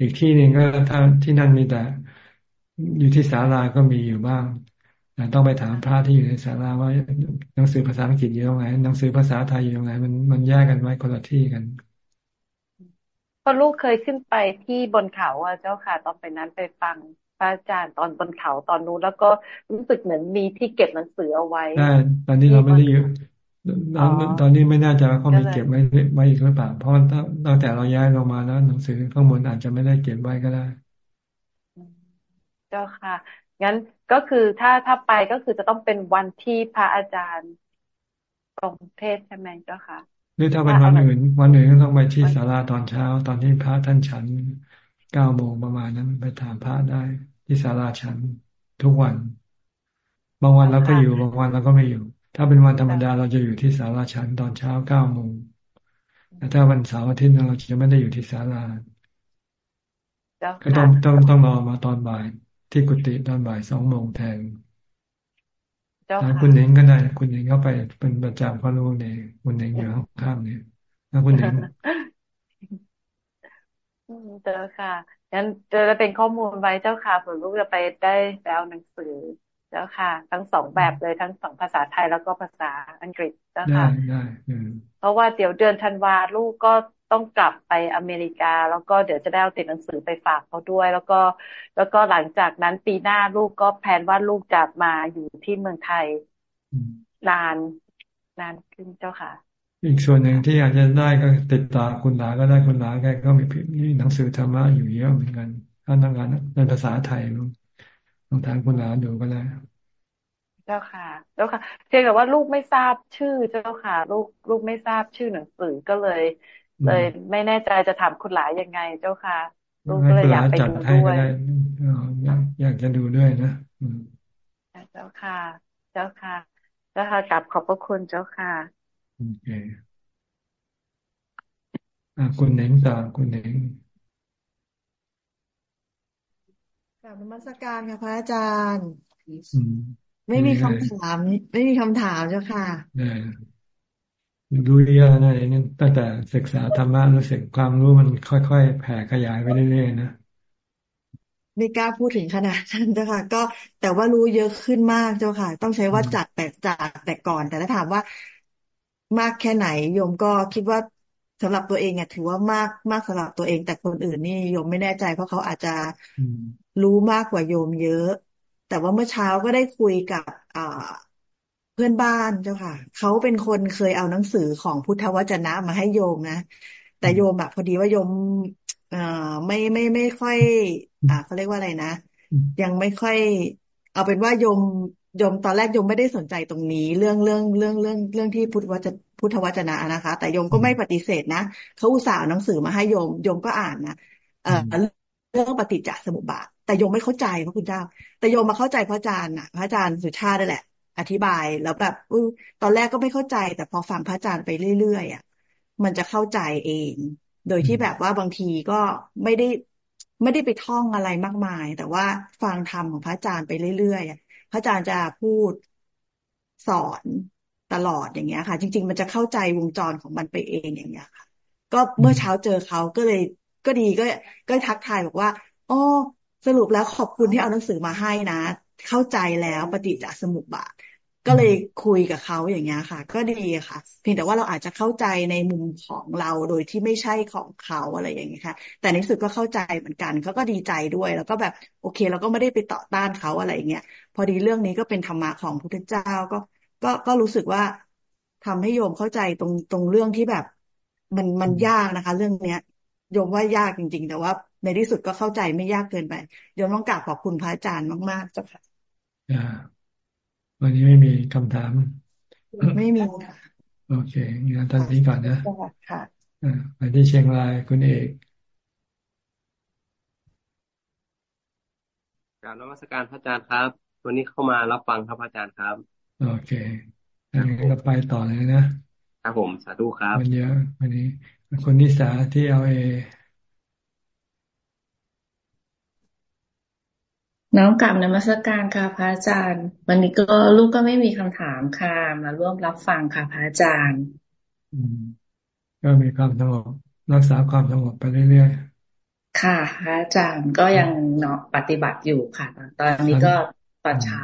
อีกที่หนึ่งก็ถ้าที่นั่นมีแต่อยู่ที่ศาลาก็มีอยู่บ้าง ต่ต้องไปถามพระที่อยู่ในศาลาว่าหนังสือภาษาอังกฤษอยู่ตรงไหนหนังสือภาษาไทยอยู่ตรงไหนมันมันแยกกันไว้คนละที่กันราะลูกเคยขึ้นไปที่บนเขาอะเจ้าค่ะ ตอนไปนั้นไปฟังพระอาจารย์ตอนบนเขาตอนนู้นแล้วก็รู้สึกเหมือนมีที่เก็บหนังสือเอาไว้ใช่ตอนนี้เราไม่ได้อยู่ตอนนี้ไม่น่าจะเขามีเก็บไว้ไว้อีกหรือเปล่าเพราะตั้งแต่เราย้ายลงมาแล้วหนังสือข้างบนอาจจะไม่ได้เก็บไว้ก็ได้ เจ้าค่ะ งั้น ก็คือถ้าถ้าไปก็คือจะต้องเป็นวันที่พระอาจารย์ตรงเทศใช่ไหมเจ้าค่ะหรือถ้าเป็นวันอื่นวันอื่นก็ต้องไปที่ศาลาตอนเช้า ตอนที่พระท่านฉันเก้าโมงประมาณนั้น ไปถามพระได้ที่ศาลาฉันทุกวัน บางวันเราก็อยู่บางวันเราก็ไม่อยู่ ถ้าเป็นวันธรรมดาเราจะอยู่ที่ศาลาฉันตอนเช้าเก้าโมงแต่ถ้าวันเสาร์อาทิตย์เราจะไม่ได้อยู่ที่ศาลาก็ต้องต้องต้องรอมาตอนบ่าย ที่กุฏิตอนบ่ายสองโมงแทนถามคุณเองก็ได้ คุณเองก็ไปเป็นประจำเพราะรู้เนี่ยคุณเองอยู่ข้างๆเนี่ยแล้วคุณเองเจอค่ะงั้นจะเป็นข้อมูลไว้เจ้าค่ะผลลูกจะไปได้ไปเอาหนังสือเจ้าค่ะ ทั้งสองแบบเลยทั้งสองภาษาไทยแล้วก็ภาษาอังกฤษเจ้าค่ะได้เพราะว่าเดี๋ยวเดือนธันวาลูกก็ ต้องกลับไปอเมริกา แล้วก็เดี๋ยวจะได้เอาติดหนังสือไปฝากเขาด้วย แล้วก็ แล้วก็หลังจากนั้นปีหน้าลูกก็แผนว่าลูกจะมาอยู่ที่เมืองไทยนานนานขึ้นเจ้าค่ะ อีกส่วนหนึ่งที่อาจจะได้ก็ติดต่อคุณหลาก็ได้คุณหลาแกก็มีมีหนังสือธรรมะอยู่เยอะเหมือนกันถ้าทำงานในภาษาไทยลองถามคุณหลาดูก็ได้เจ้าค่ะ เจ้าค่ะเพียงแต่ว่าลูกไม่ทราบชื่อเจ้าค่ะ ลูกลูกไม่ทราบชื่อหนังสือก็เลย เลย ไม่แน่ใจจะถามคุณหลายยังไงเจ้าค่ะลูกก็เลยอยากไปดูด้วยอยากจะดูด้วยนะเจ้าค่ะ เจ้าค่ะ เจ้าค่ะกลับขอบพระคุณเจ้าค่ะโอเคอ่าคุณเน่งต่อคุณเน่งกลับนมัสการค่ะพระอาจารย์ไม่มีคำถาม ไม่มีคำถามเจ้าค่ะ รู้เยอะนะนี่ตั้งแต่ศึกษาธรรมะรู้สึกความรู้มันค่อยๆ แผ่ขยายไปเรื่อยๆนะไม่กล้าพูดถึงขนาดนั้นเจ้าค่ะ ก็แต่ว่ารู้เยอะขึ้นมากเจ้าค่ะ ต้องใช้ว่าจากแต่จากแต่ก่อน แต่ถ้าถามว่ามากแค่ไหนโยมก็คิดว่าสำหรับตัวเองเนี่ยถือว่ามากมากสำหรับตัวเอง แต่คนอื่นนี่โยมไม่แน่ใจ เพราะเขาอาจจะรู้มากกว่าโยมเยอะ แต่ว่าเมื่อเช้าก็ได้คุยกับอ่าเพื่อนบ้านเจ้าค่ะ เขาเป็นคนเคยเอาหนังสือของพุทธวจนะมาให้โยมนะ แต่โยมอะพอดีว่าโยมอ่าไม่ไม่ไม่ค่อย อ่าเขาเรียกว่าอะไรนะ ยังไม่ค่อย เอาเป็นว่าโยมโยมตอนแรกโยมไม่ได้สนใจตรงนี้ เรื่องเรื่องเรื่องเรื่องเรื่องที่พุทธวจพุทธวจนะนะคะ แต่โยมก็ไม่ปฏิเสธนะเขาอุตส่าห์หนังสือมาให้โยมโยมก็อ่านนะเอ่อเรื่องปฏิจจสมุปบาทแต่โยมไม่เข้าใจพระคุณเจ้า แต่โยมมาเข้าใจพระอาจารย์นะพระอาจารย์สุชาติได้แหละ อธิบายแล้วแบบอตอนแรกก็ไม่เข้าใจ แต่พอฟังพระอาจารย์ไปเรื่อยๆอะมันจะเข้าใจเอง โดยที่แบบว่าบางทีก็ไม่ได้ไม่ได้ไปท่องอะไรมากมาย แต่ว่าฟังธรรมของพระอาจารย์ไปเรื่อยๆพระอาจารย์จะพูดสอนตลอดอย่างเงี้ยค่ะ จริง ๆ มันจะเข้าใจวงจรของมันไปเองอย่างเงี้ยค่ะ ก็เมื่อเช้าเจอเขาก็เลยก็ดีก็ก็ทักทายบอกว่าอ๋อสรุปแล้วขอบคุณที่เอาหนังสือมาให้นะ เข้าใจแล้วปฏิจจสมุปบาท ก็เลยคุยกับเขาอย่างเงี้ยค่ะ ก็ดีค่ะ เพียงแต่ว่าเราอาจจะเข้าใจในมุมของเราโดยที่ไม่ใช่ของเขาอะไรอย่างเงี้ยค่ะ แต่ในสุดก็เข้าใจเหมือนกันเขาก็ดีใจด้วย แล้วก็แบบโอเค เราก็ไม่ได้ไปต่อต้านเขาอะไรอย่างเงี้ยพอดีเรื่องนี้ก็เป็นธรรมะของพุทธเจ้าก็ก็ก็รู้สึกว่าทำให้โยมเข้าใจตรงตรงเรื่องที่แบบ มันมันยากนะคะ เรื่องเนี้ยโยมว่ายากจริง ๆ แต่ว่าในที่สุดก็เข้าใจไม่ยากเกินไปโยมต้องกราบขอบคุณพระอาจารย์มากๆเจ้าค่ะ วันนี้ไม่มีคำถาม ไม่มีค่ะโอเคงั้นตอนนี้ก่อนนะค่ะไปที่เชียงรายคุณเอกการนมัสการพระอาจารย์ครับ วันนี้เข้ามารับฟังครับพระอาจารย์ครับ โอเคงั้นเราไปต่อเลยนะครับผมสาธุครับวันเยอะวันนี้คนนิสาที่เอลเอ น้องกลับนมัสการค่ะพระอาจารย์ วันนี้ก็ลูกก็ไม่มีคำถามค่ะมาร่วมรับฟังค่ะพระอาจารย์ก็มีความสงบรักษาความสงบไปเรื่อยๆค่ะพระอาจารย์ก็ยังเนาะปฏิบัติอยู่ค่ะ ตอนนี้ก็ตอนเช้า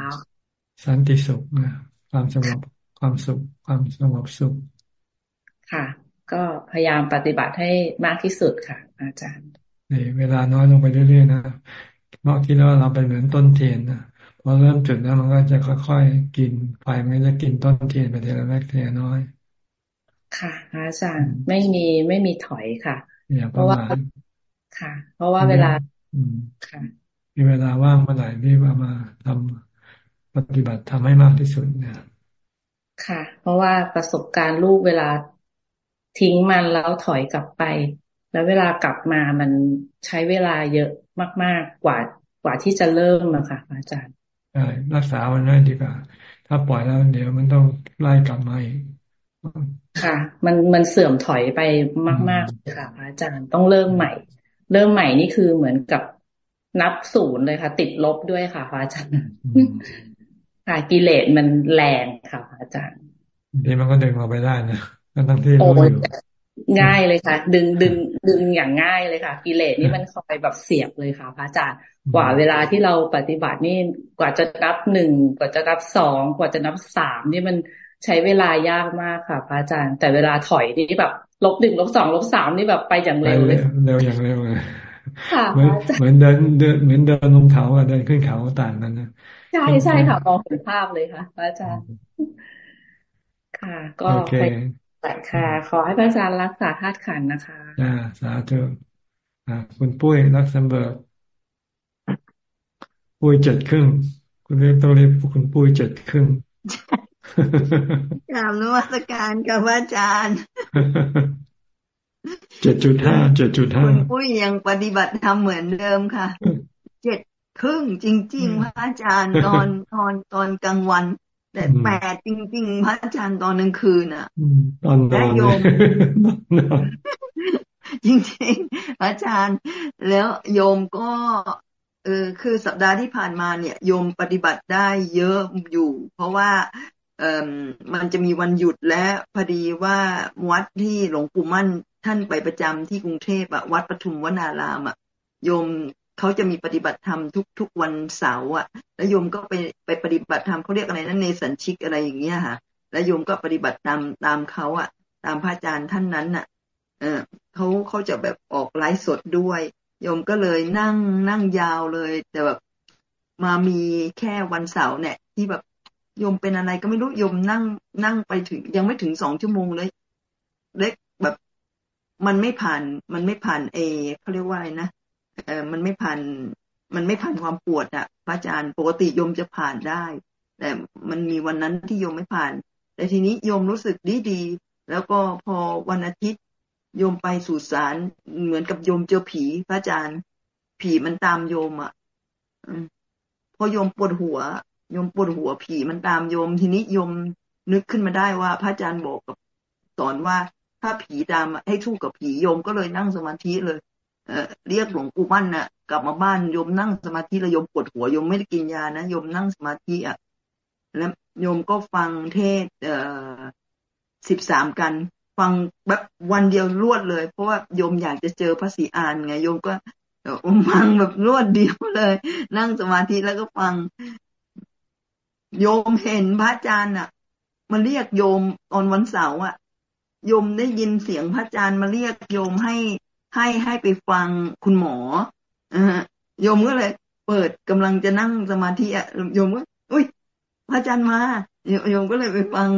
สันติสุขนะความสงบความสุข ความสงบสุข ค่ะ ก็พยายามปฏิบัติให้มากที่สุดค่ะ อาจารย์นี่เวลาน้อยลงไปเรื่อยๆนะ เมื่อที่แล้วเราเป็นเหมือนต้นเทียนนะพอเริ่มจุดแล้วมันก็จะค่อยๆกินไฟมันจะกินต้นเทียนไปทีละเล็กทีละน้อย ค่ะอาจารย์ไม่มีไม่มีถอยค่ะเพราะว่าค่ะ เพราะว่าเวลาค่ะมีเวลาว่างเมื่อไหร่รีบมาทำปฏิบัติทำให้มากที่สุดเนี่ยค่ะ เพราะว่าประสบการณ์ลูกเวลาทิ้งมันแล้วถอยกลับไป แล้วเวลากลับมามันใช้เวลาเยอะมาก ๆ กว่ากว่าที่จะเริ่มอะค่ะ อาจารย์ใช่รักษามันได้ดีกว่า ถ้าปล่อยแล้วเดี๋ยวมันต้องไล่กลับมาอีกค่ะ มันมันเสื่อมถอยไปมากๆเลยค่ะอาจารย์ต้องเริ่มใหม่ เริ่มใหม่นี่คือเหมือนกับนับศูนย์เลยค่ะ ติดลบด้วยค่ะพระอาจารย์ค่ะกิเลสมันแรงค่ะพระอาจารย์ดีมันก็ดึงเราไปได้นะทั้งที่รู้อยู่ ง่ายเลยค่ะ ดึงดึงดึงอย่างง่ายเลยค่ะกิเลสนี่มันคอยแบบเสียบเลยค่ะ พระอาจารย์กว่าเวลาที่เราปฏิบัตินี่กว่าจะนับหนึ่งกว่าจะนับสองกว่าจะนับสามนี่มันใช้เวลายากมากค่ะพระอาจารย์ แต่เวลาถอยนี่แบบลบหนึ่งลบสองลบสามนี่แบบไปอย่างเร็วเลยเร็วอย่างเร็วเลยเหมือนเหมือนเดินเดินเหมือนเดินลงเขาอะเดินขึ้นเขาต่างกันนะใช่ใช่ค่ะมองเห็นภาพเลยค่ะพระอาจารย์ค่ะ ก็ไปตัด ค่ะ ขอให้พระอาจารย์รักษาธาตุขันนะคะอ่าสาธุอ่าคุณปุ้ยรักสัมเบิร์กปุ้ยเจ็ดครึ่ง คุณเรียกต้องเรียกคุณปุ้ยเจ็ดครึ่งกราบนวัตการกับอาจารย์เจ็ดจุดห้าเจ็ดจุดห้าคุณปุ้ยยังปฏิบัติทำเหมือนเดิมค่ะเจ็ดครึ่งจริง ๆ พระอาจารย์ตอนตอนตอนกลางวัน แต่แปดจริง ๆ พระอาจารย์ตอนกลางคืนอะตอนนอนโยมจริงๆพระอาจารย์ แล้วโยมก็เออคือสัปดาห์ที่ผ่านมาเนี่ย โยมปฏิบัติได้เยอะอยู่ เพราะว่าเอ่อมันจะมีวันหยุดและพอดีว่าวัดที่หลวงปู่มั่นท่านไปประจำที่กรุงเทพอะวัดปทุมวนารามอะโยม เขาจะมีปฏิบัติธรรมทุกๆวันเสาร์อะแล้วโยมก็ไปไปปฏิบัติธรรมเขาเรียกอะไรนั้นในสันชิกอะไรอย่างเงี้ยค่ะ แล้วโยมก็ปฏิบัติตามตามเขาอะตามพระอาจารย์ท่านนั้นอะเออเขาเขาจะแบบออกไลฟ์สดด้วยโยมก็เลยนั่งนั่งยาวเลย แต่แบบมามีแค่วันเสาร์เนี่ย ที่แบบโยมเป็นอะไรก็ไม่รู้โยมนั่งนั่งไปถึง ยังไม่ถึงสองชั่วโมงเลยเล็กแบบมันไม่ผ่าน มันไม่ผ่านเอเขาเรียกว่าอะไรนะ เออมันไม่ผ่านมันไม่ผ่านความปวดอะพระอาจารย์ปกติโยมจะผ่านได้ แต่มันมีวันนั้นที่โยมไม่ผ่าน แต่ทีนี้โยมรู้สึกดีดีแล้วก็พอวันอาทิตย์โยมไปสู่ศาลเหมือนกับโยมเจอผีพระอาจารย์ ผีมันตามโยมอะพอโยมปวดหัว โยมปวดหัวผีมันตามโยม ทีนี้โยมนึกขึ้นมาได้ว่า พระอาจารย์บอกกับสอนว่าถ้าผีตามให้สู้กับผีโยมก็เลยนั่งสมาธิเลย เรียกหลวงปู่มั่นน่ะ กลับมาบ้านโยมนั่งสมาธิแล้วโยมปวดหัวโยมไม่ได้กินยานะโยมนั่งสมาธิอะแล้วโยมก็ฟังเทศเอ่อสิบสามกัน ฟังแบบวันเดียวรวดเลย เพราะว่าโยมอยากจะเจอพระศรีอานไงโยมก็ฟังแบบรวดเดียวเลย นั่งสมาธิแล้วก็ฟัง โยมเห็นพระอาจารย์อะมาเรียกโยมตอนวันเสาร์อะโยมได้ยินเสียงพระอาจารย์มาเรียกโยมให้ ให้ให้ไปฟังคุณหมออโยมก็เลย เปิดกำลังจะนั่งสมาธิอะโยมก็อุ้ยพระอาจารย์มาโยมก็เลยไปฟัง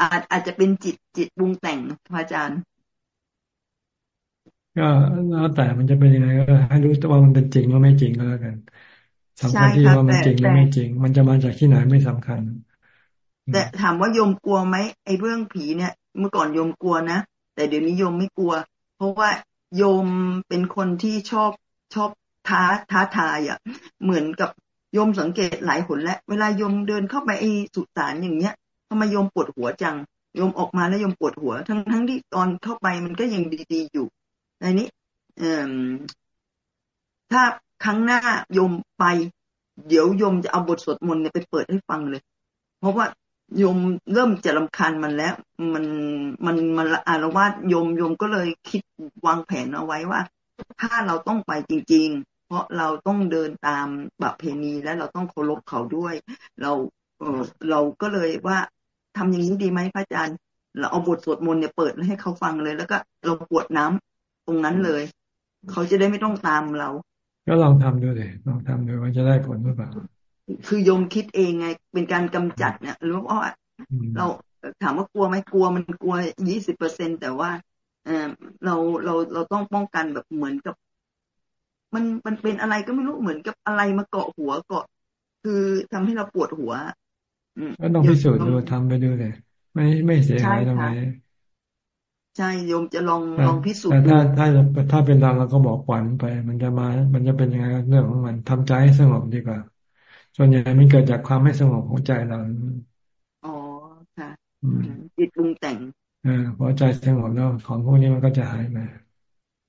อาจอาจจะเป็นจิตจิตปรุงแต่งพระอาจารย์ ก็แล้วแต่มันจะเป็นยังไงก็ให้รู้ว่ามันเป็นจริงหรือไม่จริงก็แล้วกันสำคัญที่ว่ามันจริงหรือไม่จริง มันจะมาจากที่ไหนไม่สำคัญ แต่ถามว่าโยมกลัวไหมไอ้เรื่องผีเนี่ย เมื่อก่อนโยมกลัวนะ แต่เดี๋ยวนี้โยมไม่กลัว เพราะว่าโยมเป็นคนที่ชอบชอบท้าท้าทายอะ เหมือนกับโยมสังเกตหลายคนแล้วเวลาโยมเดินเข้าไปไอ้สุสานอย่างเงี้ยทำไมโยมปวดหัวจังโยมออกมาแล้วโยมปวดหัว ทั้งทั้งที่ตอนเข้าไปมันก็ยังดีๆอยู่ในนี้เอ่อถ้าครั้งหน้าโยมไป เดี๋ยวโยมจะเอาบทสวดมนต์เนี่ยไปเปิดให้ฟังเลย เพราะว่า โยมเริ่มจะลำคาญมันแล้ว มันมันมันอารวาสโยมโยมก็เลยคิดวางแผนเอาไว้ว่า ถ้าเราต้องไปจริง ๆ เพราะเราต้องเดินตามแบบเพณีและเราต้องเคารพเขาด้วย เราเออเราก็เลยว่าทำอย่างนี้ดีไหมพระอาจารย์ เราเอาบทสวดมนต์เนี่ยเปิดให้เขาฟังเลย แล้วก็เราปวดน้ำตรงนั้นเลย เขาจะได้ไม่ต้องตามเรา ก็ลองทำดูเลยลองทำดูว่าจะได้ผลหรือเปล่า คือโยมคิดเองไง เป็นการกำจัดเนี่ยหรือว่าเราถามว่ากลัวไหมกลัวมันกลัวยี่สิบเปอร์เซ็นแต่ว่าเออเราเราเราต้องป้องกันแบบเหมือนกับ มันมันเป็นอะไรก็ไม่รู้เหมือนกับอะไรมาเกาะหัวเกาะ คือทำให้เราปวดหัวก็ต้องพิสูจน์ดูทำไปดูเลยไม่ไม่เสียหายตรงไหนใช่โยมจะลองลองพิสูจน์แต่ถ้าถ้าถ้าเป็นเราเราก็บอกขวัญไป มันจะมา มันจะเป็นยังไงเรื่องของมันทำใจให้สงบดีกว่า ส่วนใหญ่มันเกิดจากความไม่สงบของใจเราอ๋อค่ะจิตปรุงแต่งอ่าพอใจสงบแล้วของพวกนี้มันก็จะหายไป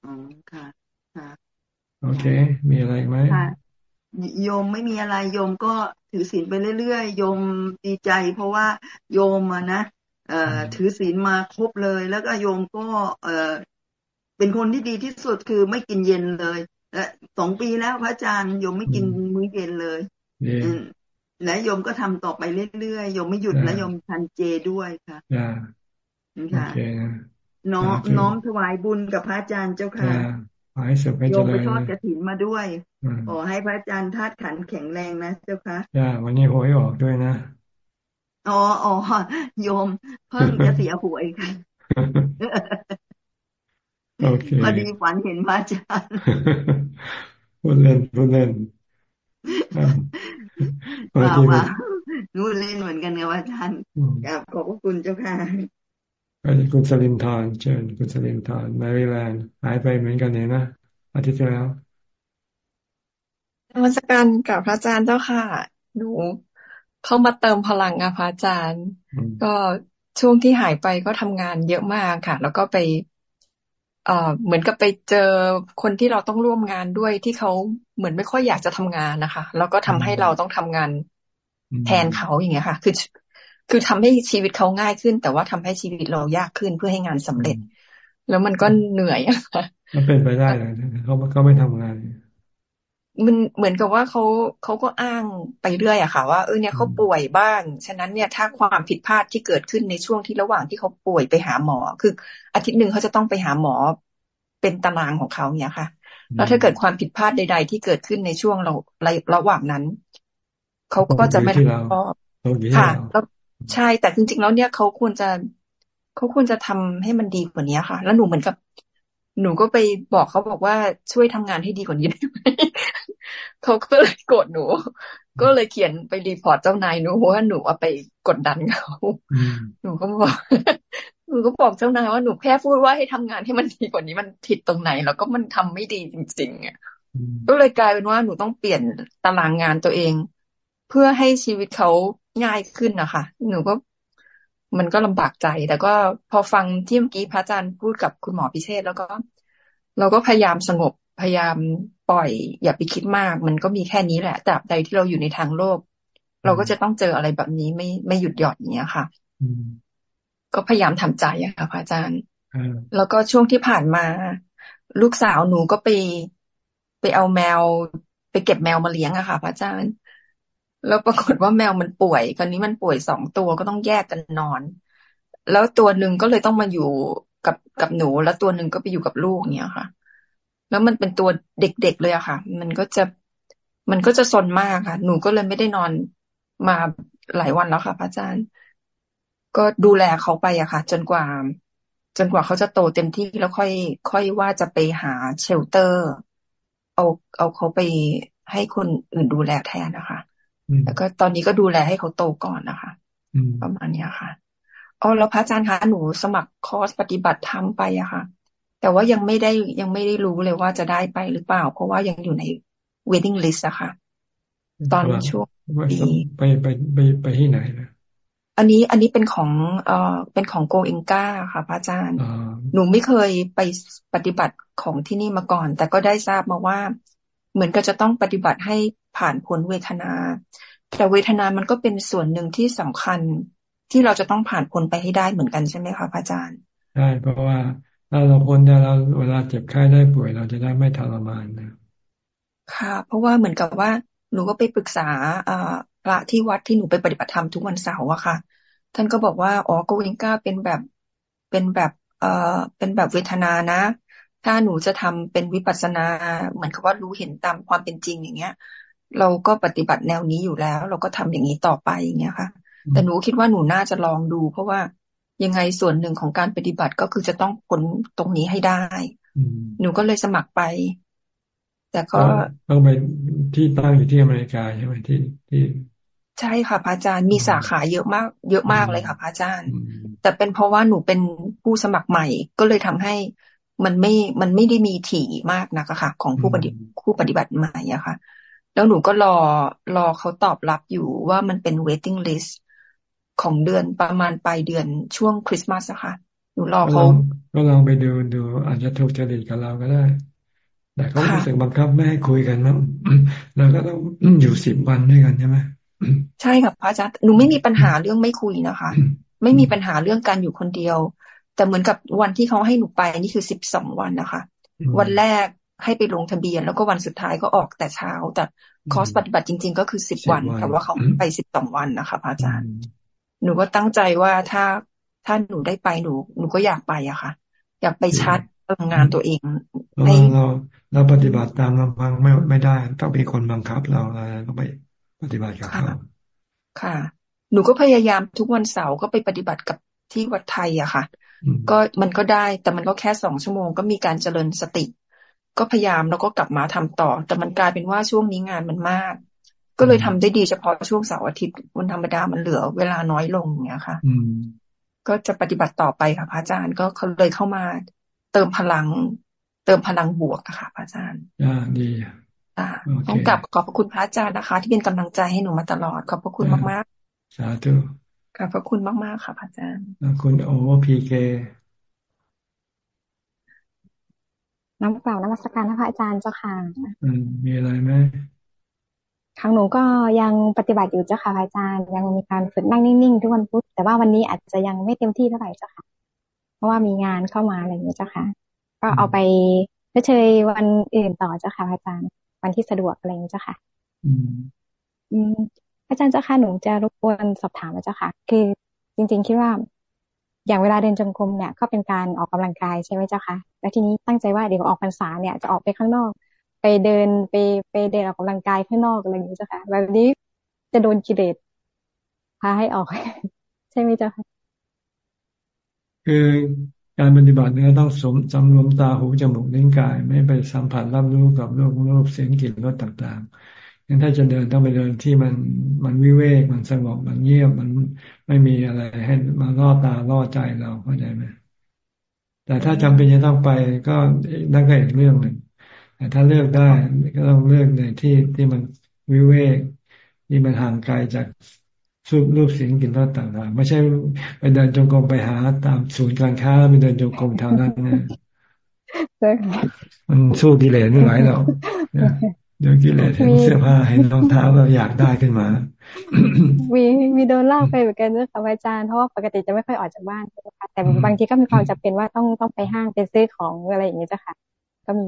อ๋อค่ะ ค่ะ โอเค มีอะไรไหมค่ะโยมไม่มีอะไรโยมก็ถือศีลไปเรื่อยๆโยมดีใจ เพราะว่าโยมอะนะเอ่อถือศีลมาครบเลย แล้วก็โยมก็ เอ่อเป็นคนที่ดีที่สุดคือไม่กินเย็นเลยและสองปีแล้วพระอาจารย์โยมไม่กินมื้อเย็นเลย และโยมก็ทำต่อไปเรื่อยๆโยมไม่หยุดและโยมทันเจด้วยค่ะค่ะน้อมน้อมถวายบุญกับพระอาจารย์เจ้าค่ะขอให้สุขให้เจริญโยมไปทอดกระถินมาด้วยขอให้พระอาจารย์ธาตุขันแข็งแรงนะเจ้าค่ะจ้าวันนี้หวยออกด้วยนะอ๋ออ๋อโยม เพิ่งจะเสียหวยค่ะโอเคพอดีฝันเห็นพระอาจารย์พูดเล่นพูดเล่น ว่าว่านู่นเล่นเหมือนกันนะว่าอาจารย์กับขอบพระคุณเจ้าค่ะคุณสลินทอนเชิญคุณสลินทอนแมริแลนด์หายไปเหมือนกันเนี่ยนะอาทิตย์ที่แล้วนมัสการกับพระอาจารย์เจ้าค่ะ หนูเข้ามาเติมพลังอะพระอาจารย์ ก็ช่วงที่หายไปก็ทำงานเยอะมากค่ะ แล้วก็ไป เอ่อเหมือนกับไปเจอคนที่เราต้องร่วมงานด้วยที่เขาเหมือนไม่ค่อยอยากจะทำงานนะคะ แล้วก็ทำให้เราต้องทำงานแทนเขาอย่างเงี้ยค่ะ คือ คือทำให้ชีวิตเขาง่ายขึ้น แต่ว่าทำให้ชีวิตเรายากขึ้นเพื่อให้งานสำเร็จ แล้วมันก็เหนื่อยอะค่ะมันเป็นไปได้เลยเขาเขาไม่ทำงาน มันเหมือนกับว่าเขาเขาก็อ้างไปเรื่อยอะค่ะ ว่าเออเนี่ยเขาป่วยบ้าง ฉะนั้นเนี่ยถ้าความผิดพลาดที่เกิดขึ้นในช่วงที่ระหว่างที่เขาป่วยไปหาหมอ คืออาทิตย์หนึ่งเขาจะต้องไปหาหมอเป็นตารางของเขาเนี่ยค่ะ แล้วถ้าเกิดความผิดพลาดใด ๆ ที่เกิดขึ้นในช่วงเราระหว่างนั้นเขาก็จะไม่รับผิดชอบค่ะแล้วใช่แต่จริง ๆ แล้วเนี่ยเขาควรจะเขาควรจะทำให้มันดีกว่านี้ค่ะ แล้วหนูเหมือนกับหนูก็ไปบอกเขาบอกว่าช่วยทำงานให้ดีกว่านี้ได้ไหม เขาก็เลยโกรธหนู ก็เลยเขียนไปรีพอร์ตเจ้านายหนูว่าหนูเอาไปกดดันเขาหนูก็บอกหนูก็บอกเจ้านายว่าหนูแค่พูดว่าให้ทำงานให้มันดีกว่านี้มันผิดตรงไหน แล้วก็มันทำไม่ดีจริงๆอะก็เลยกลายเป็นว่าหนูต้องเปลี่ยนตารางงานตัวเอง เพื่อให้ชีวิตเขาง่ายขึ้นนะคะหนูก็มันก็ลำบากใจ แต่ก็พอฟังที่เมื่อกี้พระอาจารย์พูดกับคุณหมอพิเชษแล้วก็ เราก็พยายามสงบพยายาม ปล่อย อย่าไปคิดมาก มันก็มีแค่นี้แหละตราบใดที่เราอยู่ในทางโลก เราก็จะต้องเจออะไรแบบนี้ไม่ไม่หยุดหย่อนอย่างเงี้ยค่ะก็พยายามทำใจอะค่ะพระอาจารย์แล้วก็ช่วงที่ผ่านมา ลูกสาวหนูก็ไปไปเอาแมว ไปเก็บแมวมาเลี้ยงอะค่ะพระอาจารย์ แล้วปรากฏว่าแมวมันป่วยคราวนี้มันป่วยสองตัวก็ต้องแยกกันนอน แล้วตัวหนึ่งก็เลยต้องมาอยู่กับกับหนู แล้วตัวหนึ่งก็ไปอยู่กับลูกเนี้ยค่ะ แล้วมันเป็นตัวเด็กๆเลยอะค่ะ มันก็จะมันก็จะซนมากค่ะ หนูก็เลยไม่ได้นอนมาหลายวันแล้วค่ะพระอาจารย์ ก็ดูแลเขาไปอะค่ะ จนกว่า จนกว่าเขาจะโตเต็มที่แล้วค่อย ค่อยว่าจะไปหาเชลเตอร์ เอาเอาเขาไปให้คนอื่นดูแลแทนนะคะ แล้วก็ตอนนี้ก็ดูแลให้เขาโตก่อนนะคะประมาณนี้ค่ะอ๋อแล้วพระอาจารย์คะหนูสมัครคอร์สปฏิบัติธรรมไปอะค่ะ แต่ว่ายังไม่ได้ยังไม่ได้รู้เลยว่าจะได้ไปหรือเปล่า เพราะว่ายังอยู่ใน waiting list อะค่ะ ตอนช่วงปีไปไปไปไปที่ไหนนะอันนี้อันนี้เป็นของเอ่อเป็นของโกเองกาค่ะพระอาจารย์ หนูไม่เคยไปปฏิบัติของที่นี่มาก่อน แต่ก็ได้ทราบมาว่า เหมือนก็จะต้องปฏิบัติให้ผ่านพ้นเวทนา แต่เวทนามันก็เป็นส่วนหนึ่งที่สำคัญที่เราจะต้องผ่านพ้นไปให้ได้เหมือนกันใช่ไหมคะพระอาจารย์ใช่เพราะว่า ถ้าเราพ้นได้แล้วเวลาเจ็บไข้ได้ป่วยเราจะได้ไม่ทรมานนะค่ะ เพราะว่าเหมือนกับว่าหนูก็ไปปรึกษาพระที่วัดที่หนูไปปฏิบัติธรรมทุกวันเสาร์อะค่ะ ท่านก็บอกว่าอ๋อโกเวนก้าเป็นแบบเป็นแบบเอ่อเป็นแบบเวทนานะ ถ้าหนูจะทำเป็นวิปัสนาเหมือนกับว่ารู้เห็นตามความเป็นจริงอย่างเงี้ย เราก็ปฏิบัติแนวนี้อยู่แล้ว เราก็ทำอย่างนี้ต่อไปอย่างเงี้ยค่ะ แต่หนูคิดว่าหนูน่าจะลองดู เพราะว่า ยังไงส่วนหนึ่งของการปฏิบัติก็คือจะต้องพ้นตรงนี้ให้ได้ หนูก็เลยสมัครไป แต่ก็ต้องไปที่ตั้งอยู่ที่อเมริกาใช่ไหมที่ที่ ใช่ค่ะพระอาจารย์มีสาขาเยอะมาก เยอะมากเลยค่ะพระอาจารย์ แต่เป็นเพราะว่าหนูเป็นผู้สมัครใหม่ ก็เลยทำให้มันไม่ มันไม่ได้มีถี่มากนักอะค่ะ ของผู้ปฏิผู้ปฏิบัติใหม่อะค่ะ แล้วหนูก็รอรอเขาตอบรับอยู่ว่ามันเป็น waiting list ของเดือนประมาณปลายเดือนช่วงคริสต์มาสอะค่ะหนูรอเขาก็ลองไปดูดู อาจจะถูกจริตกับเราก็ได้ แต่เขารู้สึกบังคับไม่ให้คุยกันมั้งเราก็ต้องอยู่สิบวันด้วยกันใช่ไหมใช่ค่ะพระอาจารย์หนูไม่มีปัญหาเรื่องไม่คุยนะคะ ไม่มีปัญหาเรื่องการอยู่คนเดียว แต่เหมือนกับวันที่เขาให้หนูไปนี่คือสิบสองวันนะคะ วันแรกให้ไปลงทะเบียน แล้วก็วันสุดท้ายก็ออกแต่เช้า แต่คอร์สปฏิบัติจริง ๆ ก็คือสิบวัน แต่ว่าเขาไปสิบสองวันนะคะพระอาจารย์ หนูก็ตั้งใจว่าถ้าถ้าหนูได้ไปหนูหนูก็อยากไปอะค่ะ อยากไปชัดพลังงานตัวเองเราเราเราปฏิบัติตามลำพังไม่ไม่ได้ ต้องมีคนบังคับเราอะไรก็ไปปฏิบัติกับเขาค่ะ หนูก็พยายามทุกวันเสาร์ก็ไปปฏิบัติกับที่วัดไทยอะค่ะ ก็มันก็ได้แต่มันก็แค่สองชั่วโมงก็มีการเจริญสติ ก็พยายามแล้วก็กลับมาทำต่อ แต่มันกลายเป็นว่าช่วงนี้งานมันมาก ก็เลยทำได้ดีเฉพาะช่วงเสาร์อาทิตย์วันธรรมดามันเหลือเวลาน้อยลงอย่างเงี้ยค่ะก็จะปฏิบัติต่อไปค่ะพระอาจารย์ก็เขาเลยเข้ามาเติมพลัง เติมพลังบวกอะค่ะพระอาจารย์อ่าดีอ่าต้องกลับขอบพระคุณพระอาจารย์นะคะ ที่เป็นกำลังใจให้หนูมาตลอดขอบพระคุณมากๆสาธุขอบพระคุณมากๆค่ะพระอาจารย์คุณโอพีเคน้ำเปล่านมัสการพระอาจารย์เจ้าค่ะอืมมีอะไรไหม ทางหนูก็ยังปฏิบัติอยู่เจ้าค่ะอาจารย์ ยังมีการฝึกนั่งนิ่งๆทุกวันพุธแต่ว่าวันนี้อาจจะยังไม่เต็มที่เท่าไหร่เจ้าค่ะ เพราะว่ามีงานเข้ามาอะไรอย่างนี้เจ้าค่ะ ก็เอาไปเฉยวันอื่นต่อเจ้าค่ะอาจารย์ วันที่สะดวกอะไรอย่างนี้เจ้าค่ะ อืมอาจารย์เจ้าค่ะหนูจะรบกวนสอบถามเจ้าค่ะ คือจริง ๆ คิดว่า อย่างเวลาเดินจงกรมเนี่ย ก็เป็นการออกกำลังกายใช่ไหมเจ้าค่ะ แล้วทีนี้ตั้งใจว่าเดี๋ยวออกพรรษาเนี่ยจะออกไปข้างนอก ไปเดินไปไปเดินออกกำลังกายข้างนอกอะไรอย่างนี้จ้ะค่ะ แบบนี้จะโดนกิเลสพาให้ออก ใช่ไหมจ๊ะคะคือการปฏิบัติเนี่ยต้องสมสำรวมตาหูจมูกนิ้วกาย ไม่ไปสัมผัสรับรู้กับโลกโลกเสียงกลิ่นรสต่างๆงั้นถ้าจะเดินต้องไปเดินที่มันมันวิเวกมันสงบมันเงียบมันไม่มีอะไรให้มาล่อตาล่อใจเราเข้าใจไหมแต่ถ้าจำเป็นจะต้องไปก็นั่นก็อีกเรื่องหนึ่ง แต่ถ้าเลือกได้ก็ต้องเลือกในที่ที่มันวิเวกที่มันห่างไกลจากสูบรูปเสียงกลิ่นรสต่างๆ ไม่ใช่ไปเดินจงกรมไปหาตามศูนย์การค้าไปเดินจงกรมแถวนั้นนะมันสู้กิเลสไม่ไหวหรอกเดี๋ยวกิเลสเห็นเสื้อผ้าเห็นรองเท้าเราอยากได้ขึ้นมา มีมีโดนลากไปเหมือนกันด้วยค่ะอาจารย์เพราะว่าปกติจะไม่ค่อยออกจากบ้านแต่บางทีก็มีความจำเป็นว่าต้องต้องไปห้างไปซื้อของอะไรอย่างนี้จ้ะค่ะ ก็มี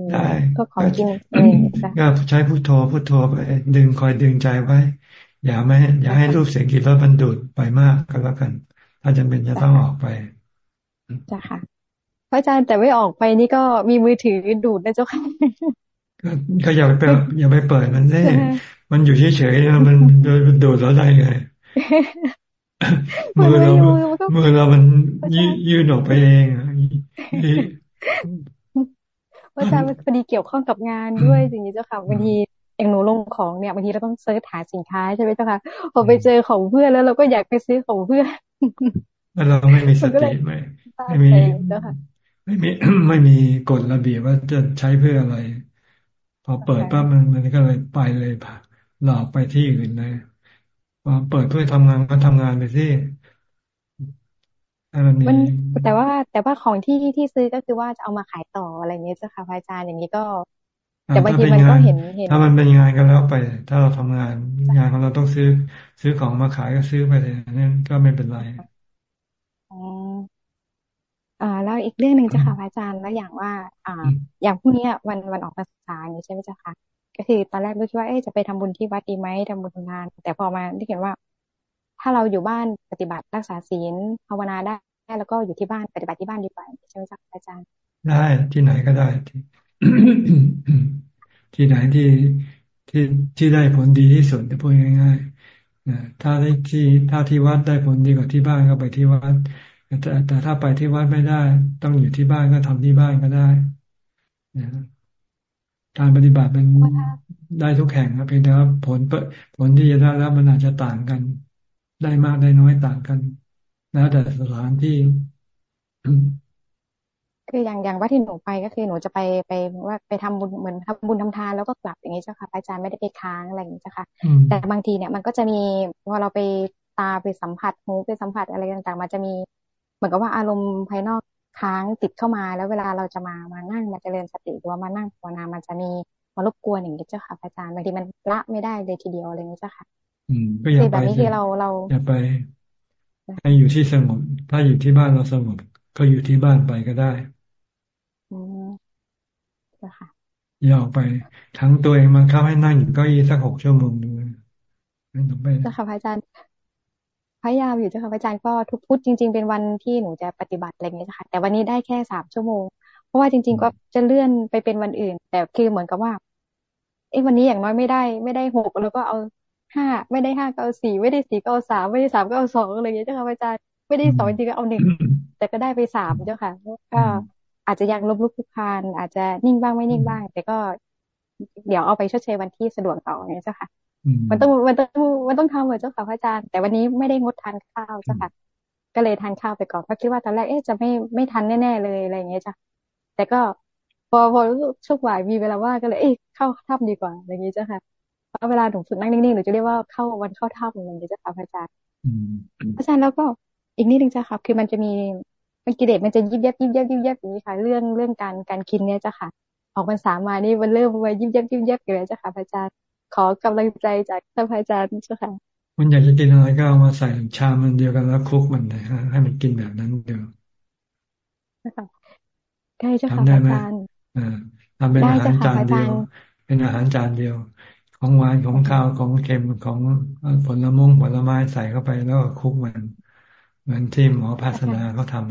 ก็ของกินเองก็ใช้พุทโธพุทโธไปดึงคอยดึงใจไว้ อย่าไม่ อย่าให้รูปเสียงกินรสบรรดุไปมากก็แล้วกัน ถ้าจำเป็นจะต้องออกไปจ้ะค่ะพระอาจารย์แต่ไม่ออกไปนี่ก็มีมือถือดูดนะเจ้าค่ะก็อย่าไปเปิดอย่าไปเปิดมันได้มันอยู่เฉยๆมันโดนดูดแล้วได้ไงมือเรามือเรามันยืนออกไปเอง อาจารย์พอดีเกี่ยวข้องกับงานด้วยสิ่งนี้เจ้าค่ะบางทีอย่างหนูลงของเนี่ยบางทีเราต้องเซิร์ชหาสินค้าใช่ไหมเจ้าค่ะพอไปเจอของเพื่อนแล้วเราก็อยากไปซื้อของเพื่อนเราไม่มีสติไม่ไม่มีไม่มีไม่มีกฎระเบียบว่าจะใช้เพื่ออะไร พอเปิดปั๊บมันมันก็เลยไปเลยผ่าหลอกไปที่อื่นเลยพอเปิดเพื่อทำงานก็ทำงานไปที่ มันมีแต่ว่าแต่ว่าของที่ที่ซื้อก็คือว่าจะเอามาขายต่ออะไรเงี้ยเจ้าค่ะอาจารย์อย่างนี้ก็ แต่บางทีมันก็เห็นเห็น ถ้ามันเป็นงานกันแล้วไป ถ้าเราทำงาน งานของเราต้องซื้อซื้อของมาขายก็ซื้อไปเลยนั่นก็ไม่เป็นไรอ๋ออ่าแล้วอีกเรื่องหนึ่งเจ้าค่ะอาจารย์แล้วอย่างว่า อ่า อย่างพรุ่งนี้วันวันออกพรรษาอย่างนี้ใช่ไหมเจ้าค่ะก็คือตอนแรกรู้ว่าเอ๊จะไปทำบุญที่วัดดีไหมทำบุญทำทาน แต่พอมาที่เห็นว่า ถ้าเราอยู่บ้านปฏิบัติรักษาศีลภาวนาได้แล้วก็อยู่ที่บ้านปฏิบัติที่บ้านดีกว่าใช่ไหมคะอาจารย์ ได้ที่ไหนก็ได้ที่ที่ไหนที่ที่ที่ได้ผลดีที่สุดจะพูดง่ายๆถ้าได้ที่ถ้าที่วัดได้ผลดีกว่าที่บ้านก็ไปที่วัดแต่แต่ถ้าไปที่วัดไม่ได้ ต้องอยู่ที่บ้านก็ทำที่บ้านก็ได้การปฏิบัติมันได้ทุกแห่งครับเพียงแต่ว่าผลผลที่จะได้แล้วมันอาจจะต่างกัน ได้มากได้น้อยต่างกัน แล้วแต่สถานที่ คืออย่างอย่างว่าที่หนูไปก็คือหนูจะไปไปว่าไปทำบุญเหมือนทำบุญทำทานแล้วก็กลับอย่างนี้เจ้าค่ะอาจารย์ไม่ได้ไปค้างอะไรอย่างนี้เจ้าค่ะ แต่บางทีเนี่ยมันก็จะมีพอเราไปตาไปสัมผัสหูไปสัมผัสอะไรต่างๆ มันจะมีเหมือนกับว่าอารมณ์ภายนอกค้างติดเข้ามาแล้วเวลาเราจะมามานั่งมาเจริญสติหรือว่ามานั่งภาวนามันจะมีมารบกวนอย่างนี้เจ้าค่ะอาจารย์บางทีมันละไม่ได้เลยทีเดียวอะไรอย่างนี้เจ้าค่ะ อืม ก็อย่าไปแบบนี้คือเราเราอย่าไปให้อยู่ที่สงบ ถ้าอยู่ที่บ้านเราสงบ ก็อยู่ที่บ้านไปก็ได้อืมค่ะอย่าออกไปทั้งตัวเองมันเข้าให้นั่งอยู่เก้าอี้สักหกชั่วโมงดูไม่ต้องไปเจ้าค่ะอาจารย์พยายามอยู่เจ้าค่ะอาจารย์ก็ทุกพุธจริง ๆ เป็นวันที่หนูจะปฏิบัติอะไรอย่างเงี้ยค่ะ แต่วันนี้ได้แค่สามชั่วโมง เพราะว่าจริง ๆ ก็จะเลื่อนไปเป็นวันอื่น แต่คือเหมือนกับว่าเอ้วันนี้อย่างน้อยไม่ได้ ไม่ได้หกแล้วก็เอา ห้าไม่ได้ห้าก็เอาสี่ไม่ได้สี่ก็เอาสามไม่ได้สามก็เอาสองอะไรอย่างเงี้ยเจ้าค่ะอาจารย์ไม่ได้สองจริงก็เอาหนึ่งแต่ก็ได้ไปสามเจ้าค่ะก็อาจจะยังลบลุกคุกคานอาจจะนิ่งบ้างไม่นิ่งบ้าง แต่ก็เดี๋ยวเอาไปชดเชยวันที่สะดวกต่อเนี่ยเจ้าค่ะ มันต้องมันต้องมันต้องทำเหมือนเจ้าค่ะพระอาจารย์ แต่วันนี้ไม่ได้งดทานข้าวเจ้าค่ะ ก็เลยทานข้าวไปก่อนเพราะคิดว่าตอนแรกเอ๊ะจะไม่ไม่ทันแน่ๆเลยอะไรอย่างเงี้ยจ้ะแต่ก็พอพอช่วงบ่ายมีเวลาว่าก็เลยเอ๊ะเข้าถ้ำดีกว่าอะไรอย่างเงี้ยจ้ะค่ะ เพราะเวลาหนูฝึกนั่งนิ่งๆหนูจะเรียกว่าเข้าวันเข้าถ้ำอย่างเงี้ยจ้ะค่ะพระอาจารย์อาจารย์แล้วก็อีกนิดนึงจ้ะค่ะ คือมันจะมีมันกิเลสมันจะยิบยับยิบยับยิบยับอย่างนี้ค่ะ เรื่องเรื่องการการกินเนี่ยจ้ะค่ะ ออกพรรษามานี่มันเริ่มมายิบยับยิบยับอยู่แล้วจ้ะค่ะพระอาจารย์ขอกำลังใจจากท่านพระอาจารย์เจ้าค่ะมันอยากจะกินอะไรก็เอามาใส่ชามมันเดียวกันแล้วคลุกมันเลยฮะให้มันกินแบบนั้นเดียวได้เจ้าค่ะอาจารย์ทำเป็นอาหารจานเดียว เป็นอาหารจานเดียว ของหวานของข้าวของเค็มของผลมงผลไม้ใส่เข้าไปแล้วก็คลุกมัน เหมือนที่หมอภาสนาเขาทำ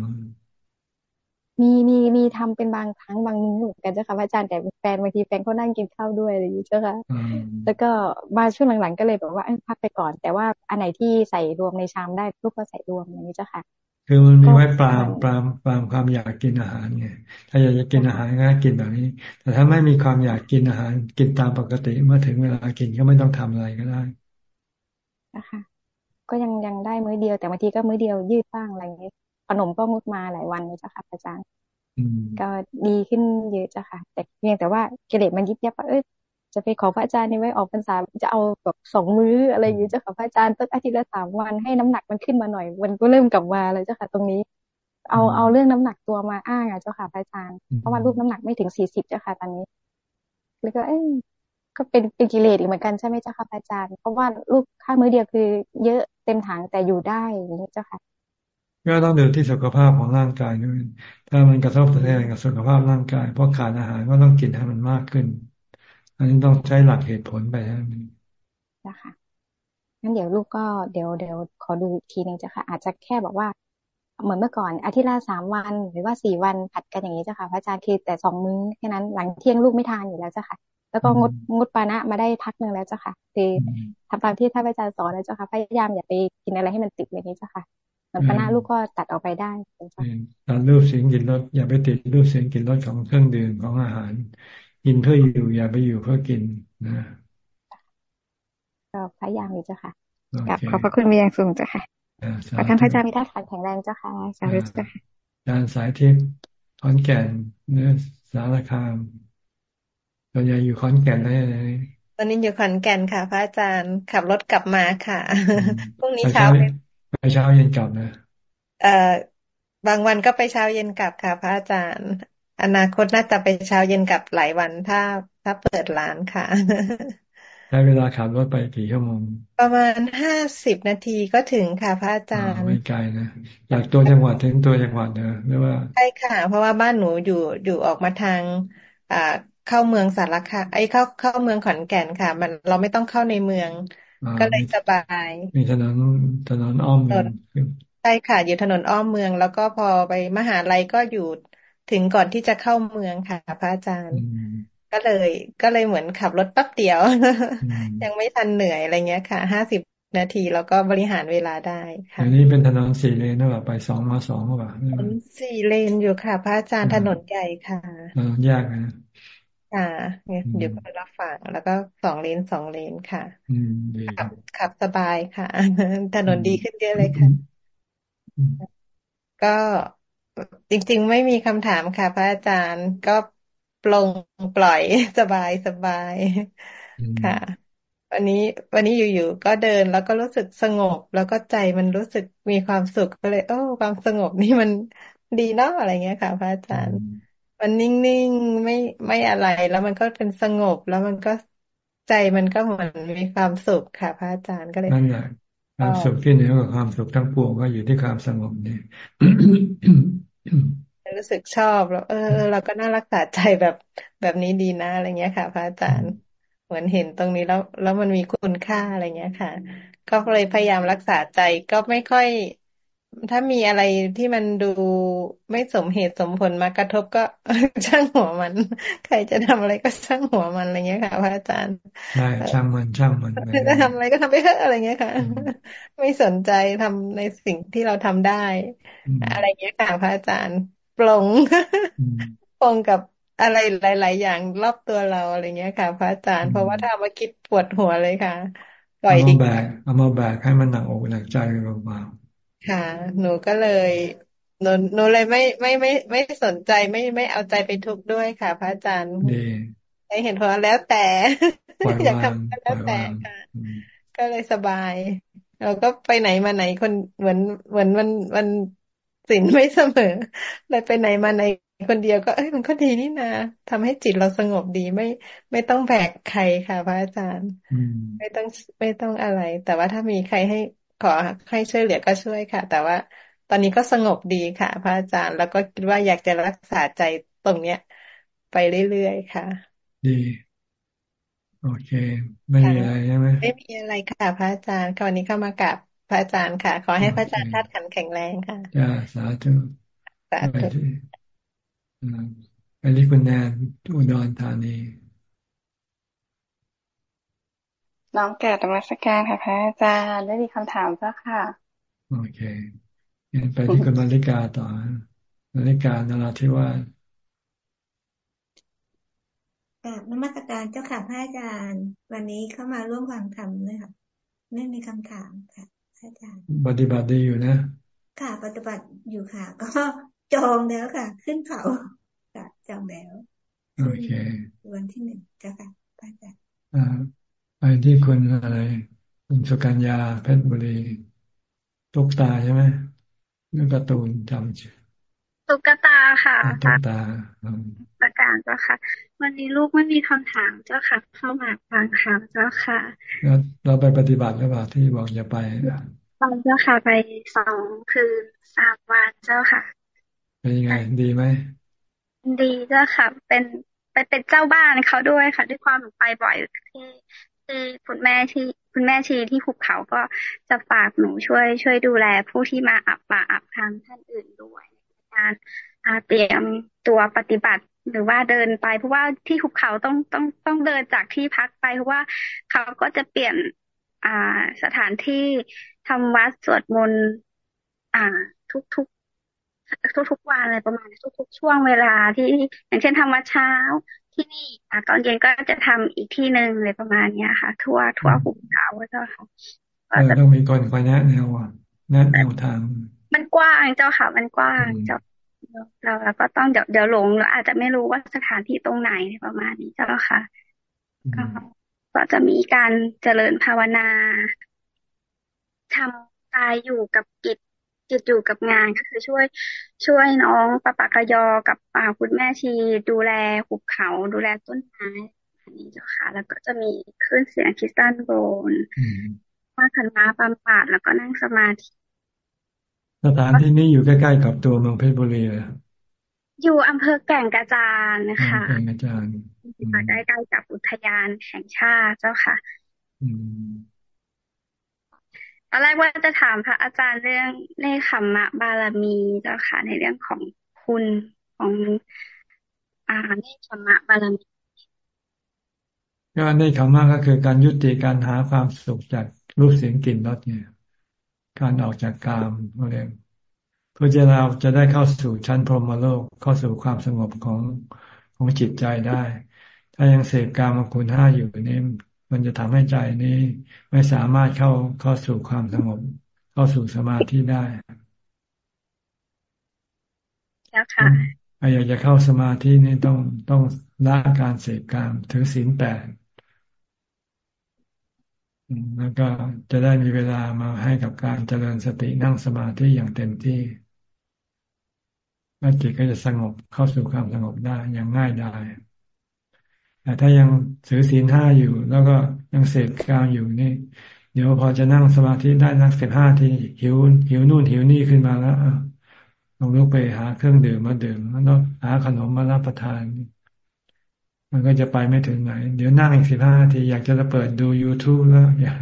มีมีมีทำเป็นบางครั้งบางมื้อเหมือนกันเจ้าค่ะอาจารย์แต่แฟนบางทีแฟนเขานั่งกินข้าวด้วยอะไรอย่างนี้เจ้าค่ะแล้วก็มาช่วงหลังๆก็เลยแบบว่าพักไปก่อน แต่ว่าอันไหนที่ใส่รวมในชามได้ลูกก็ใส่รวมอย่างนี้เจ้าค่ะ คือมันมีไว้ปรามปรามปรามความอยากกินอาหารไงถ้าอยากจะกินอาหารก็กินแบบนี้ แต่ถ้าไม่มีความอยากกินอาหาร กินตามปกติเมื่อถึงเวลากินก็ไม่ต้องทำอะไรก็ได้นะคะก็ยังยังได้มื้อเดียวแต่บางทีก็มื้อเดียวยืดบ้างอะไรอย่างนี้ขนมก็งดมาหลายวันเลยเจ้าค่ะอาจารย์ก็ดีขึ้นเยอะจ้ะค่ะ แต่เพียงแต่ว่าเกเรมันยิบยับว่าเอ้ย จะไปขอพระอาจารย์ในไว้ออกพรรษาจะเอาแบบสองมื้ออะไรอย่างนี้เจ้าค่ะพระอาจารย์ตั้งอาทิตย์ละสามวันให้น้ำหนักมันขึ้นมาหน่อยมันก็เริ่มกลับมาเลยเจ้าค่ะ ตรงนี้ เอาเอาเรื่องน้ำหนักตัวมาอ้างอะเจ้าค่ะพระอาจารย์เพราะว่ารูปน้ำหนักไม่ถึงสี่สิบเจ้าค่ะตอนนี้ แล้วก็เอ้ก็เป็นเป็นกิเลสอีกเหมือนกันใช่ไหมเจ้าค่ะอาจารย์ เพราะว่าลูกค่ามื้อเดียวคือ เยอะเต็มถังแต่อยู่ได้อย่างนี้เจ้าค่ะก็ต้องดูที่สุขภาพของร่างกายด้วยถ้ามันกระทบกระเทือนกับสุขภาพร่างกาย เพราะขาดอาหารก็ต้องกินให้มันมากขึ้น อันนี้ต้องใช้หลักเหตุผลไปนะนะคะงั้นเดี๋ยวลูกก็เดี๋ยวเดี๋ยวขอดูอีกทีหนึ่งจ้ะค่ะ อาจจะแค่บอกว่า เหมือนเมื่อก่อน อาทิตย์ละสามวันหรือว่าสี่วันผัดกันอย่างนี้จ้ะค่ะ พระอาจารย์คือแต่สองมื้อแค่นั้นหลังเที่ยงลูกไม่ทานอยู่แล้วจ้ะค่ะ แล้วก็งดงดปานะมาได้พักหนึ่งแล้วจ้ะค่ะ คือทำตามที่ท่านอาจารย์สอนแล้วจ้ะค่ะพยายามอย่าไปกินอะไรให้มันติดอย่างนี้จ้ะค่ะมันปนาลูกก็ตัดออกไปได้ตัดรูปเสียงกินรสอย่าไปติดรูปเสียงกินรสของเครื่องดื่มของอาหาร กินเพื่ออยู่อย่าไปอยู่เพื่อกินนะก็พยายามอยู่เจ้าค่ะกับขอบพระคุณมีอย่างสูงเจ้าค่ะขอท่านพระอาจารย์มีท่าทางแข็งแรงเจ้าค่ะสาธุเจ้าค่ะอาจารย์สายทิพย์ขอนแก่นเนื้อสารคามเราอยากอยู่ขอนแก่นได้เลยตอนนี้อยู่ขอนแก่นค่ะ พระอาจารย์ขับรถกลับมาค่ะพรุ่งนี้เช้าไปเช้าเย็นกลับนะ เอ่อบางวันก็ไปเช้าเย็นกลับค่ะ พระอาจารย์ อนาคตน่าจะไปเช้าเย็นกลับหลายวันถ้าถ้าเปิดร้านค่ะใช้เวลาขับรถไปกี่ชั่วโมง ประมาณห้าสิบนาทีก็ถึงค่ะพระอาจารย์ไม่ไกลนะอยากตัวจังหวัดถึงตัวจังหวัดเนอะหรือว่าใช่ค่ะ เพราะว่าบ้านหนูอยู่อยู่ออกมาทาง อ่าเข้าเมืองสารคามไอ้เข้าเข้าเมืองขอนแก่นค่ะ มันเราไม่ต้องเข้าในเมือง ก็เลยสบาย มีถนนถนนอ้อมเมืองใช่ช่ค่ะ อยู่ถนนอ้อมเมือง แล้วก็พอไปมหาลัยก็อยู่ ถึงก่อนที่จะเข้าเมืองค่ะ พระอาจารย์ ก็เลย ก็เลยเหมือนขับรถแป๊บเดียว ยังไม่ทันเหนื่อยอะไรเงี้ยค่ะห้าสิบนาทีแล้วก็บริหารเวลาได้ค่ะอันนี้เป็นถนนสี่เลนนะว่าไปสองมาสองหรือเปล่าสี่เลนอยู่ค่ะ พระอาจารย์ถนนใหญ่ค่ะอ่ายากนะค่ะเนี่ยอยู่คนละฝั่งแล้วก็สองเลนสองเลนค่ะขับขับสบายค่ะ ถนนดีขึ้นเยอะเลยค่ะ ก็ จริง ๆ ไม่มีคำถามค่ะ พระอาจารย์ก็ปลงปล่อยสบายสบายค่ะ วันนี้วันนี้อยู่ๆก็เดินแล้วก็รู้สึกสงบ แล้วก็ใจมันรู้สึกมีความสุขก็เลย โอ้ ความสงบนี่มันดีเนาะอะไรเงี้ยค่ะ พระอาจารย์ มันนิ่งๆไม่ไม่อะไร แล้วมันก็เป็นสงบแล้วมันก็ใจมันก็เหมือนมีความสุขค่ะ พระอาจารย์ก็เลยนั่นแหละความสุขที่เหนือกว่าความสุขทั้งปวงก็อยู่ที่ความสงบนี่ รู้สึกชอบแล้วเออ เราก็น่ารักษาใจแบบแบบนี้ดีนะอะไรเงี้ยค่ะ พระอาจารย์เหมือนเห็นตรงนี้แล้ว แล้วมันมีคุณค่าอะไรเงี้ยค่ะ ก็เลยพยายามรักษาใจก็ไม่ค่อย ถ้ามีอะไรที่มันดูไม่สมเหตุสมผลมากระทบก็ช่างหัวมัน ใครจะทำอะไรก็ช่างหัวมันอะไรเงี้ยค่ะพระอาจารย์ใช่ช่างมันช่างมันจะทำอะไรก็ทำไปเถอะอะไรเงี้ยค่ะ ไม่สนใจทำในสิ่งที่เราทำได้ อะไรเงี้ยค่ะพระอาจารย์ปลงปลงกับอะไรหลาย ๆ อย่างรอบตัวเราอะไรเงี้ยค่ะ พระอาจารย์เพราะว่าถ้ามาคิดปวดหัวเลยค่ะปล่อยดีเอามาแบกเอามาแบกให้มันหนักอกหนักใจเบา ค่ะ หนูก็เลยหนูหนูเลยไม่ไม่ไม่ ไม่สนใจไม่ไม่เอาใจไปทุกข์ด้วยค่ะ พระอาจารย์ได้เห็นพอแล้วแต่อยากทำก็แล้วแต่ค่ะ ก็เลยสบาย เราก็ไปไหนมาไหนคนเหมือนเหมือนมันมันสินไม่เสมอเลยไปไหนมาไหนคนเดียวก็เอ้ยมันก็ดีนี่นาทำให้จิตเราสงบดีไม่ ไม่ต้องแบกใครค่ะ พระอาจารย์ ไม่ต้องไม่ต้องอะไร แต่ว่าถ้ามีใครให้ ขอให้ช่วยเหลือก็ช่วยค่ะ แต่ว่าตอนนี้ก็สงบดีค่ะ พระอาจารย์ แล้วก็คิดว่าอยากจะรักษาใจตรงเนี้ย ไปเรื่อยๆค่ะ ดี โอเค ไม่มีอะไรใช่ไหมไม่มีอะไรค่ะ พระอาจารย์คราวนี้เข้ามากับพระอาจารย์ค่ะ ขอให้พระอาจารย์ทัดขันแข็งแรงค่ะจ้าสาธุสาธุอันนี้คุณแนนอุดรธานี น้องแก่ตมัสการค่ะพระอาจารย์ได้มีคำถามเจ้าค่ะ โอเคงั้นไปที่คุณนาฬิกาต่อนาฬิกานราธิวาสกราบนมัสการเจ้าค่ะพระอาจารย์ วันนี้เข้ามาร่วมฟังธรรมเลยค่ะไม่มีคำถามค่ะพระอาจารย์ ปฏิบัติดีอยู่นะ ค่ะ ปฏิบัติอยู่ค่ะ ก็จองแล้วค่ะ ขึ้นเขาค่ะจองแล้ว โอเค วันที่หนึ่งเจ้าค่ะพระอาจารย์ ไปที่คุณอะไร คุณสุกัญญาเพชรบุรีตุกตาใช่ไหมเรื่องการ์ตูนจำชื่อตุกตาค่ะตุกตาประการเจ้าค่ะ วันนี้ลูกไม่มีคำถามเจ้าค่ะ เข้ามาฟังค่ะเจ้าค่ะแล้วเราไปปฏิบัติหรือเปล่าที่บอกอย่าไปตอนเจ้าค่ะไปสองคืนสามวันเจ้าค่ะเป็นยังไงดีไหมดีเจ้าค่ะ เป็นไปเป็นเจ้าบ้านเขาด้วยค่ะ ด้วยความไปบ่อยที่ คือคุณแม่ที่คุณแม่ชีที่ภูเขาก็จะฝากหนูช่วย ช่วยดูแลผู้ที่มาอับป่าอับทางท่านอื่นด้วยการเตรียมตัวปฏิบัติหรือว่าเดินไป เพราะว่าที่ภูเขาต้องต้องต้องเดินจากที่พักไป เพราะว่าเขาก็จะเปลี่ยนอ่าสถานที่ทำวัดสวดมนต์อ่า ทุกทุกทุกทุกวันอะไรประมาณทุกทุกช่วงเวลาที่อย่างเช่นทำวัดเช้า ที่นี่อ่าตอนเย็นก็จะทำอีกที่หนึ่งเลยประมาณเนี้ยค่ะ ทั่วทั่วหุบเขาเจ้าค่ะต้องมีคนคอยแนะแนวแนะแนวทาง มันกว้างเจ้าค่ะ มันกว้างเจ้าเราเราก็ต้องเดี๋ยวเดี๋ยวหลงเราอาจจะไม่รู้ว่าสถานที่ตรงไหนประมาณนี้เจ้าค่ะก็ก็จะมีการเจริญภาวนาทำกายอยู่กับกิจ จิตอยู่กับงานก็คือช่วย ช่วยน้องปะปะกะยอกับป่าคุณแม่ชี ดูแลหุบเขาดูแลต้นไม้อันนี้เจ้าค่ะ แล้วก็จะมีขึ้นเสียงคริสตันโบนว่าคันมาบำบัดแล้วก็นั่งสมาธิสถานที่นี้อยู่ใกล้ๆกับตัวเมืองเพชรบุรีเลยอยู่อำเภอแก่งกระจานนะคะแก่งกระจานใกล้ๆกับอุทยานแห่งชาติเจ้าค่ะ ตอนแรกว่าจะถามพระอาจารย์เรื่องในขมมะบารมีเจ้าค่ะในเรื่องของคุณของอ่าในขมมะบารมีก็ในคำว่าก็คือการยุติการหาความสุขจากรูปเสียงกลิ่นรสเนี่ย การออกจากกามเรียกเพื่อจะเราจะได้เข้าสู่ชั้นพรหมโลกเข้าสู่ความสงบของของจิตใจได้ ถ้ายังเสพกามคุณห้าอยู่นี่ มันจะทำให้ใจนี้ ไม่สามารถเข้าเข้าสู่ความสงบ เข้าสู่สมาธิได้แล้วค่ะอยากจะเข้าสมาธินี่ต้องต้องละการเสพกามถึงศีลแปดแล้วก็จะได้มีเวลามาให้กับการเจริญสตินั่งสมาธิอย่างเต็มที่แล้วจิตก็จะสงบเข้าสู่ความสงบได้อย่างง่ายดาย แต่ถ้ายังถือศีลห้าอยู่ แล้วก็ยังเสพกามอยู่นี่ เดี๋ยวพอจะนั่งสมาธิได้นักสิบห้าทีหิวหิวนู่นหิวนี่ขึ้นมาแล้วลองลุกไปหาเครื่องดื่มมาดื่มแล้วหาขนมมารับประทาน มันก็จะไปไม่ถึงไหน เดี๋ยวนั่งอีกสิบห้านาทีอยากจะเปิดดู YouTube แล้วอยาก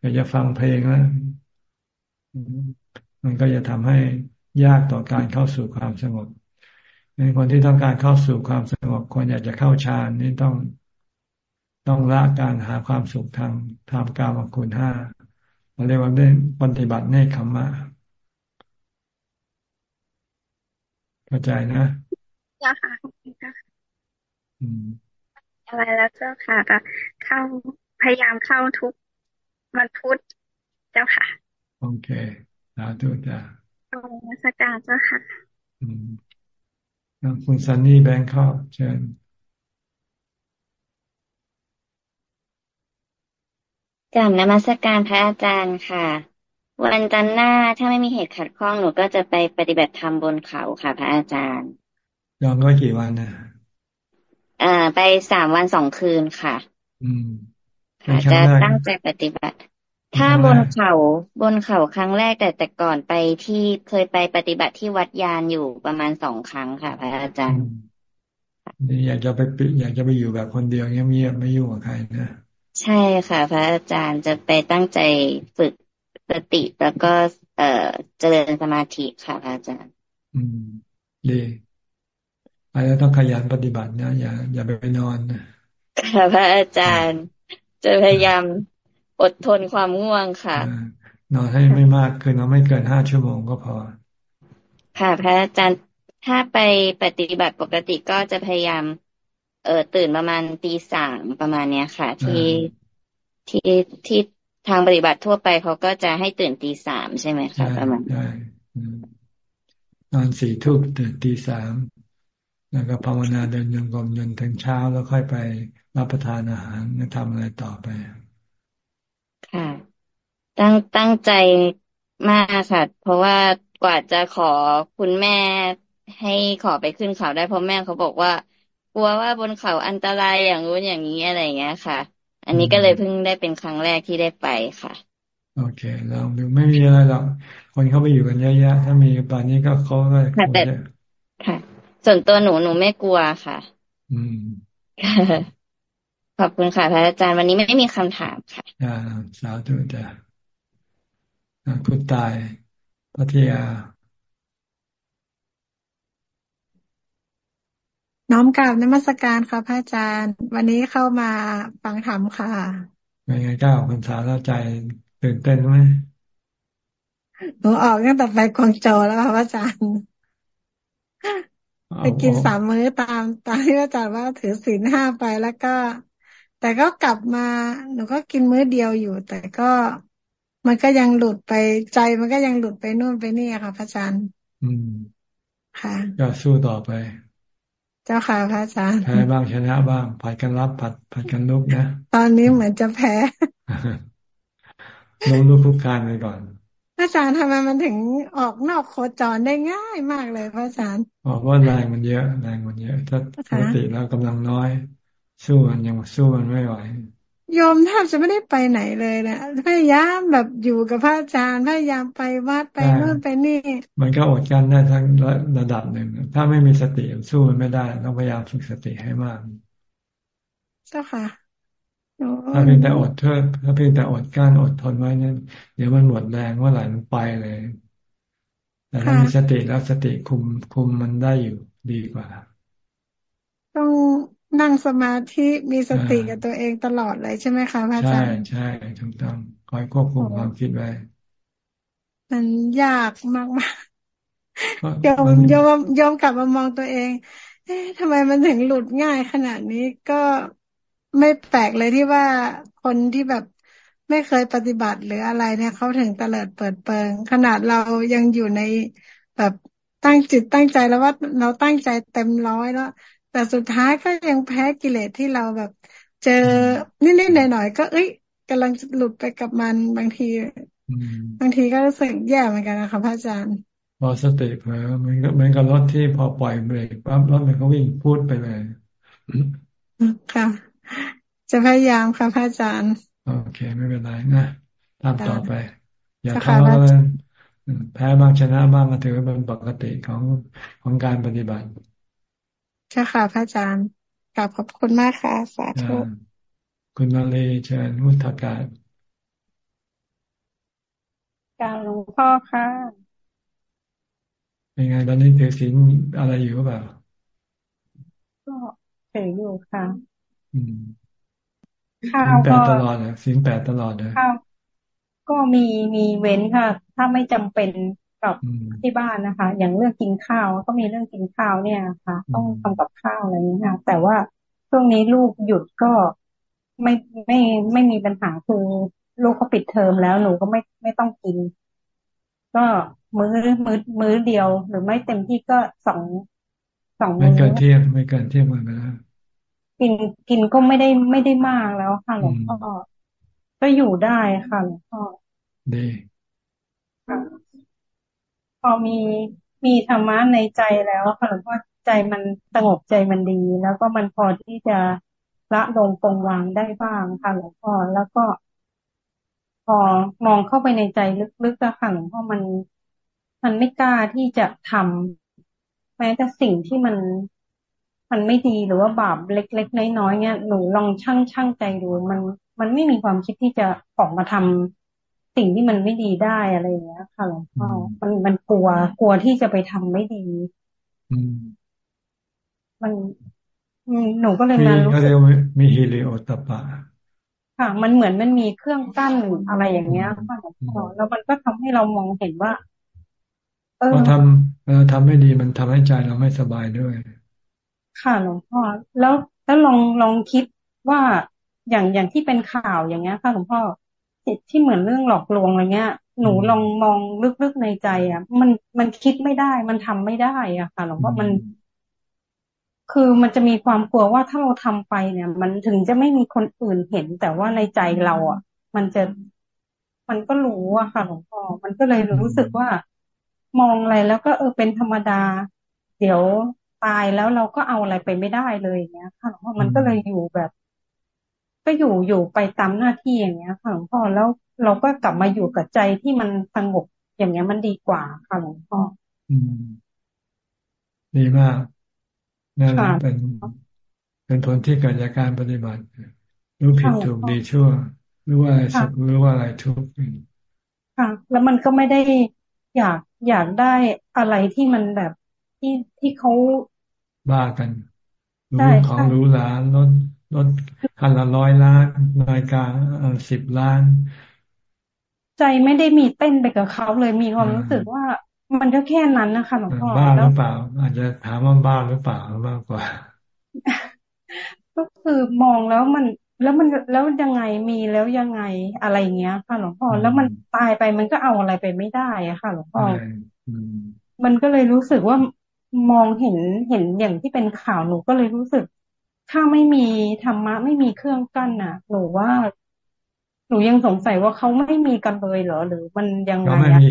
อยากจะฟังเพลงแล้วมันก็จะทำให้ยากต่อการเข้าสู่ความสงบ ในคนที่ต้องการเข้าสู่ความสงบคนอยากจะเข้าฌานนี่ต้องต้องละการหาความสุขทางทางกามคุณห้าเรียกว่าเรื่องปฏิบัติเนคขมมะเข้าใจนะจ้าค่ะอะไรแล้วเจ้าค่ะก็เข้าพยายามเข้าทุกวันพุธเจ้าค่ะ โอเคสาธุจ้าอมาสการเจ้าค่ะอืม คุณซันนี่แบงค์ครับเชิญกลับนมัสการพระอาจารย์ค่ะ วันจันทร์หน้าถ้าไม่มีเหตุขัดข้องหนูก็จะไปปฏิบัติธรรมบนเขาค่ะ พระอาจารย์ยอมก็กี่วันนะอ่าไปสามวันสองคืนค่ะ อืมค่ะจะตั้งใจปฏิบัติ ถ้าบนเขาบนเขาครั้งแรกแต่แต่ก่อนไปที่เคยไปปฏิบัติที่วัดยานอยู่ประมาณสองครั้งค่ะ พระอาจารย์นี่อยากจะไปอยากจะไปอยู่แบบคนเดียวเงียบๆไม่ยุ่งกับใครนะใช่ค่ะ พระอาจารย์จะไปตั้งใจฝึกสติแล้วก็ เอ่อเจริญสมาธิค่ะพระอาจารย์ อืม ดีไปแล้วต้องขยันปฏิบัตินะอย่าอย่าไปนอนนะค่ะพระอาจารย์ จะพยายาม อดทนความง่วงค่ะ นอนให้ไม่มากคือนอนไม่เกินห้าชั่วโมงก็พอ ค่ะ พระอาจารย์ถ้าไปปฏิบัติปกติก็จะพยายาม เออตื่นประมาณตีสามประมาณเนี้ยค่ะ ที่ที่ที่ทางปฏิบัติทั่วไปเขาก็จะให้ตื่นตีสามใช่ไหมคะประมาณใช่นอนสี่ทุ่มตื่นตีสามแล้วก็ภาวนาเดินยงกลมจนถึงเช้าแล้วค่อยไปรับประทานอาหารแล้วทำอะไรต่อไป ค่ะ ตั้งตั้งใจมากค่ะ เพราะว่ากว่าจะขอคุณแม่ให้ขอไปขึ้นเขาได้เพราะแม่เขาบอกว่า กลัวว่าบนเขาอันตรายอย่างนู้นอย่างนี้อะไรเงี้ยค่ะ อันนี้ก็เลยเพิ่งได้เป็นครั้งแรกที่ได้ไปค่ะ โอเคลองดูไม่มีอะไรหรอกคนเขาไปอยู่กันเยอะๆถ้ามีตอนนี้ก็เขาก็ค่ะแต่ค่ะ ส่วนตัวหนูหนูไม่กลัวค่ะ อืม ขอบคุณค่ะพระอาจารย์วันนี้ไม่มีคำถามค่ะอ่าสาธุจ้ะคุณตายพัทยา น้อมกราบนมัสการค่ะพระอาจารย์ วันนี้เข้ามาฟังธรรมค่ะเป็นไงก้าวพรรษาแล้วใจตื่นเต้นไหมหนูออกตั้งแต่ไปกวางโจแล้วค่ะพระอาจารย์ไปกินสามมื้อตามตามที่พระอาจารย์ว่าถือศีลห้าไปแล้วก็ แต่ก็กลับมา หนูก็กินมื้อเดียวอยู่ แต่ก็มันก็ยังหลุดไปใจมันก็ยังหลุดไปนู่นไปนี่ค่ะ พระอาจารย์ อืม ค่ะก็สู้ต่อไป เจ้าค่ะพระอาจารย์แพ้บ้างชนะบ้างผัดกันรับผัดผัดกันลุกนะตอนนี้เหมือนจะแพ้ลงลุกทุกการไปก่อนอาจารย์ทำไมมันถึงออกนอกโคจรได้ง่ายมากเลยพระอาจารย์บอกว่าแรงมันเยอะแรงมันเยอะถ้าปกติแล้วกำลังน้อย สู้มันยังสู้มันไม่ไหวยอมแทบจะไม่ได้ไปไหนเลยนะพยายามแบบอยู่กับพระอาจารย์พยายามไปวัดไปโน่นไปนี่ มันก็อดกันได้ทั้งระดับหนึ่งถ้าไม่มีสติสู้มันไม่ได้ต้องพยายามฝึกสติให้มากเจ้าค่ะถ้าเพียงแต่อดเท่าถ้าเพียงแต่อดการอดทนไว้เนี่ยเดี๋ยวมันหมดแรงว่าไหลมันไปเลยแต่ถ้ามีสติแล้วสติคุมคุมมันได้อยู่ดีกว่าต้อง นั่งสมาธิมีสติกับตัวเองตลอดเลยใช่ไหมคะพระอาจารย์ใช่ใช่ถูกต้องคอยควบคุมความคิดไว้มันยากมากมากยอมยอมยอมกลับมามองตัวเอง เอ๊ะทำไมมันถึงหลุดง่ายขนาดนี้ก็ไม่แปลกเลยที่ว่าคนที่แบบไม่เคยปฏิบัติหรืออะไรเนี่ยเขาถึงเตลิดเปิดเปิง ขนาดเรายังอยู่ในแบบตั้งจิตตั้งใจแล้วว่าเราตั้งใจเต็มร้อยแล้ว แต่สุดท้ายก็ยังแพ้กิเลสที่เราแบบ เจอนิดๆหน่อยๆก็เอ้ยกำลังหลุดไปกับมันบางทีบางทีก็รู้สึกแย่เหมือนกันนะคะพระอาจารย์พอสติเผลอมันก็เหมือนกับรถที่พอปล่อยเบรกปั๊บรถมันก็วิ่งพูดไปเลยค่ะ จะพยายามค่ะพระอาจารย์ โอเค ไม่เป็นไรนะตามต่อไป อย่าท้อเลยแพ้บ้างชนะบ้างก็ถือว่าเป็นปกติของของการปฏิบัติ ใช่ค่ะพระอาจารย์กลับขอบคุณมากค่ะ สาธุคุณมาเลยเชิญวุฒากาศการหลวงพ่อค่ะเป็นไงตอนนี้ถือศีลอะไรอยู่หรือเปล่าก็ถืออยู่ค่ะ อืมข้าวก็ตลอดเลยศีลแปดตลอดเลยข้าวก็มีมีเว้นค่ะ ถ้าไม่จำเป็น กับที่บ้านนะคะ อย่างเรื่องกินข้าวก็มีเรื่องกินข้าวเนี่ยค่ะ ต้องทำกับข้าวอะไรอย่างนี้ค่ะแต่ว่าช่วงนี้ลูกหยุดก็ไม่ไม่ไม่มีปัญหาคือลูกเขาปิดเทอมแล้วหนูก็ไม่ไม่ต้องกิน ก็มื้อมื้อมื้อเดียว หรือไม่เต็มที่ก็สองสองมื้อไม่เกินเที่ยงไม่เกินเที่ยงวันไปแล้วกินกินก็ไม่ได้ไม่ได้มากแล้วค่ะหลวงพ่อก็อยู่ได้ค่ะหลวงพ่อดี พอมีมีธรรมะในใจแล้วค่ะหลวงพ่อใจมันสงบใจมันดี แล้วก็มันพอที่จะละลงปรงวางได้บ้างค่ะหลวงพ่อแล้วก็ พอมองเข้าไปในใจลึกๆอะค่ะหลวงพ่อมัน มันไม่กล้าที่จะทำแม้แต่สิ่งที่มันมันไม่ดีหรือว่าบาปเล็ก ๆ น้อยๆเนี่ยหนูลองชั่งชั่งใจดูมัน มันไม่มีความคิดที่จะออกมาทำ สิ่งที่มันไม่ดีได้อะไรอย่างเงี้ยค่ะหลวงพ่อมันมันกลัวกลัวที่จะไปทำไม่ดี อืม มันหนูก็เลยมารู้สึกมีฮิริโอตปะค่ะ มันเหมือนมันมีเครื่องกั้นอะไรอย่างเงี้ยค่ะหลวงพ่อแล้วมันก็ทำให้เรามองเห็นว่า เออทำเราทำไม่ดีมันทำให้ใจเราไม่สบายด้วย ค่ะหลวงพ่อแล้วแล้วลองลองคิดว่าอย่างอย่างที่เป็นข่าวอย่างเงี้ยค่ะหลวงพ่อ ที่เหมือนเรื่องหลอกลวงอะไรเงี้ย หนูลองมองลึกๆในใจ อะ มันมันคิดไม่ได้ มันทำไม่ได้อะค่ะหลวงพ่อมัน คือมันจะมีความกลัวว่าถ้าเราทำไปเนี่ย มันถึงจะไม่มีคนอื่นเห็น แต่ว่าในใจเราอะ มันจะมันก็รู้อะค่ะหลวงพ่อมันก็เลยรู้สึกว่ามองอะไรแล้วก็เออเป็นธรรมดา เดี๋ยวตายแล้วเราก็เอาอะไรไปไม่ได้เลยอย่างเงี้ยค่ะหลวงพ่อมันก็เลยอยู่แบบ ก็อยู่อยู่ไปตามหน้าที่อย่างเงี้ยค่ะหลวงพ่อแล้วเราก็กลับมาอยู่กับใจที่มันสงบอย่างเงี้ยมันดีกว่าค่ะหลวงพ่ออืมดีมากนั่นแหละเป็นเป็นผลที่เกิดจากการปฏิบัติรู้ผิดถูกดีชั่วรู้ว่าอะไรสุขรู้ว่าอะไรทุกข์ค่ะ แล้วมันก็ไม่ได้อยากอยากได้อะไรที่มันแบบที่ที่เขาบ้ากันรู้ของรู้ล้านรถ รถคันละร้อยล้านนาฬิกาสิบล้าน ใจไม่ได้มีเต้นไปกับเขาเลยมีความรู้สึกว่ามันก็แค่นั้นนะคะหลวงพ่อบ้าหรือเปล่า อาจจะถามว่าบ้าหรือเปล่ามากกว่า ก็คือมองแล้วมันแล้วมันแล้วยังไงมีแล้วยังไงอะไรเงี้ย ค่ะหลวงพ่อแล้วมันตายไปมันก็เอาอะไรไปไม่ได้อะค่ะหลวงพ่อมันก็เลยรู้สึกว่ามองเห็นเห็นอย่างที่เป็นข่าวหนูก็เลยรู้สึก ถ้าไม่มีธรรมะไม่มีเครื่องกั้นน่ะ หนูว่า หนูยังสงสัยว่าเขาไม่มีกันเลยเหรอ หรือมันยังไงไม่มี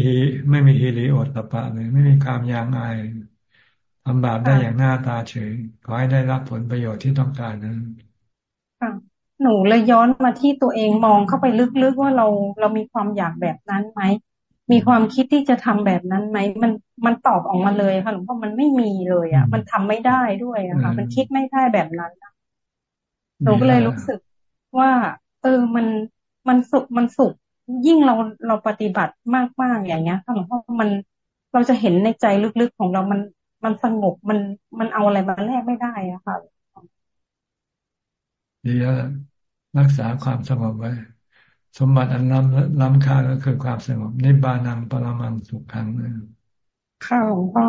ไม่มีฮิริโอตปะเลย ไม่มีความยางอายทำบาปได้อย่างหน้าตาเฉย ขอให้ได้รับผลประโยชน์ที่ต้องการนั้นค่ะหนูเลยย้อนมาที่ตัวเองมองเข้าไปลึกๆว่าเราเรามีความอยากแบบนั้นไหม มีความคิดที่จะทำแบบนั้นไหมมันมันตอบออกมาเลยค่ะหลวงพ่อมันไม่มีเลยอะ มันทำไม่ได้ด้วยอะค่ะ มันคิดไม่ได้แบบนั้นหนูก็เลยรู้สึกว่า เออมันมันสุขมันสุขยิ่งเราเราปฏิบัติมากๆอย่างเงี้ยค่ะหลวงพ่อมันเราจะเห็นในใจลึกๆของเรามันมันสงบมันมันเอาอะไรมาแลกไม่ได้อะค่ะดีแล้วรักษาความสงบไว้ สมบัติอันล้ำล้ำค่าก็คือความสงบนิบานังปรมังสุขังเลยค่ะหลวงพ่อ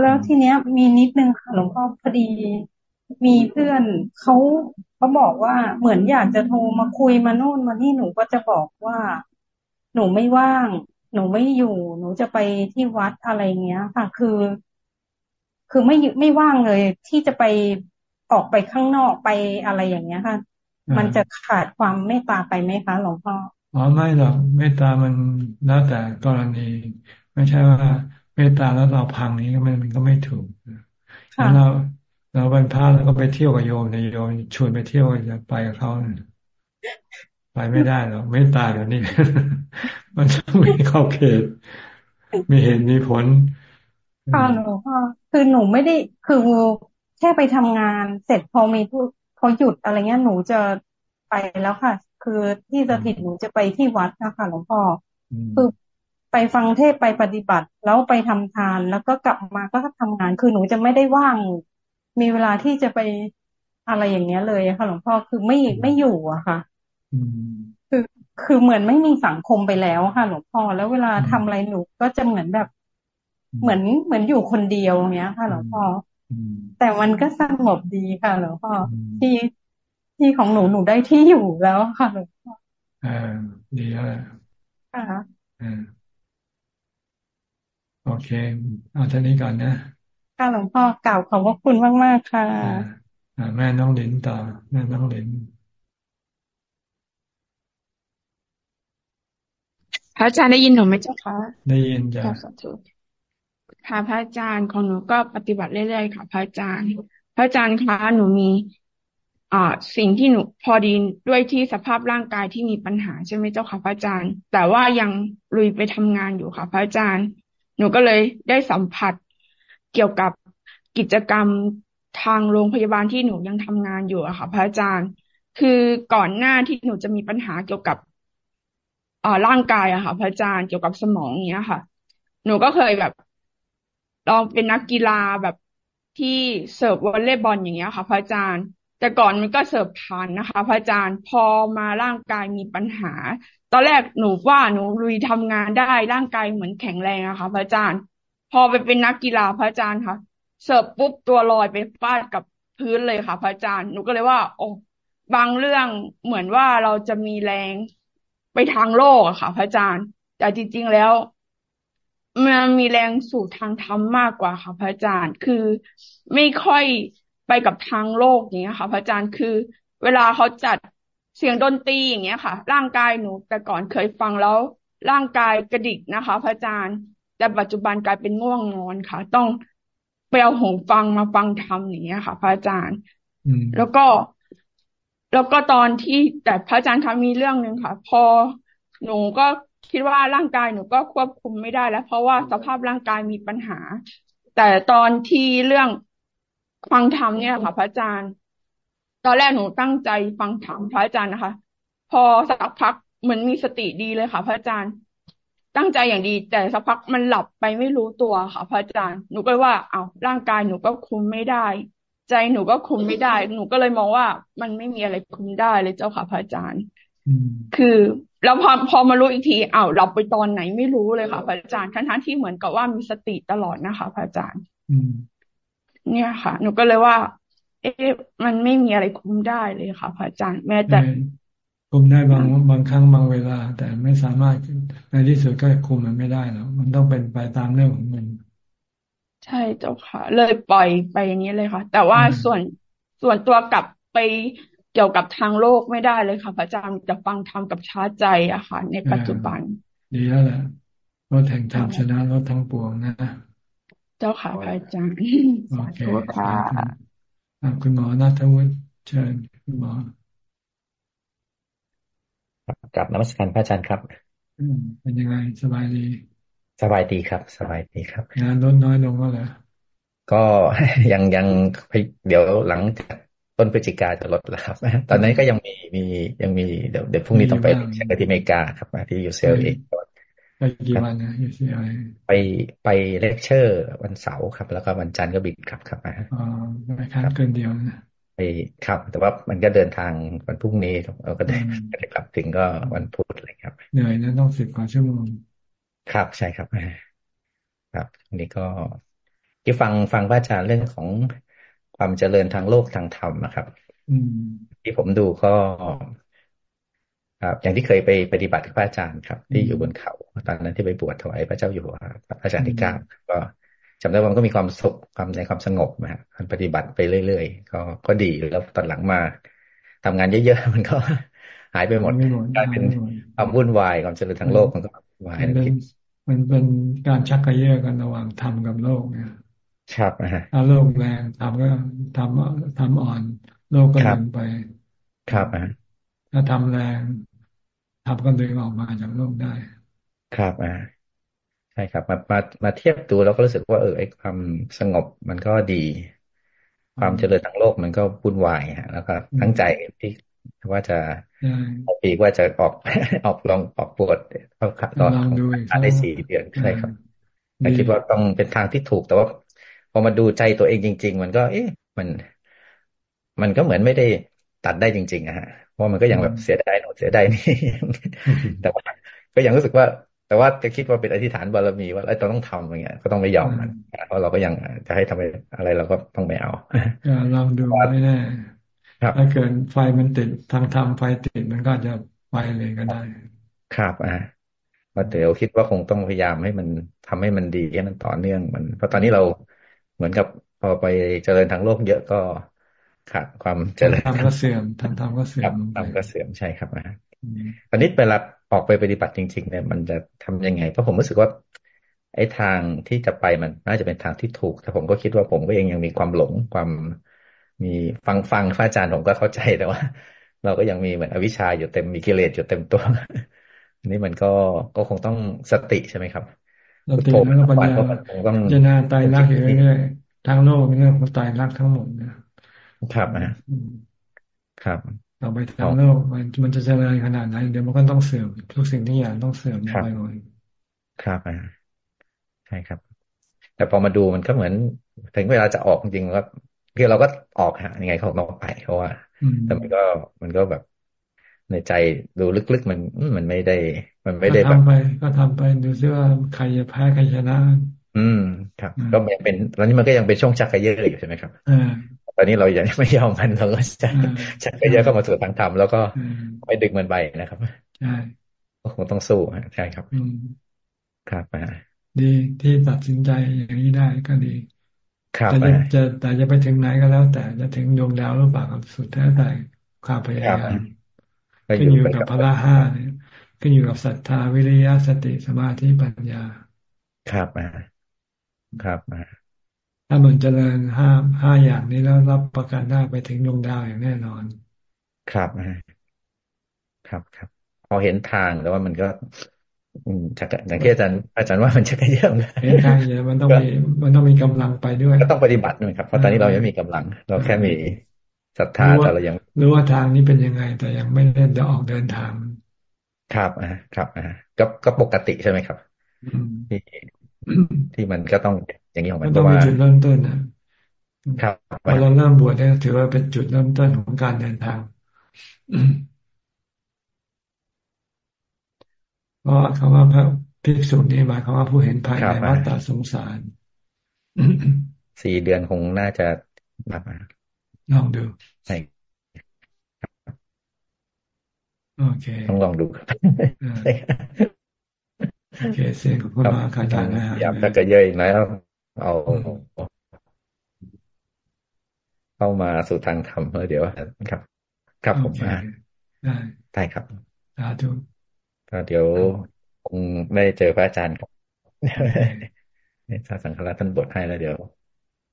แล้วทีเนี้ย มีนิดนึงค่ะหลวงพ่อพอดี มีเพื่อนเขาเขาบอกว่าเหมือนอยากจะโทรมาคุยมาโน่นมานี่หนูก็จะบอกว่า หนูไม่ว่าง หนูไม่อยู่ หนูจะไปที่วัดอะไรเงี้ย ค่ะ คือ คือไม่ไม่ว่างเลย ที่จะไปออกไปข้างนอกไปอะไรอย่างเงี้ยค่ะ มันจะขาดความเมตตาไปไหมคะหลวงพ่ออ๋อไม่หรอกเมตตามันแล้วแต่กรณี ไม่ใช่ว่าเมตตาแล้วเราพังนี้มันมันก็ไม่ถูกแล้วเราเราเป็นพระแล้วก็ไปเที่ยวกับโยมในโยมชวนไปเที่ยวจะไปกับเขาไปไม่ได้หรอกไม่ตายเดี๋ยวนี้ มันต้องมีเข้าเขตมีเหตุมีผลค่ะหนูค่ะคือหนูไม่ได้คือแค่ไปทำงาน เสร็จพอมีผู้ เขาหยุดอะไรเงี้ยหนูจะไปแล้วค่ะ คือที่สถิตหนูจะไปที่วัดนะคะหลวงพ่อคือไปฟังเทศไปปฏิบัติ แล้วไปทำทาน แล้วก็กลับมาก็ทำงาน คือหนูจะไม่ได้ว่าง มีเวลาที่จะไปอะไรอย่างเงี้ยเลยค่ะหลวงพ่อคือไม่ไม่อยู่อะค่ะคือคือเหมือนไม่มีสังคมไปแล้วค่ะ หลวงพ่อแล้วเวลาทำอะไรหนูก็จะเหมือนแบบ เหมือนเหมือนอยู่คนเดียวอย่างเงี้ย ค่ะ หลวงพ่อ แต่มันก็สงบดีค่ะหลวงพ่อที่ที่ของหนูหนูได้ที่อยู่แล้วค่ะหลวงพ่ออ่าดีแล้วค่ะอ่าโอเค เอาท่านี้ก่อนนะ ค่ะหลวงพ่อกล่าวขอบพระคุณมากๆค่ะแม่น้องหลินต่อแม่น้องหลินพระอาจารย์ได้ยินหนูไหมเจ้าคะได้ยินจ้ะ ค่ะพระอาจารย์ของหนูก็ปฏิบัติเรื่อยๆค่ะ พระอาจารย์ พระอาจารย์คะหนูมีอ่าสิ่งที่หนูพอดีด้วยที่สภาพร่างกายที่มีปัญหาใช่ไหมเจ้าค่ะพระอาจารย์ แต่ว่ายังลุยไปทำงานอยู่ค่ะ พระอาจารย์ หนูก็เลยได้สัมผัสเกี่ยวกับกิจกรรมทางโรงพยาบาลที่หนูยังทำงานอยู่อะค่ะ พระอาจารย์ คือก่อนหน้าที่หนูจะมีปัญหาเกี่ยวกับอ่าร่างกายอะค่ะ พระอาจารย์เกี่ยวกับสมองเนี้ยค่ะ หนูก็เคยแบบ ลองเป็นนักกีฬาแบบที่เสิร์ฟวอลเลย์บอลอย่างเงี้ยค่ะ พระอาจารย์ แต่ก่อนมันก็เสิร์ฟผ่านนะคะ พระอาจารย์พอมาร่างกายมีปัญหา ตอนแรกหนูว่าหนูลุยทำงานได้ร่างกายเหมือนแข็งแรงอะค่ะพระอาจารย์ พอไปเป็นนักกีฬาพระอาจารย์ค่ะ เสิร์ฟปุ๊บตัวลอยไปฟาดกับพื้นเลยค่ะ พระอาจารย์หนูก็เลยว่าโอ้บางเรื่องเหมือนว่าเราจะมีแรงไปทางโลกอะค่ะ พระอาจารย์ แต่จริง ๆ แล้ว มันมีแรงสู่ทางธรรมมากกว่าค่ะพระอาจารย์ คือไม่ค่อยไปกับทางโลกอย่างเงี้ยค่ะ พระอาจารย์คือ เวลาเขาจัดเสียงดนตรีอย่างเงี้ยค่ะ ร่างกายหนูแต่ก่อนเคยฟังแล้ว ร่างกายกระดิกนะคะ พระอาจารย์ แต่ปัจจุบันกลายเป็นง่วงนอนค่ะ ต้องไปเอาหูฟังมาฟังธรรมอย่างเงี้ยค่ะ พระอาจารย์แล้วก็ แล้วก็ตอนที่แต่พระอาจารย์คะมีเรื่องหนึ่งค่ะ พอหนูก็ คิดว่าร่างกายหนูก็ควบคุมไม่ได้แล้ว เพราะว่าสภาพร่างกายมีปัญหา แต่ตอนที่เรื่องฟังธรรมเนี่ยค่ะ พระอาจารย์ ตอนแรกหนูตั้งใจฟังธรรมพระอาจารย์นะคะ พอสักพักเหมือนมีสติดีเลยค่ะ พระอาจารย์ ตั้งใจอย่างดี แต่สักพักมันหลับไปไม่รู้ตัวค่ะ พระอาจารย์ หนูก็ว่า เอาร่างกายหนูก็คุมไม่ได้ ใจหนูก็คุมไม่ได้ หนูก็เลยมองว่ามันไม่มีอะไรคุมได้เลยเจ้าค่ะ พระอาจารย์ คือแล้วพอพอมารู้อีกทีอ้าวเราไปตอนไหนไม่รู้เลยค่ะพระอาจารย์ทั้งที่เหมือนกับว่ามีสติตลอดนะคะพระอาจารย์เนี่ยค่ะ หนูก็เลยว่า เอ๊ะมันไม่มีอะไรคุมได้เลยค่ะพระอาจารย์ แม้แต่คุมได้บางบางครั้งบางเวลา แต่ไม่สามารถในที่สุดก็คุมมันไม่ได้หรอกมันต้องเป็นไปตามเรื่องของมัน ใช่เจ้าค่ะ เลยปล่อยไปอย่างนี้เลยค่ะ แต่ว่าส่วนส่วนตัวกลับไป เกี่ยวกับทางโลกไม่ได้เลยค่ะพระอาจารย์จะฟังธรรมกับชาใจอะค่ะ ในปัจจุบัน ดีแล้วแหละรถแห่งธรรมชนะรถทั้งปวงนะ เจ้าค่ะพระอาจารย์สาธุค่ะคุณหมอนัทวุฒิเชิญคุณหมอกลับนมัสการพระอาจารย์ครับเป็นยังไงสบายดี สบายดีครับ สบายดีครับงานลดน้อยลงก็แล้วก็ยังยังเดี๋ยวหลังจาก ต้นพฤศจิกาจะลดแล้วครับ ตอนนั้นก็ยังมีมียังมีเดี๋ยวเดี๋ยวพรุ่งนี้ต้องไปเช็คที่อเมริกาครับที่ UCLAไปกี่วันนะ UCLAไปไปเลคเชอร์วันเสาร์ครับ แล้วก็วันจันทร์ก็บินครับครับอ๋อไปค้างคืนเดียวนะไปครับ แต่ว่ามันก็เดินทางวันพรุ่งนี้เราก็ได้กลับถึงก็วันพุธเลยครับเหนื่อยนะต้องสิบกว่าชั่วโมงครับใช่ครับครับอันนี้ก็ที่ฟังฟังพระอาจารย์เรื่องของ ความเจริญทางโลกทางธรรมนะครับที่ผมดูก็ครับอย่างที่เคยไปปฏิบัติกับพระอาจารย์ครับ ที่อยู่บนเขาตอนนั้นที่ไปบวชถวายพระเจ้าอยู่หัวพระอาจารย์ที่เก้าก็จำได้ว่ามันก็มีความสุขความในความสงบนะฮะปฏิบัติไปเรื่อยๆก็ก็ดีแล้วตอนหลังมาทำงานเยอะๆมันก็หายไปหมดกลายเป็นความวุ่นวายความเจริญทางโลกมันก็วุ่นวายมันเป็นการชักกระเยาะกันระหว่างธรรมกับโลกเนี่ย ครับนะฮะถ้าโลกแรงทำก็ทำทำอ่อน โลกก็ดึงไป ครับอะถ้าทำแรงทำก็ดึงออกมาจากโลกได้ ครับอ่าใช่ครับมามามาเทียบดูแล้วก็รู้สึกว่าเออไอ้ความสงบมันก็ดี ความเจริญทางโลกมันก็วุ่นวายฮะ แล้วก็ตั้งใจที่ว่าจะปีว่าจะออกออกลองออกปวดเข้าขัดตอนได้สี่เดือนใช่ครับแต่คิดว่าต้องเป็นทางที่ถูกแต่ว่าพ อมาดูใจตัวเองจริง ๆ มันก็ เอ๊ะ มัน มันก็เหมือนไม่ได้ตัดได้จริงๆอะฮะเพราะมันก็ยังแบบเสียดายโน่เสียดายนี่แต่ว่าก็ยังรู้สึกว่า แต่ว่าจะคิดว่าเป็นอธิษฐานบารมีว่าไอ้ตต้องทำอย่างเงี้ย ก็ต้องไม่ยอมมันเพราะเราก็ยังจะให้ทำอะไรเราก็ต้องไม่เอาลองดูไม่แน่ถ้าเกิดไฟมันติดทางทำไฟติดมันก็จะไฟเลยก็ได้ ครับอ่าว่าเดี๋ยวคิดว่าคงต้องพยายามให้มันทำให้มันดีให้มันต่อเนื่องมัน เพราะตอนนี้เรา เหมือนกับพอไปเจริญทางโลกเยอะก็ขาดความเจริญทำก็เสื่อมทำทำก็เสื่อมทำก็เสื่อมใช่ครับนะตอนนี้เวลาออกไปปฏิบัติจริง ๆ เนี่ย มันจะทำยังไง เพราะผมรู้สึกว่า ไอ้ทางที่จะไปมันน่าจะเป็นทางที่ถูก แต่ผมก็คิดว่าผมก็ยังยังมีความหลงความมีฟังฟังพระอาจารย์ผมก็เข้าใจแต่ว่า เราก็ยังมีเหมือนอวิชชาอยู่เต็มมีกิเลสอยู่เต็มตัวนี่มันก็ก็คงต้องสติใช่ไหมครับ สติแล้วก็ปัญญาจะนาตายรักอยู่เรื่อยๆทั้งโลกเรื่องของตายรักทั้งหมดนะครับนะครับต่อไปทางโลกมันมันจะเจริญขนาดไหนเดี๋ยวมันก็ต้องเสื่อมทุกสิ่งทุกอย่างต้องเสื่อมไปหมดครับอ่าใช่ครับ แต่พอมาดูมันก็เหมือน ถึงเวลาจะออกจริงๆก็คือเราก็ออกฮะยังไงเขาต้องไปเพราะว่าแต่มันก็มันก็แบบ ในใจดูลึกๆมันมันไม่ได้ มันไม่ได้แบบทำไปก็ทำไปดูซิว่าใครจะแพ้ใครชนะ อืมครับ ก็ยังเป็นตอนนี้มันก็ยังเป็นช่วงชักกระเยอะอยู่ใช่ไหมครับตอนนี้เรายังไม่ยอมมันเราก็จะชักกระเยอะเข้ามาสู่ทางธรรมแล้วก็ไม่ดึงมันไปนะครับใช่ก็คงต้องสู้ใช่ครับครับดีที่ตัดสินใจอย่างนี้ได้ก็ดีครับแต่จะแต่จะไปถึงไหนก็แล้ว แต่จะถึงดวงดาวหรือเปล่าสุดแท้แต่ความพยายาม ขึ้นอยู่กับพระห้าเนี่ยขึ้นอยู่กับศรัทธาวิริยะสติสมาธิปัญญา ครับมาครับมาถ้ามันเจริญห้าห้าอย่างนี้แล้วรับประกันได้ไปถึงดวงดาวอย่างแน่นอน ครับครับครับ พอเห็นทางแล้วว่ามันก็อืมชักอย่างที่อาจารย์อาจารย์ว่ามันชักเยอะเลยเห็นทางเยอะมันต้องมีมันต้องมีกำลังไปด้วย ก็ต้องปฏิบัติด้วยครับ เพราะตอนนี้เรายังมีกำลัง เราแค่มี ศรัทธาแต่เรายังรู้ว่าทางนี้เป็นยังไง แต่ยังไม่ได้จะออกเดินทาง ครับอ่าครับอ่าก็ก็ปกติใช่ไหมครับที่ที่มันก็ต้องอย่างนี้ของมันเพราะว่าจุดเริ่มต้นนะครับพอเราเริ่มบวชเนี่ยถือว่าเป็นจุดเริ่มต้นของการเดินทางเพราะคำว่าพระภิกษุนี้หมายความว่าผู้เห็นภายในวัฏฏสงสารสี่เดือนคงน่าจะแบบ ลองดูใช่โอเคต้องลองดูโอเคเสียงของคุณมาคาจารนะฮะอยากจะเยอะอีกแล้ว เอา เข้ามาสู่ทางธรรมเดี๋ยวครับ ครับผมมาได้ได้ครับสาธุก็เดี๋ยวคงไม่เจอพระอาจารย์ครับถ้าสังฆราชท่านบทให้แล้วเดี๋ยว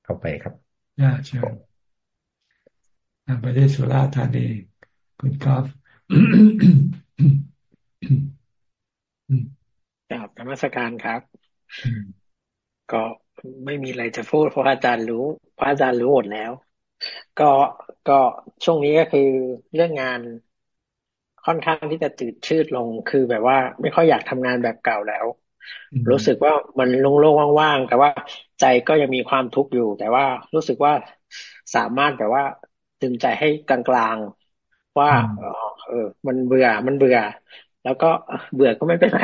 เข้าไปครับน่าเชื่อ ไปที่สุราษฎร์ธานี คุณกอล์ฟกราบธรรมสการครับ ก็ไม่มีอะไรจะพูดเพราะอาจารย์รู้พระอาจารย์รู้หมดแล้ว ก็ก็ช่วงนี้ก็คือเรื่องงานค่อนข้างที่จะจืดชืดลงคือแบบว่า ไม่ค่อยอยากทำงานแบบเก่าแล้ว รู้สึกว่ามันโล่งๆว่างๆแต่ว่าใจก็ยังมีความทุกข์อยู่ แต่ว่ารู้สึกว่าสามารถแบบว่า ดึงใจให้กลางๆว่าเออ มันเบื่อมันเบื่อ แล้วก็เบื่อก็ไม่เป็นไร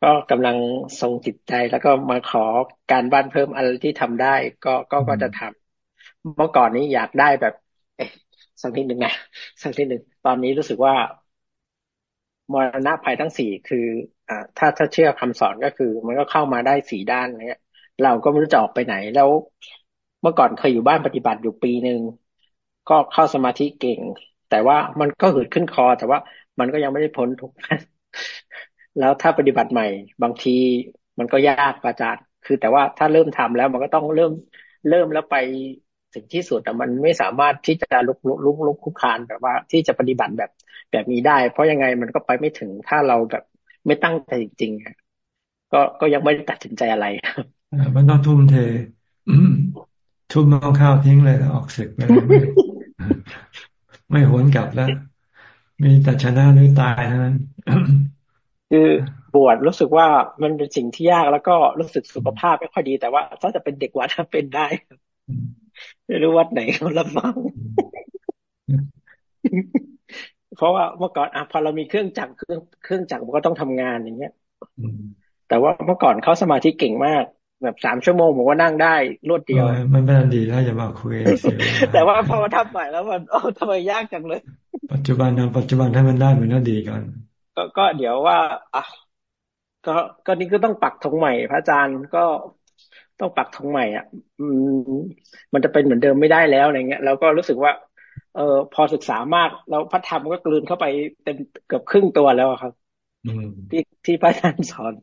ก็กำลังทรงจิตใจแล้วก็มาขอการบ้านเพิ่มอะไรที่ทำได้ ก็ก็ก็จะทำเมื่อก่อนนี้อยากได้แบบเอ๊ะสักทีหนึ่งไงสักทีหนึ่งตอนนี้รู้สึกว่ามรณะภัยทั้งสี่คือ อ่า ถ้าถ้าเชื่อคำสอนก็คือ มันก็เข้ามาได้สี่ด้านเนี้ย เราก็ไม่รู้จะออกไปไหนแล้ว เมื่อก่อนเคยอยู่บ้านปฏิบัติอยู่ปีหนึ่ง ก็เข้าสมาธิเก่ง แต่ว่ามันก็หืดขึ้นคอ แต่ว่ามันก็ยังไม่ได้พ้นทุกแล้วถ้าปฏิบัติใหม่ บางทีมันก็ยากอาจารย์คือแต่ว่าถ้าเริ่มทำแล้วมันก็ต้องเริ่มเริ่มแล้วไปถึงที่สุดแต่มันไม่สามารถที่จะลุกลุกลุกลุกคุกคานแบบว่าที่จะปฏิบัติแบบแบบนี้ได้ เพราะยังไงมันก็ไปไม่ถึงถ้าเราแบบไม่ตั้งใจจริงๆก็ก็ยังไม่ได้ตัดสินใจอะไรมันต้องทุ่มเททุ่มเอาข้าวทิ้งเลยออกศึกไปเลย ไม่หวนกลับแล้ว มีแต่ชนะหรือตายเท่านั้น คือบวชรู้สึกว่ามันเป็นสิ่งที่ยากแล้วก็รู้สึกสุขภาพไม่ค่อยดีแต่ว่าถ้าจะเป็นเด็กวัดเป็นได้ไม่รู้วัดไหนเขารับฟังเพราะว่าเมื่อก่อนอะพอเรามีเครื่องจักรเครื่องเครื่องจักรมันก็ต้องทำงานอย่างเงี้ยแต่ว่าเมื่อก่อนเขาสมาธิเก่งมาก แบบสามชั่วโมงผมก็นั่งได้รวดเดียว มันเป็นดีถ้าจะมาคุย แต่ว่าพอมาทำใหม่แล้วมันโอ้ทำไมยากจังเลย ปัจจุบันนะปัจจุบันถ้ามันได้มันก็ดีกันก็ก็เดี๋ยวว่าอะก็ก็นี่ก็ต้องปักธงใหม่ พระอาจารย์ก็ต้องปักธงใหม่ อะ อืมมันจะเป็นเหมือนเดิมไม่ได้แล้วอะไรเงี้ยแล้วก็รู้สึกว่า เออพอศึกษามากแล้วพระธรรมก็กลืนเข้าไปเต็มเกือบครึ่งตัวแล้วครับที่ที่พระอาจารย์สอน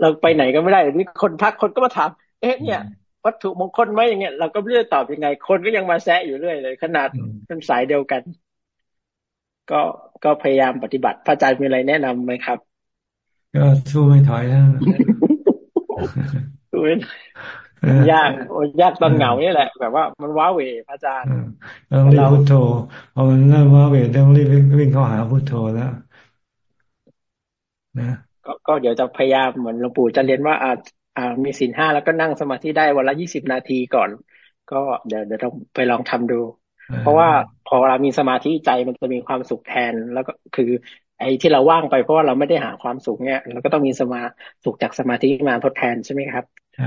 เราไปไหนก็ไม่ได้นี่คนทักคนก็มาถาม เอ๊ะเนี่ย วัตถุมงคลไหมอย่างเงี้ยเราก็ไม่รู้ตอบยังไง คนก็ยังมาแซะอยู่เรื่อยเลย ขนาดเป็นสายเดียวกัน ก็ก็พยายามปฏิบัติ พระอาจารย์มีอะไรแนะนํำไหมครับ ก็สู้ไม่ถอยนะสู้ไม่ยากยากตอนเหงานี่แหละ แบบว่ามันว้าเวพระอาจารย์ต้องรีบพุทโธพอมันเริ่มว้าเวต้องรีบวิ่งเข้าหาพุทโธแล้วนะ ก็ก็เดี๋ยวจะพยายามเหมือนหลวงปู่จะเรียนว่าอ่าอ่ามีสินห้าแล้วก็นั่งสมาธิได้วันละยี่สิบนาทีก่อน ก็เดี๋ยวเดี๋ยวต้องไปลองทำดู เพราะว่าพอเรามีสมาธิใจมันจะมีความสุขแทนแล้วก็คือ ไอ้ที่เราว่างไปเพราะว่าเราไม่ได้หาความสุขเนี่ยเราก็ต้องมีสมาสุขจากสมาธิมาทดแทนใช่ไหมครับใช่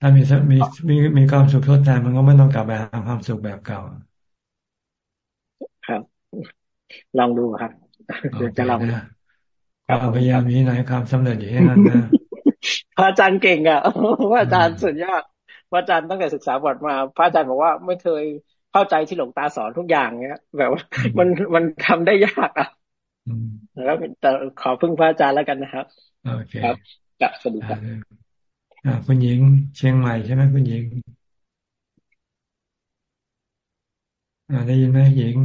ถ้ามีมีมีมีความสุขทดแทนมันก็ไม่ต้องกลับไปหาความสุขแบบเก่า ครับ ลองดูครับจะลอง ดูพยายามนี้ไหนความสำเร็จอย่างนั้นนะพระอาจารย์เก่งอะพระอาจารย์สุดยอดพระอาจารย์ตั้งแต่ศึกษาบทมา พระอาจารย์บอกว่าไม่เคยเข้าใจที่หลวงตาสอนทุกอย่างเนี้ย แบบว่ามันมันทำได้ยากอะแล้วแต่ขอพึ่งพระอาจารย์แล้วกันนะครับโอเคครับกับสวัสดีครับคุณหญิงเชียงใหม่ใช่ไหมคุณหญิงได้ยินไหมหญิง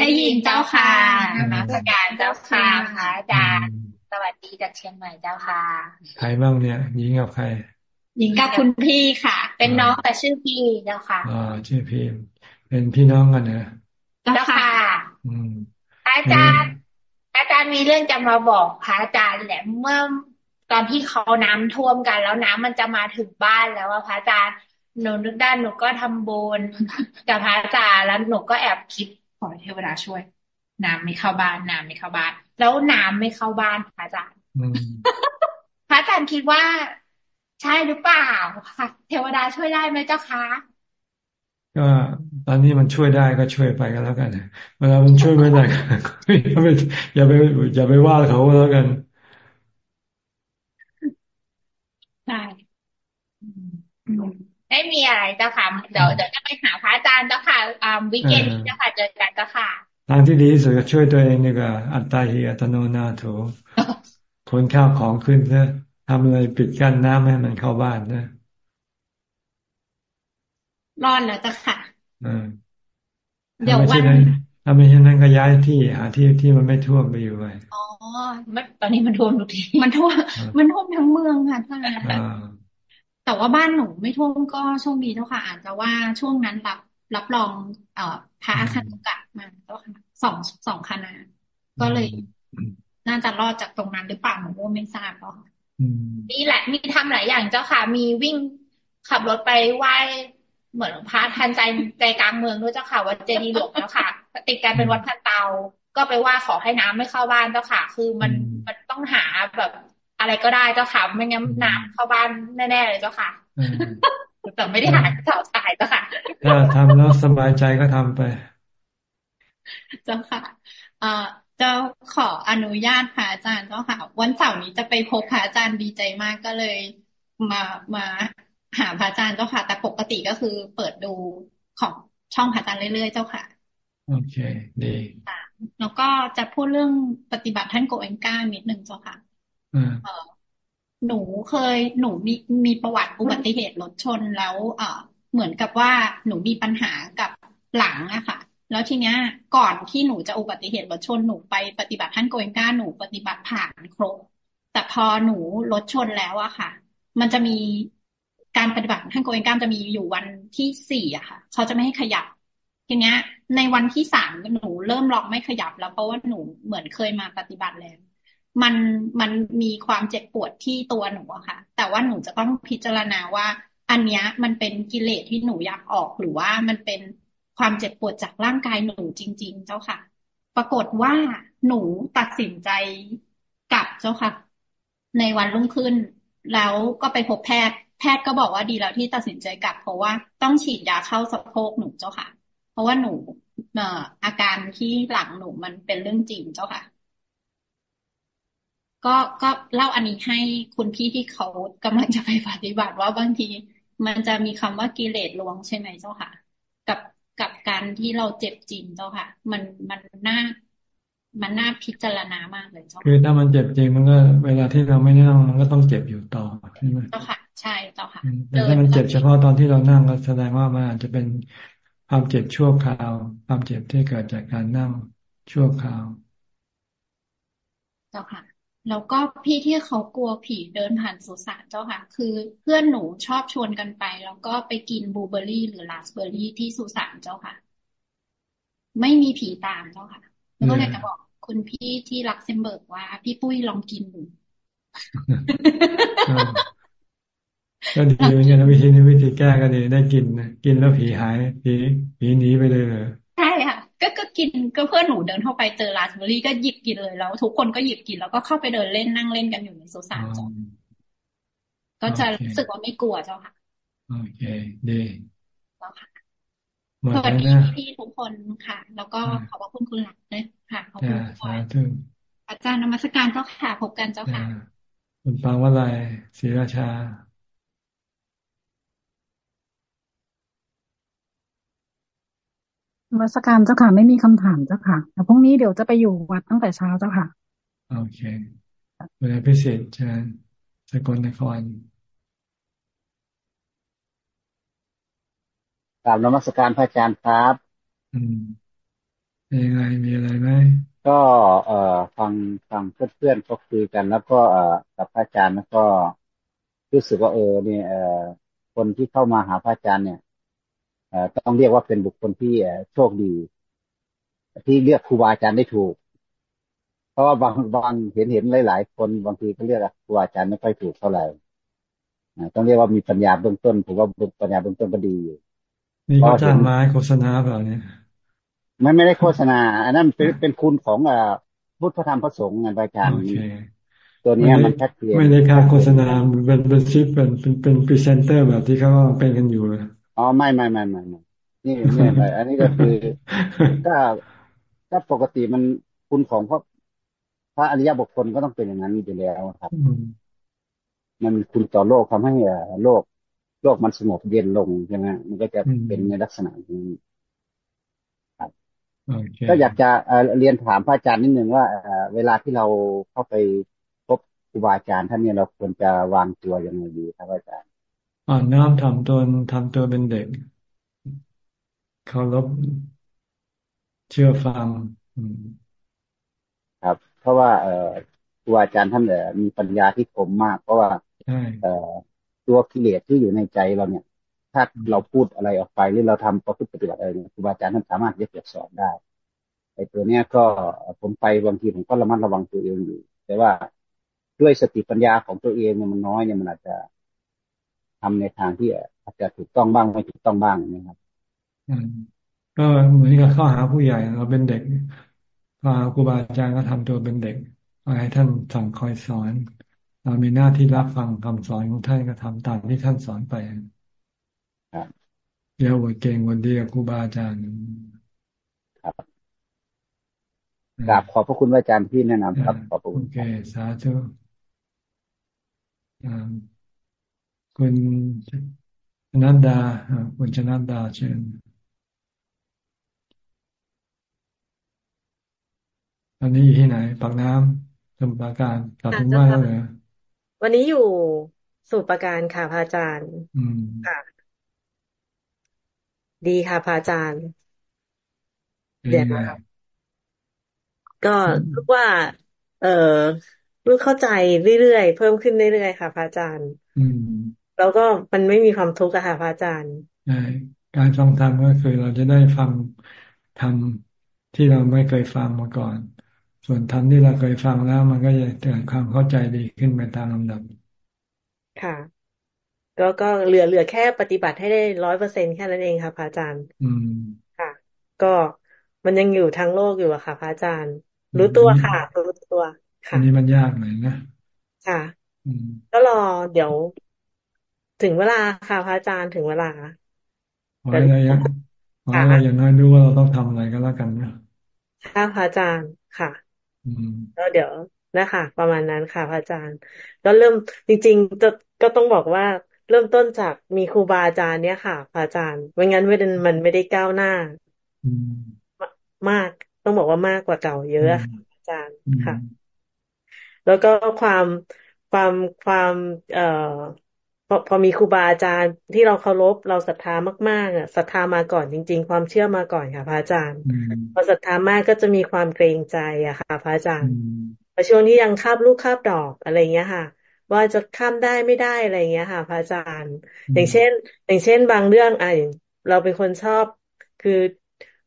ได้ยินเจ้าค่ะ นมัสการเจ้าค่ะพระอาจารย์สวัสดีจากเชียงใหม่เจ้าค่ะ ใครบ้างเนี่ยหญิงกับใครหญิงกับคุณพี่ค่ะ เป็นน้องแต่ชื่อพี่เจ้าค่ะอ๋อชื่อพี่เป็นพี่น้องกันนะเจ้าค่ะอาจารย์ อาจารย์มีเรื่องจะมาบอกพระอาจารย์แหละเมื่อตอนที่เขาน้ำท่วมกัน แล้วน้ำมันจะมาถึงบ้านแล้วว่าพระอาจารย์หนูนึกได้หนูก็ทำบุญกับพระอาจารย์แล้วหนูก็แอบคิดขอเทวดาช่วย น้ำไม่เข้าบ้านน้ำไม่เข้าบ้าน แล้วน้ำไม่เข้าบ้านพระอาจารย์พระอาจารย์คิดว่าใช่หรือเปล่าค่ะเทวดาช่วยได้ไหมเจ้าคะก็ตอนนี้มันช่วยได้ก็ช่วยไปกันแล้วกันเวลามันช่วยไม่ได้อย่าไปอย่าไปอย่าไปว่าเขาแล้วกันใช่ไม่มีอะไรเจ้าค่ะเดี๋ยวเดี๋ยวจะไปหาพระอาจารย์เจ้าค่ะวิกเกนนี้เจ้าค่ะเจอกันเจ้าค่ะ ทางที่ดีสุดช่วยตัวเองนี่ก็อัตตาหิอัตโนนาโถคนข้าวของขึ้นเถอะทำอะไรปิดกั้นน้ำให้มันเข้าบ้านนะรอดแล้วจ้ะค่ะเดี๋ยววันถ้าไม่เช่นนั้นก็ย้ายที่หาที่ที่มันไม่ท่วมไปอยู่ไปอ๋อตอนนี้มันท่วมทุกที่มันท่วมมันท่วมทั้งเมืองค่ะท่านแต่ว่าบ้านหนูไม่ท่วมก็โชคดีเจ้าค่ะ อาจจะว่าช่วงนั้นรับรับรอง เอ่อ พระอาคันุกะมาเจ้าค่ะสองสองคณะก็เลย น่าจะรอดจากตรงนั้นหรือเปล่าหนูก็ไม่ทราบก็นี่แหละ มีทำหลายอย่างเจ้าค่ะ มีวิ่งขับรถไปไหว้เหมือนพระทันใจใจกลางเมืองด้วยเจ้าค่ะ วัดเจดีย์หลวงแล้วค่ะติดกันเป็นวัดพันเตา ก็ไปว่าขอให้น้ำไม่เข้าบ้านเจ้าค่ะ คือมันมันต้องหาแบบอะไรก็ได้เจ้าค่ะไม่งั้นน้ำเข้าบ้านแน่ๆเลยเจ้าค่ะ แต่ไม่ได้หาเสาสายเจ้าค่ะถ้าทำแล้วสบายใจก็ทำไป เจ้าค่ะเอ่อเจ้าขออนุญาตพระอาจารย์เจ้าค่ะ วันเสาร์นี้จะไปพบพระอาจารย์ดีใจมากก็เลยมามาหาพระอาจารย์เจ้าค่ะ แต่ปกติก็คือเปิดดูของช่องพระอาจารย์เรื่อยๆเจ้าค่ะโอเคดีแล้วก็จะพูดเรื่องปฏิบัติท่านโกเอนก้านิดหนึ่งเจ้าค่ะ หนูเคยหนูมีมีประวัติอุบัติเหตุรถชนแล้วเออเหมือนกับว่าหนูมีปัญหากับหลังอะค่ะ แล้วทีเนี้ย ก่อนที่หนูจะอุบัติเหตุรถชนหนูไปปฏิบัติท่านโกเอนก้าหนูปฏิบัติผ่านครบแต่พอหนูรถชนแล้วอะค่ะ มันจะมีการปฏิบัติท่านโกเอนก้าจะมีอยู่วันที่สี่อะค่ะ เขาจะไม่ให้ขยับทีเนี้ย ในวันที่สามหนูเริ่มลอกไม่ขยับแล้วเพราะว่าหนูเหมือนเคยมาปฏิบัติแล้ว มันมันมีความเจ็บปวดที่ตัวหนูอะค่ะ แต่ว่าหนูจะต้องพิจารณาว่า อันเนี้ยมันเป็นกิเลสที่หนูอยากออกหรือว่ามันเป็นความเจ็บปวดจากร่างกายหนูจริง ๆ เจ้าค่ะ ปรากฏว่าหนูตัดสินใจกลับเจ้าค่ะ ในวันรุ่งขึ้น แล้วก็ไปพบแพทย์แพทย์ก็บอกว่าดีแล้วที่ตัดสินใจกลับ เพราะว่าต้องฉีดยาเข้าสะโพกหนูเจ้าค่ะ เพราะว่าหนูอาการที่หลังหนูมันเป็นเรื่องจริงเจ้าค่ะ ก็ก็เล่าอันนี้ให้คุณพี่ที่เขากำลังจะไปปฏิบัติว่าบางทีมันจะมีคำว่ากิเลสลวงใช่ไหมเจ้าค่ะ กับกับการที่เราเจ็บจริงเจ้าค่ะ มันมันน่ามันน่าพิจารณามากเลยเจ้าคือถ้ามันเจ็บจริงมันก็ เวลาที่เราไม่นั่งมันก็ต้องเจ็บอยู่ต่อใช่ไหมเจ้าค่ะ ใช่เจ้าค่ะแต่ถ้ามันเจ็บเฉพาะตอนที่เรานั่งก็แสดงว่ามันอาจจะเป็นความเจ็บชั่วคราว ความเจ็บที่เกิดจากการนั่งชั่วคราว เจ้าค่ะ แล้วก็พี่ที่เขากลัวผีเดินผ่านสุสานเจ้าค่ะ คือเพื่อนหนูชอบชวนกันไป แล้วก็ไปกินบลูเบอร์รี่ หรือราสป์เบอร์รี่ที่สุสานเจ้าค่ะ ไม่มีผีตามเจ้าค่ะแล้วก็เลยจะบอกคุณพี่ที่ลักเซมเบิร์กว่า พี่ปุ้ยลองกินดูก็ดีเหมือนกันวิธีนี้วิธีแก้ก็ดีได้กินกินแล้วผีหายผีผีหนีไปเลยใช่ค่ะ ก็ก็กินก็เพื่อนหนูเดินเข้าไปเจอราสเบอรี่ก็หยิบกินเลยแล้ว ทุกคนก็หยิบกินแล้วก็เข้าไปเดินเล่นนั่งเล่นกันอยู่ในโซซานจ้ะก็จะรู้สึกว่าไม่กลัวเจ้าค่ะโอเคดีแล้วค่ะสวัสดีพี่ทุกคนค่ะ แล้วก็ขอบคุณคุณหลักเลยค่ะขอบคุณอาจารย์นมัสการเจ้าค่ะพบกันเจ้าค่ะ คุณฟังว่าอะไรศรีราชา มาสการเจ้าค่ะ ไม่มีคำถามเจ้าค่ะแต่พรุ่งนี้เดี๋ยวจะไปอยู่วัดตั้งแต่เช้าเจ้าค่ะ โอเคเวลาพิเศษเชิญสกลนครกราบนมัสการพระอาจารย์ครับ อืมยังไงมีอะไรไหมก็เอ่อฟังฟังเพื่อนๆเขาคุยกัน แล้วก็เอ่อกับพระอาจารย์แล้วก็รู้สึกว่าเออเนี่ยเอ่อคนที่เข้ามาหาพระอาจารย์เนี่ย ต้องเรียกว่าเป็นบุคคลที่โชคดี ที่เลือกครูบาอาจารย์ได้ถูก เพราะว่าบางบางเห็นเห็นหลาย ๆ คนบางทีก็เรียกครูบาอาจารย์ไม่ค่อยถูกเท่าไหร่ต้องเรียกว่ามีปัญญาเบื้องต้นผมว่าปัญญาเบื้องต้นก็ดีอยู่นี่ก็จ้างมาโฆษณาเปล่าเนี่ยไม่ไม่ได้โฆษณา อันนั้นเป็นเป็นคุณของอ่าพุทธธรรมพระสงฆ์งานอาจารย์ตัวนี้มันชัดเจนไม่ได้ค่าโฆษณาเป็นเป็นชิปเป็นเป็นเป็นพรีเซนเตอร์แบบที่เขาเป็นกันอยู่เลย อ๋อไม่ไม่ไม่ไม่ไม่นี่นี่ไม่อันนี้ก็คือถ้าถ้าปกติมันคุณของพระพระอริยบุคคลก็ต้องเป็นอย่างนั้นอยู่แล้วครับ มันคุณต่อโลกทำให้โลก โลกมันสงบเย็นลงใช่ไหมมันก็จะเป็นในลักษณะนี้ครับก็อยากจะเรียนถามพระอาจารย์นิดนึงว่าเวลาที่เราเข้าไปพบครูบาอาจารย์ท่านเนี่ยเราควรจะวางตัวยังไงดีครับอาจารย์ อ่านน้อมทำตัวทำตัวเป็นเด็กเคารพเชื่อฟังครับ เพราะว่า เอ่อครูอาจารย์ท่านเอ่อมีปัญญาที่คมมาก เพราะว่าเอ่อตัวกิเลสที่อยู่ในใจเราเนี่ย ถ้าเราพูดอะไรออกไปหรือเราทำประพฤติปฏิบัติอะไรเนี่ยครูบาอาจารย์ท่านสามารถจะตรวจสอบได้ไอ้ตัวเนี้ยก็ผมไปบางทีผมก็ระมัดระวังตัวเองอยู่ แต่ว่าด้วยสติปัญญาของตัวเองเนี่ยมันน้อยเนี่ยมันอาจจะ ทำในทางที่อาจจะถูกต้องบ้างไม่ถูกต้องบ้างนะครับก็เหมือนกับเข้าหาผู้ใหญ่เราเป็นเด็กพาครูบาอาจารย์ก็ทำตัวเป็นเด็กให้ท่านสั่งคอยสอน เรามีหน้าที่รับฟังคำสอนของท่านก็ทำตามที่ท่านสอนไปครับเยาวเก่งวันดีกับครูบาอาจารย์ครับกราบขอบพระคุณอาจารย์ที่แนะนำครับขอบคุณโอเคสาธุ คุณชนัดดาคุณชนัดดาเชิญอันนี้อยู่ที่ไหนปากน้ำสมุทรปราการกลับถึงบ้านแล้วเหรอวันนี้อยู่สมุทรปราการค่ะพระอาจารย์อืมค่ะ ดีค่ะพระอาจารย์ เดี๋ยวนะก็รู้ว่า เออรู้เข้าใจเรื่อยๆเพิ่มขึ้นเรื่อยๆค่ะพระอาจารย์ อืม แล้วก็มันไม่มีความทุกข์อะค่ะพระอาจารย์ใช่การฟังธรรมก็คือเราจะได้ฟังธรรมที่เราไม่เคยฟังมาก่อน ส่วนธรรมที่เราเคยฟังแล้ว มันก็จะเกิดความเข้าใจดีขึ้นไปตามลำดับ ค่ะ ก็ก็เหลือเหลือแค่ปฏิบัติให้ได้ร้อยเปอร์เซ็นแค่นั้นเองค่ะพระอาจารย์ อืม ค่ะ ก็มันยังอยู่ทางโลกอยู่อะค่ะพระอาจารย์ รู้ตัวค่ะรู้ตัว ค่ะอันนี้มันยากหน่อยนะ ค่ะ ก็รอเดี๋ยว ถึงเวลาค่ะพระอาจารย์ถึงเวลาขอให้เรายังขอให้เราอย่างน้อยดูว่าเราต้องทำอะไรก็แล้วกันนะค่ะพระอาจารย์ค่ะแล้วเดี๋ยวนะคะประมาณนั้นค่ะพระอาจารย์ก็เริ่มจริงๆจะก็ต้องบอกว่าเริ่มต้นจากมีครูบาอาจารย์เนี่ยค่ะพระอาจารย์ไม่งั้นไม่ได้มันไม่ได้ก้าวหน้ามากต้องบอกว่ามากกว่าเก่าเยอะค่ะอาจารย์ค่ะ แล้วก็ความความความเอ่อ พอพอมีครูบาอาจารย์ที่เราเคารพเราศรัทธามากๆอะศรัทธามาก่อนจริง ๆ ความเชื่อมาก่อนค่ะพระอาจารย์พอศรัทธามากก็จะมีความเกรงใจอะค่ะพระอาจารย์พอช่วงที่ยังคาบลูกคาบดอกอะไรเงี้ยค่ะ ว่าจะข้ามได้ไม่ได้อะไรเงี้ยค่ะพระอาจารย์ อย่างเช่น อย่างเช่น บางเรื่องอะเราเป็นคนชอบคือ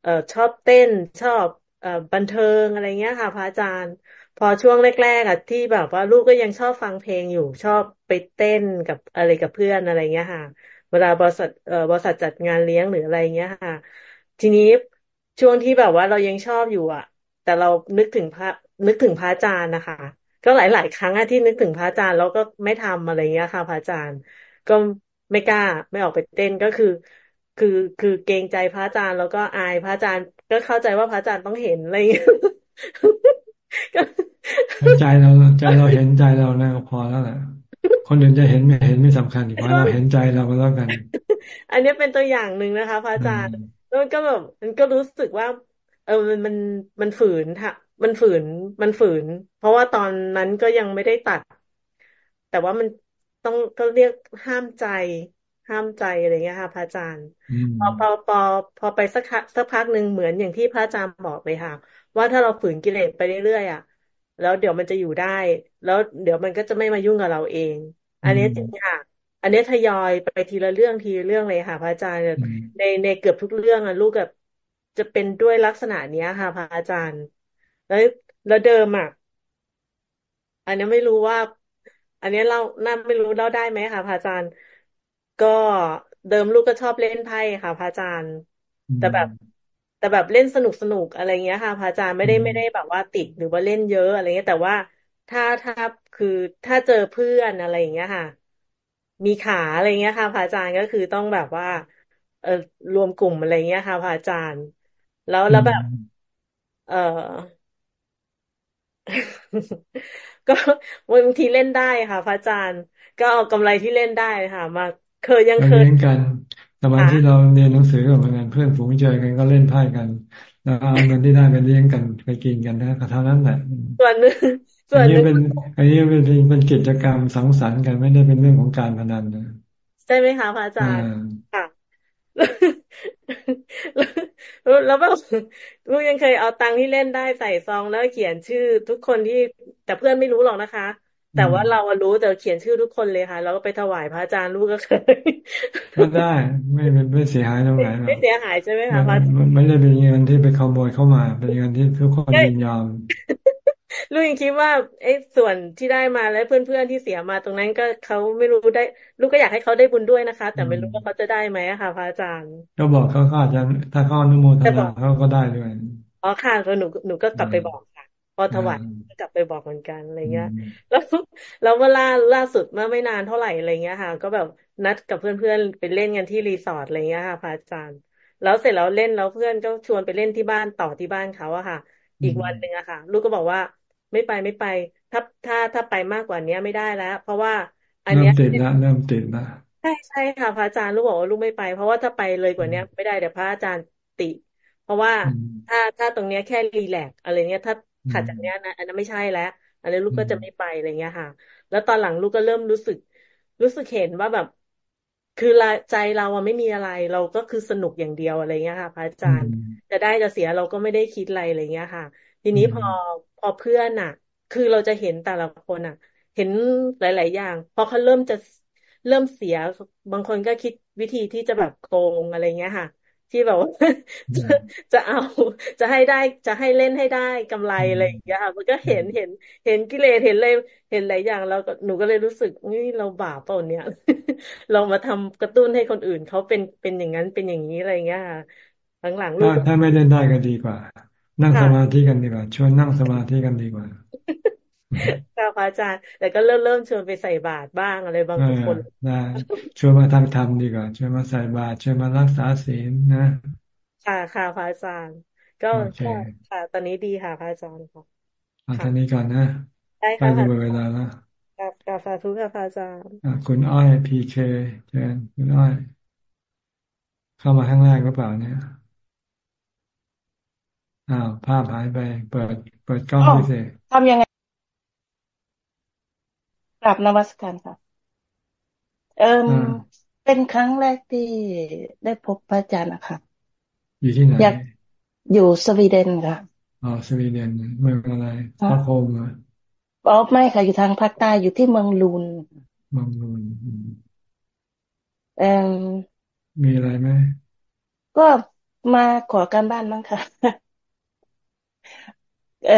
เอ่อชอบเต้นชอบเอ่อบันเทิงอะไรเงี้ยค่ะพระอาจารย์ พอช่วงแรกๆอะที่แบบว่าลูกก็ยังชอบฟังเพลงอยู่ ชอบไปเต้นกับอะไรกับเพื่อนอะไรเงี้ยค่ะ เวลาบริษัทเอ่อบริษัทจัดงานเลี้ยงหรืออะไรเงี้ยค่ะ ทีนี้ช่วงที่แบบว่าเรายังชอบอยู่อะ แต่เรานึกถึงพระนึกถึงพระอาจารย์นะคะ ก็หลาย ๆ ครั้งที่นึกถึงพระอาจารย์แล้วก็ไม่ทำอะไรเงี้ยค่ะพระอาจารย์ ก็ไม่กล้าไม่ออกไปเต้นก็คือ คือคือเกรงใจพระอาจารย์ แล้วก็อายพระอาจารย์ ก็เข้าใจว่าพระอาจารย์ต้องเห็นอะไรเงี้ย ใจเราใจเราเห็นใจเราแล้วพอแล้วแหละคนอื่นจะเห็นไม่เห็นไม่สำคัญขอเราเห็นใจเราก็แล้วกัน อันนี้เป็นตัวอย่างหนึ่งนะคะพระอาจารย์แล้วมันก็แบบมันก็รู้สึกว่า เออมันมันมันฝืนค่ะมันฝืนมันฝืน เพราะว่าตอนนั้นก็ยังไม่ได้ตัด แต่ว่ามันต้องก็เรียกห้ามใจ ห้ามใจอะไรเงี้ยค่ะพระอาจารย์พอพอพอพอไปสักสักพักหนึ่งเหมือนอย่างที่พระอาจารย์บอกเลยค่ะ ว่าถ้าเราฝืนกิเลสไปเรื่อยๆอะแล้วเดี๋ยวมันจะอยู่ได้ แล้วเดี๋ยวมันก็จะไม่มายุ่งกับเราเอง อันนี้จริงค่ะ อันนี้ทยอยไปทีละเรื่องทีละเรื่องเลยค่ะพระอาจารย์ในในเกือบทุกเรื่องอะลูกกับจะเป็นด้วยลักษณะเนี้ยค่ะพระอาจารย์ แล้วแล้วเดิมอะอันนี้ไม่รู้ว่า อันนี้เราน่าไม่รู้เล่าได้ไหมค่ะพระอาจารย์ ก็เดิมลูกก็ชอบเล่นไพ่ค่ะพระอาจารย์ แต่แบบ แต่แบบเล่นสนุกสนุกอะไรเงี้ยค่ะพระอาจารย์ไม่ได้ไม่ได้แบบว่าติดหรือว่าเล่นเยอะอะไรเงี้ย แต่ว่าถ้าถ้าคือถ้าเจอเพื่อนอะไรอย่างเงี้ยค่ะ มีขาอะไรเงี้ยค่ะพระอาจารย์ก็คือต้องแบบว่า เออรวมกลุ่มอะไรเงี้ยค่ะพระอาจารย์ แล้วแล้วแบบ เออก็บางทีเล่นได้ค่ะ พระอาจารย์ ก็เอากำไรที่เล่นได้ค่ะ มาเคยยังเคยกัน สมัยที่เราเรียนหนังสือกับงานเพื่อนฝูงเจอกันก็เล่นไพ่กันแล้วเอาเงินที่ได้ไปเลี้ยงกันไปกินกันนะเท่านั้นแหละส่วนนึงส่วนนี้เป็นอันนี้เป็นเป็นกิจกรรมสังสรรค์กันไม่ได้เป็นเรื่องของการพนันนะใช่ไหมคะพระอาจารย์ค่ะแล้วแบบลูกยังเคยเอาตังค์ที่เล่นได้ใส่ซองแล้วเขียนชื่อทุกคนที่แต่เพื่อนไม่รู้หรอกนะคะ แต่ว่าเรารู้แต่เขียนชื่อทุกคนเลยค่ะแล้วก็ไปถวายพระอาจารย์ลูกก็เคยก็ได้ไม่ไม่เสียหายตรงไหนไม่เสียหายใช่ไหมคะพระไม่ได้เป็นเงินที่ไปขโมยเข้ามา เป็นเงินที่ทุกคนยินยอมลูกยังคิดว่าไอ้ส่วนที่ได้มาและเพื่อนๆที่เสียมาตรงนั้นก็เขาไม่รู้ได้ ลูกก็อยากให้เขาได้บุญด้วยนะคะ แต่ไม่รู้ว่าเขาจะได้ไหมค่ะพระอาจารย์ ก็บอกเขาเขาอาจจะถ้าเขาอนุโมทนาเขาก็ได้ด้วยอ๋อค่ะแล้วหนูหนูก็กลับไปบอกค่ะ พอถวายก็กลับไปบอกเหมือนกันอะไรเงี้ย แล้วแล้วเวลาล่าสุดเมื่อไม่นานเท่าไหร่อะไรเงี้ยค่ะ ก็แบบนัดกับเพื่อนๆไปเล่นกันที่รีสอร์ทอะไรเงี้ยค่ะพระอาจารย์ แล้วเสร็จแล้วเล่นแล้วเพื่อนก็ชวนไปเล่นที่บ้านต่อที่บ้านเขาอะค่ะ อีกวันหนึ่งอะค่ะ ลูกก็บอกว่าไม่ไปไม่ไป ถ้าถ้าถ้าไปมากกว่านี้ไม่ได้แล้ว เพราะว่า อันนี้เริ่มติดละเริ่มติดละใช่ใช่ค่ะพระอาจารย์ลูกบอกว่าลูกไม่ไป เพราะว่าถ้าไปเลยกว่านี้ไม่ได้เดี๋ยวพระอาจารย์ติ เพราะว่าถ้าถ้าตรงเนี้ยแค่รีแลกอะไรเงี้ยถ้า ขัดจากเนี้ยนะอันนั้นไม่ใช่แล้ว อันนี้ลูกก็จะไม่ไปอะไรเงี้ยค่ะ แล้วตอนหลังลูกก็เริ่มรู้สึก รู้สึกเห็นว่าแบบ คือใจเราอะไม่มีอะไร เราก็คือสนุกอย่างเดียวอะไรเงี้ยค่ะพระอาจารย์จะได้จะเสียเราก็ไม่ได้คิดอะไรอะไรเงี้ยค่ะ ทีนี้พอพอเพื่อนอะคือเราจะเห็นแต่ละคนอะเห็นหลาย ๆ อย่างพอเขาเริ่มจะเริ่มเสียบางคนก็คิดวิธีที่จะแบบโกงอะไรเงี้ยค่ะ ที่แบบว่าจะจะเอาจะให้ได้จะให้เล่นให้ได้กำไรอะไรอย่างเงี้ยค่ะมันก็เห็นเห็นเห็นกิเลสเห็นเลยเห็นหลายอย่างแล้วหนูก็เลยรู้สึกนี่เราบาปเปล่าเนี่ยเรามาทำกระตุ้นให้คนอื่นเขาเป็นเป็นอย่างนั้นเป็นอย่างนี้อะไรเงี้ยค่ะหลังๆลูกถ้าไม่เล่นได้ก็ดีกว่า นั่งสมาธิกันดีกว่าชวนนั่งสมาธิกันดีกว่า ค่ะพระอาจารย์ แต่ก็เริ่มเริ่มชวนไปใส่บาตรบ้างอะไรบางคนนะชวนมาทำธรรมดีกว่าชวนมาใส่บาตรชวนมารักษาศีลนะ ค่ะค่ะพระอาจารย์ ก็ค่ะ ตอนนี้ดีค่ะพระอาจารย์ค่ะอาตอนนี้ก่อนนะได้ค่ะไปดูเวลาแล้วกับกาฟาทุกค่ะพระอาจารย์คุณอ้อยพีเคเชิญคุณอ้อย เข้ามาข้างแรกก็เปล่าเนี่ยอ้าวภาพหายไป เปิด เปิดกล้องพิเศษทำยังไง กลับนวัตการค่ะ เอิมเป็นครั้งแรกที่ได้พบพระอาจารย์นะคะอยู่ที่ไหนอยากอยู่สวีเดนค่ะอ๋อสวีเดนเมืองอะไรพระโคมเหรออ๋อไม่ค่ะอยู่ทางภาคใต้อยู่ที่เมืองลูนเมืองลูนเออมีอะไรไหมก็มาขอการบ้านมั้งค่ะเออ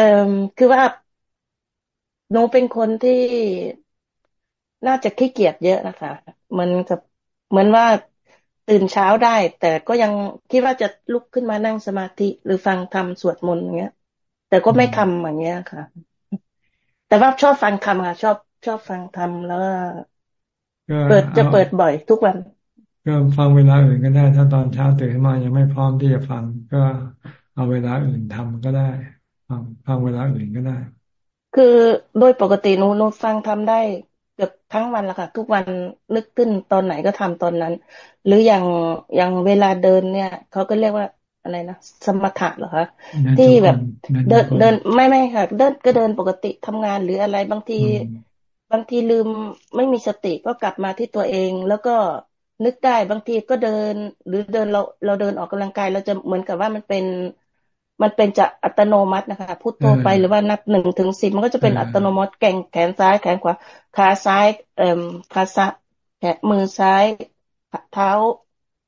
คือว่าหนูเป็นคนที่ น่าจะขี้เกียจเยอะนะคะ มันกับเหมือนว่าตื่นเช้าได้ แต่ก็ยังคิดว่าจะลุกขึ้นมานั่งสมาธิหรือฟังธรรมสวดมนต์อย่างเงี้ย แต่ก็ไม่ทำอย่างเงี้ยค่ะ แต่ว่าชอบฟังธรรมค่ะ ชอบชอบฟังธรรมแล้วเปิดจะเปิดบ่อยทุกวันก็ฟังเวลาอื่นก็ได้ ถ้าตอนเช้าตื่นมายังไม่พร้อมที่จะฟัง ก็เอาเวลาอื่นทำก็ได้ฟังฟังเวลาอื่นก็ได้ คือโดยปกติหนูหนูฟังทำได้เกือบทั้งวันละค่ะ ทุกวันนึกขึ้นตอนไหนก็ทำตอนนั้น หรืออย่างอย่างเวลาเดินเนี่ยเขาก็เรียกว่าอะไรนะสมถะเหรอคะที่แบบเดินเดินไม่ไม่ค่ะ เดินก็เดินปกติทำงานหรืออะไรบางที บางทีลืมไม่มีสติก็กลับมาที่ตัวเอง แล้วก็นึกได้บางทีก็เดิน หรือเดินเราเราเดินออกกำลังกาย เราจะเหมือนกับว่ามันเป็น มันเป็นจะอัตโนมัตินะคะพูดโตไปหรือว่านับหนึ่งถึงสิบมันก็จะเป็นอัตโนมัติแก่งแขนซ้ายแขนขวาขาซ้ายเอ่อขาซ้ายแขนมือซ้ายเท้า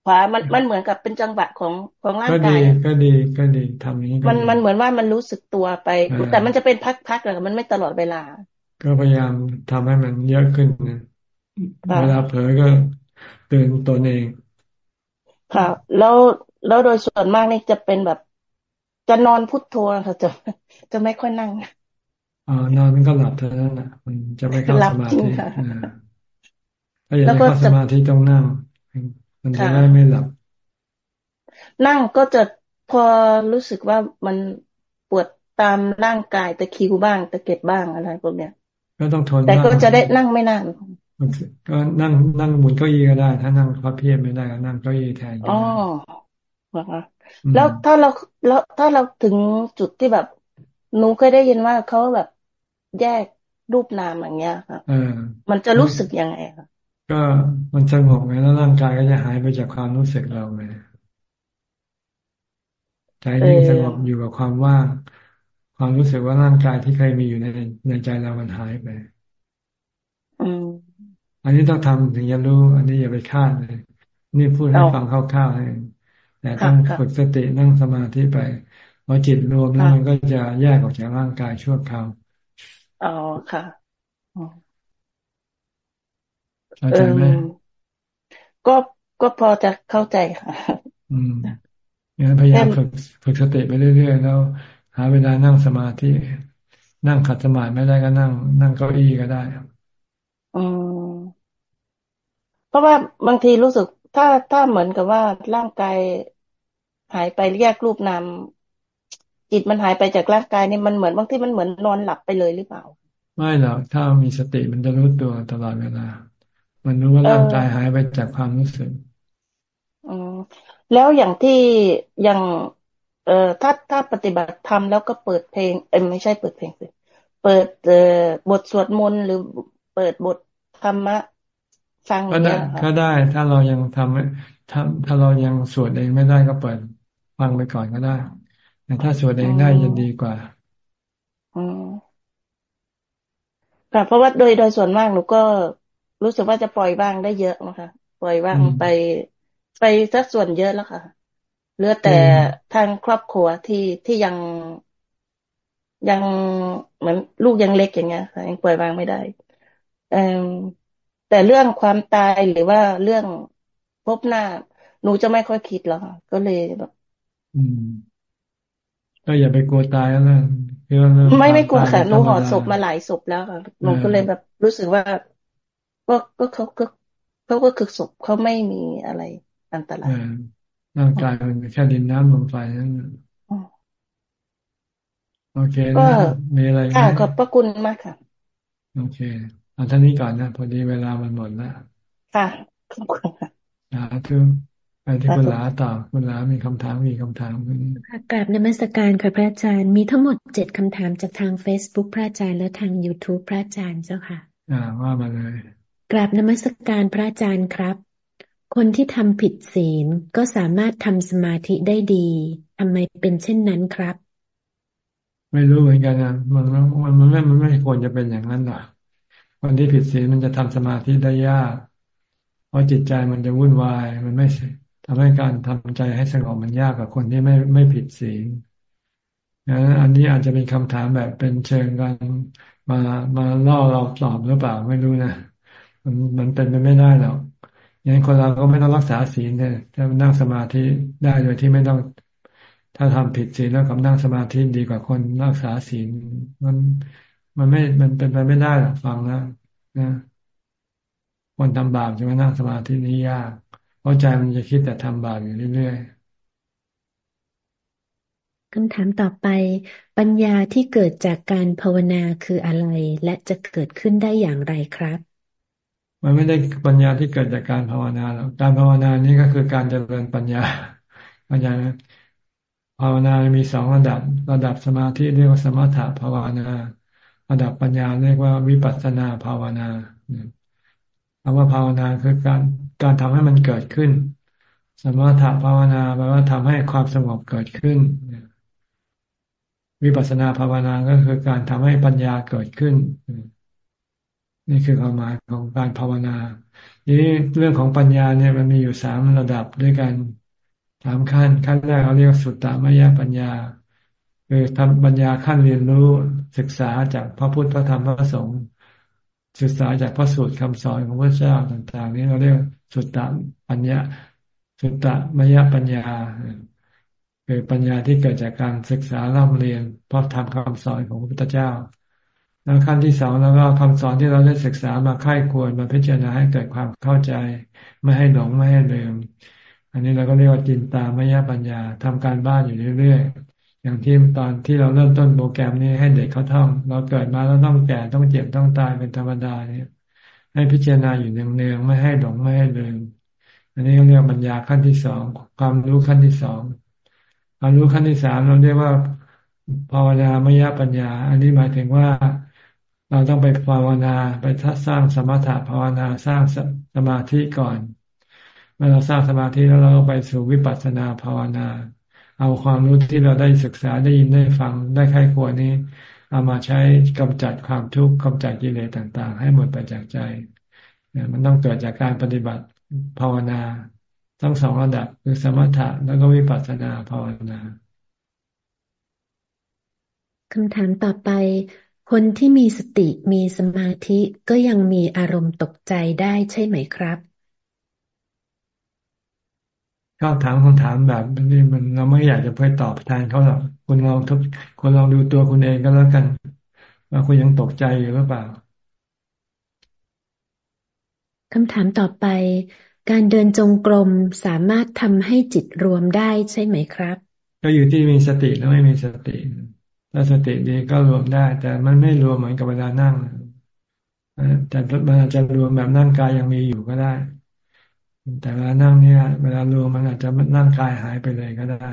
ขวามันมันเหมือนกับเป็นจังหวะของของร่างกายก็ดีก็ดีทำนี้มันมันเหมือนว่ามันรู้สึกตัวไป แต่มันจะเป็นพักๆเลยมันไม่ตลอดเวลา ก็พยายามทำให้มันเยอะขึ้นนะเวลาเผลอก็เตือนตัวเองค่ะแล้วแล้วโดยส่วนมากนี่จะเป็นแบบ จะนอนพุทโธค่ะจะจะไม่ค่อยนั่งอ๋อนอนมันก็หลับเท่านั้นนะมันจะไม่เข้าสมาธิถ้าอยากให้เข้าสมาธิต้องนั่ง มันจะได้ไม่หลับ นั่งก็จะพอรู้สึกว่ามันปวดตามร่างกายตะคิวบ้างตะเก็บบ้างอะไรพวกเนี้ยก็ต้องทนแต่ก็จะได้นั่งไม่นานก็นั่งนั่งบนเก้าอี้ก็ได้ ถ้านั่งพับเพียบไม่ได้ก็นั่งเก้าอี้แทนอ๋อ แล้วถ้าเราแล้วถ้าเราถึงจุดที่แบบหนูเคยได้ยินว่าเขาแบบแยกรูปนามอย่างเงี้ยค่ะมันจะรู้สึกยังไงคะก็มันสงบไงแล้วร่างกายก็จะหายไปจากความรู้สึกเราไงใจนิ่งสงบอยู่กับความว่างความรู้สึกว่าร่างกายที่เคยมีอยู่ในในใจเรามันหายไปอันนี้ต้องทำถึงจะรู้ อันนี้อย่าไปคาดเลย นี่พูดให้ฟังคร่าวๆให้ แต่ต้องฝึกสตินั่งสมาธิไปพอจิตรวมแล้วมันก็จะแยกออกจากร่างกายชั่วคราวอ๋อค่ะเข้าใจไหมก็ก็พอจะเข้าใจค่ะ อืมงั้นพยายามฝึกฝึกสติไปเรื่อยๆแล้ว หาเวลานั่งสมาธินั่งขัดสมาธิไม่ได้ก็นั่ง นั่งเก้าอี้ก็ได้อืมเพราะว่าบางทีรู้สึกถ้าถ้าเหมือนกับว่าร่างกาย หายไปแยกรูปนามจิตมันหายไปจากร่างกายนี่มันเหมือนบางที่มันเหมือนนอนหลับไปเลยหรือเปล่า ไม่หรอกถ้ามีสติมันจะรู้ตัวตลอดเวลา มันรู้ว่าร่างกายหายไปจากความรู้สึกอืมแล้วอย่างที่อย่าง เอ่อถ้าถ้าปฏิบัติธรรมแล้วก็เปิดเพลงเออไม่ใช่เปิดเพลงสิเปิดเอ่อบทสวดมนต์หรือเปิดบทธรรมะฟังก็ได้ก็ได้ ถ้าเรายังทำ ถ้าถ้าเรายังสวดเองไม่ได้ก็เปิดฟังไปก่อนก็ได้แต่ถ้าสวดเองได้จะดีกว่าอืมค่ะเพราะว่าโดยโดยส่วนมากหนูก็รู้สึกว่าจะปล่อยบ้างได้เยอะนะคะปล่อยบ้างไปไปสักส่วนเยอะแล้วค่ะเหลือแต่ทางครอบครัวที่ที่ยังยังเหมือนลูกยังเล็กอย่างเงี้ยค่ะยังปล่อยวางไม่ได้เออแต่เรื่องความตายหรือว่าเรื่อง พบหน้า หนูจะไม่ค่อยคิดแล้วค่ะก็เลยแบบ อืมก็อย่าไปกลัวตายแล้วนะไม่ไม่กลัวค่ะหนูห่อศพมาหลายศพแล้วค่ะหนูก็เลยแบบรู้สึกว่าก็ก็เขาก็เขาก็คือศพเขาไม่มีอะไรอันตรายร่างกายมันแค่ดินน้ำลมไฟนั่นโอเคนะมีอะไรไหมขอบพระคุณมากค่ะ โอเคเอาท่านี้ก่อนนะ พอดีเวลามันหมดแล้วค่ะขอบคุณค่ะ สาธุไปที่คุณลาต่อคุณลามีคำถามมีคำถามคุณค่ะกราบนมัสการค่ะพระอาจารย์ มีทั้งหมดเจ็ดคำถามจากทาง Facebook พระอาจารย์และทาง YouTube พระอาจารย์เจ้าค่ะ อ่าว่ามาเลยกราบนมัสการพระอาจารย์ครับ คนที่ทำผิดศีลก็สามารถทำสมาธิได้ดีทำไมเป็นเช่นนั้นครับ ไม่รู้เหมือนกันนะมันมันมันไม่มันไม่ควรจะเป็นอย่างนั้นหรอกคนที่ผิดศีลมันจะทำสมาธิได้ยากเพ ราะจิตใจมันจะวุ่นวาย มันไม่ทำให้การทำใจให้สงบมันยากกว่าคนที่ไม่ไม่ผิดศีลนะอันนี้อาจจะเป็นคำถามแบบเป็นเชิงกันมามาล่อเราตอบหรือเปล่าไม่รู้นะมันมันเป็นไปไม่ได้หรอกอย่างนั้คนเราก็ไม่ต้องรักษาศีลเนี่ยจะนั่งสมาธิได้โดยที่ไม่ต้อง ถ้าทำผิดศีลแล้วกับนั่งสมาธิดีกว่าคนรักษาศีลมันมันไม่มันเป็นไปไม่ได้หรอกฟังนะนะ คนทำบาปจะมานั่งสมาธินี้ยาก เพราะใจมันจะคิดแต่ทำบาปอยู่เรื่อยๆคำถามต่อไป ปัญญาที่เกิดจากการภาวนาคืออะไร และจะเกิดขึ้นได้อย่างไรครับ มันไม่ได้ปัญญาที่เกิดจากการภาวนาหรอกการภาวนานี้ก็คือการเจริญปัญญาปัญญาภาวนามีสองระดับ ระดับสมาธิเรียกว่าสมถะภาวนา ระดับปัญญาเรียกว่าวิปัสสนาภาวนา คำว่าภาวนาคือการการทำให้มันเกิดขึ้น สมถะภาวนาแปลว่าทำให้ความสงบเกิดขึ้น วิปัสสนาภาวนาก็คือการทำให้ปัญญาเกิดขึ้น นี่คือความหมายของการภาวนาทีนี้เรื่องของปัญญาเนี่ยมันมีอยู่สามระดับด้วยกันสามขั้นขั้นแรกเราเรียกสุตตมยปัญญาคือทำปัญญาขั้นเรียนรู้ศึกษาจากพระพุทธพระธรรมพระสงฆ์ ศึกษาจากพระสูตรคำสอนของพระเจ้าต่าง ๆ นี้เราเรียกสุตตะปัญญาสุตตะมยปัญญาคือปัญญาที่เกิดจากการศึกษาเล่าเรียนเพราะทำคำสอนของพระพุทธเจ้า แล้วขั้นที่สองแล้วก็คำสอนที่เราได้ศึกษามาค่ายควรมาพิจารณาให้เกิดความเข้าใจ ไม่ให้หลงไม่ให้ลืมอันนี้เราก็เรียกว่าจินตามยปัญญาทำการบ้านอยู่เรื่อย อย่างที่ตอนที่เราเริ่มต้นโปรแกรมนี้ให้เด็กเขาท่อง เราเกิดมาแล้วต้องแก่ต้องเจ็บต้องตายเป็นธรรมดาเนี่ย ให้พิจารณาอยู่เนืองๆไม่ให้หลงไม่ให้ลืมอันนี้เรียกปัญญาขั้นที่สองความรู้ขั้นที่สองความรู้ขั้นที่สามเราเรียกว่าภาวนามยปัญญา อันนี้หมายถึงว่าเราต้องไปภาวนาไปทัศสร้างสมถะภาวนาสร้างสมาธิก่อน เมื่อเราสร้างสมาธิแล้วเราไปสู่วิปัสสนาภาวนา เอาความรู้ที่เราได้ศึกษาได้ยินได้ฟังได้ใครควรนี้ เอามาใช้กำจัดความทุกข์กำจัดกิเลสต่าง ๆ ให้หมดไปจากใจมันต้องเกิดจากการปฏิบัติภาวนา ทั้งสองระดับคือสมถะแล้วก็วิปัสสนาภาวนาคำถามต่อไป คนที่มีสติมีสมาธิก็ยังมีอารมณ์ตกใจได้ใช่ไหมครับ ก็ถามคำถามแบบนี้มันเราไม่อยากจะไปตอบแทนเขาหรอกคุณลองทุกคุณลองดูตัวคุณเองก็แล้วกัน ว่าคุณยังตกใจอยู่หรือเปล่าคำถามต่อไป การเดินจงกรมสามารถทำให้จิตรวมได้ใช่ไหมครับ ก็อยู่ที่มีสติแล้วไม่มีสติถ้าสติดีก็รวมได้ แต่มันไม่รวมเหมือนกับเวลานั่งแต่มันอาจจะรวมแบบนั่งกายยังมีอยู่ก็ได้ แต่เวลานั่งเนี่ย เวลารวมมันอาจจะร่างกายหายไปเลยก็ได้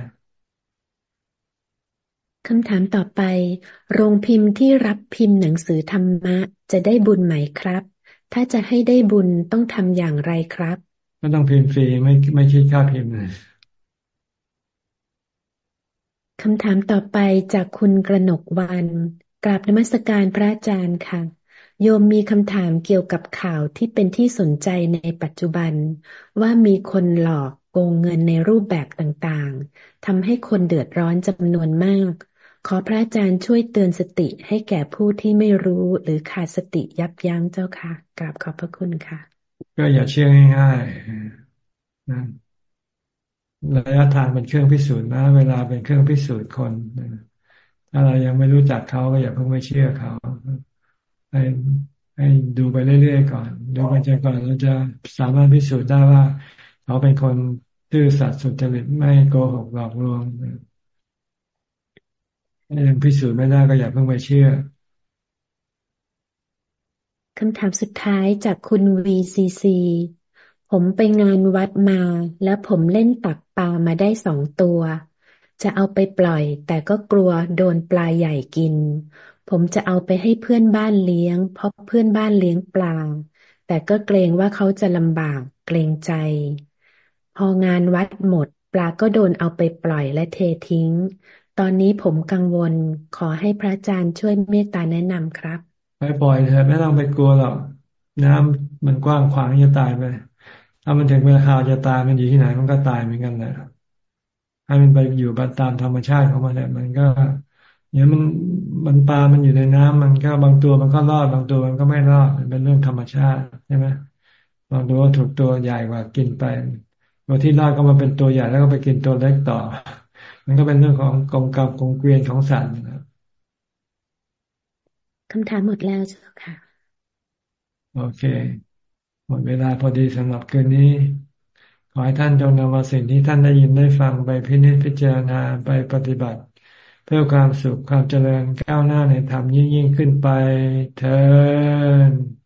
คำถามต่อไป โรงพิมพ์ที่รับพิมพ์หนังสือธรรมะ จะได้บุญไหมครับ ถ้าจะให้ได้บุญต้องทำอย่างไรครับ ก็ต้องพิมพ์ฟรีไม่ไม่คิดค่าพิมพ์เลยคำถามต่อไปจากคุณกระหนกวัน กราบนมัสการพระอาจารย์ค่ะ โยมมีคำถามเกี่ยวกับข่าวที่เป็นที่สนใจในปัจจุบัน ว่ามีคนหลอกโกงเงินในรูปแบบต่างๆทำให้คนเดือดร้อนจำนวนมาก ขอพระอาจารย์ช่วยเตือนสติให้แก่ผู้ที่ไม่รู้หรือขาดสติยับยั้งเจ้าค่ะกราบขอบพระคุณค่ะ ก็อย่าเชื่อง่ายๆนะระยะทางเป็นเครื่องพิสูจน์นะ เวลาเป็นเครื่องพิสูจน์คนถ้าเรายังไม่รู้จักเขาก็อย่าเพิ่งไปเชื่อเขา ให้ให้ดูไปเรื่อยๆก่อน ดูไปจนกว่าเราจะสามารถพิสูจน์ได้ว่าเขาเป็นคนซื่อสัตย์สุจริตไม่โกหกหลอกลวงถ้ายังพิสูจน์ไม่ได้ก็อย่าเพิ่งไปเชื่อคำถามสุดท้ายจากคุณ VCC ผมไปงานวัดมา แล้วผมเล่นตักปลามาได้สองตัว จะเอาไปปล่อย แต่ก็กลัวโดนปลาใหญ่กิน ผมจะเอาไปให้เพื่อนบ้านเลี้ยง เพราะเพื่อนบ้านเลี้ยงปลา แต่ก็เกรงว่าเขาจะลำบากเกรงใจ พองานวัดหมด ปลาก็โดนเอาไปปล่อยและเททิ้ง ตอนนี้ผมกังวลขอให้พระอาจารย์ช่วยเมตตาแนะนำครับ ไปปล่อยเถอะไม่ต้องไปกลัวหรอกน้ำมันกว้างขวางจะตายไป ถ้ามันถึงเวลาจะตายมันอยู่ที่ไหนมันก็ตายเหมือนกันแหละให้มันไปอยู่ตามธรรมชาติของมันเนี่ยมันก็ เนี่ยมันมันปลา มันอยู่ในน้ำมันก็บางตัวมันก็รอดบางตัวมันก็ไม่รอดมันเป็นเรื่องธรรมชาติใช่ไหมบางตัวถูกตัวใหญ่กว่ากินไปตัวที่รอดก็มาเป็นตัวใหญ่แล้วก็ไปกินตัวเล็กต่อ มันก็เป็นเรื่องของกองกรรมกองเกวียนของสัตว์นะคำถามหมดแล้วเจ้าค่ะ โอเคหมดเวลาพอดีสำหรับคืนนี้ขอให้ท่านจงนำเอาสิ่งที่ท่านได้ยินได้ฟังไปพินิจพิจารณาไปปฏิบัติเพื่อความสุขความเจริญก้าวหน้าในธรรมยิ่งยิ่งขึ้นไปเถิด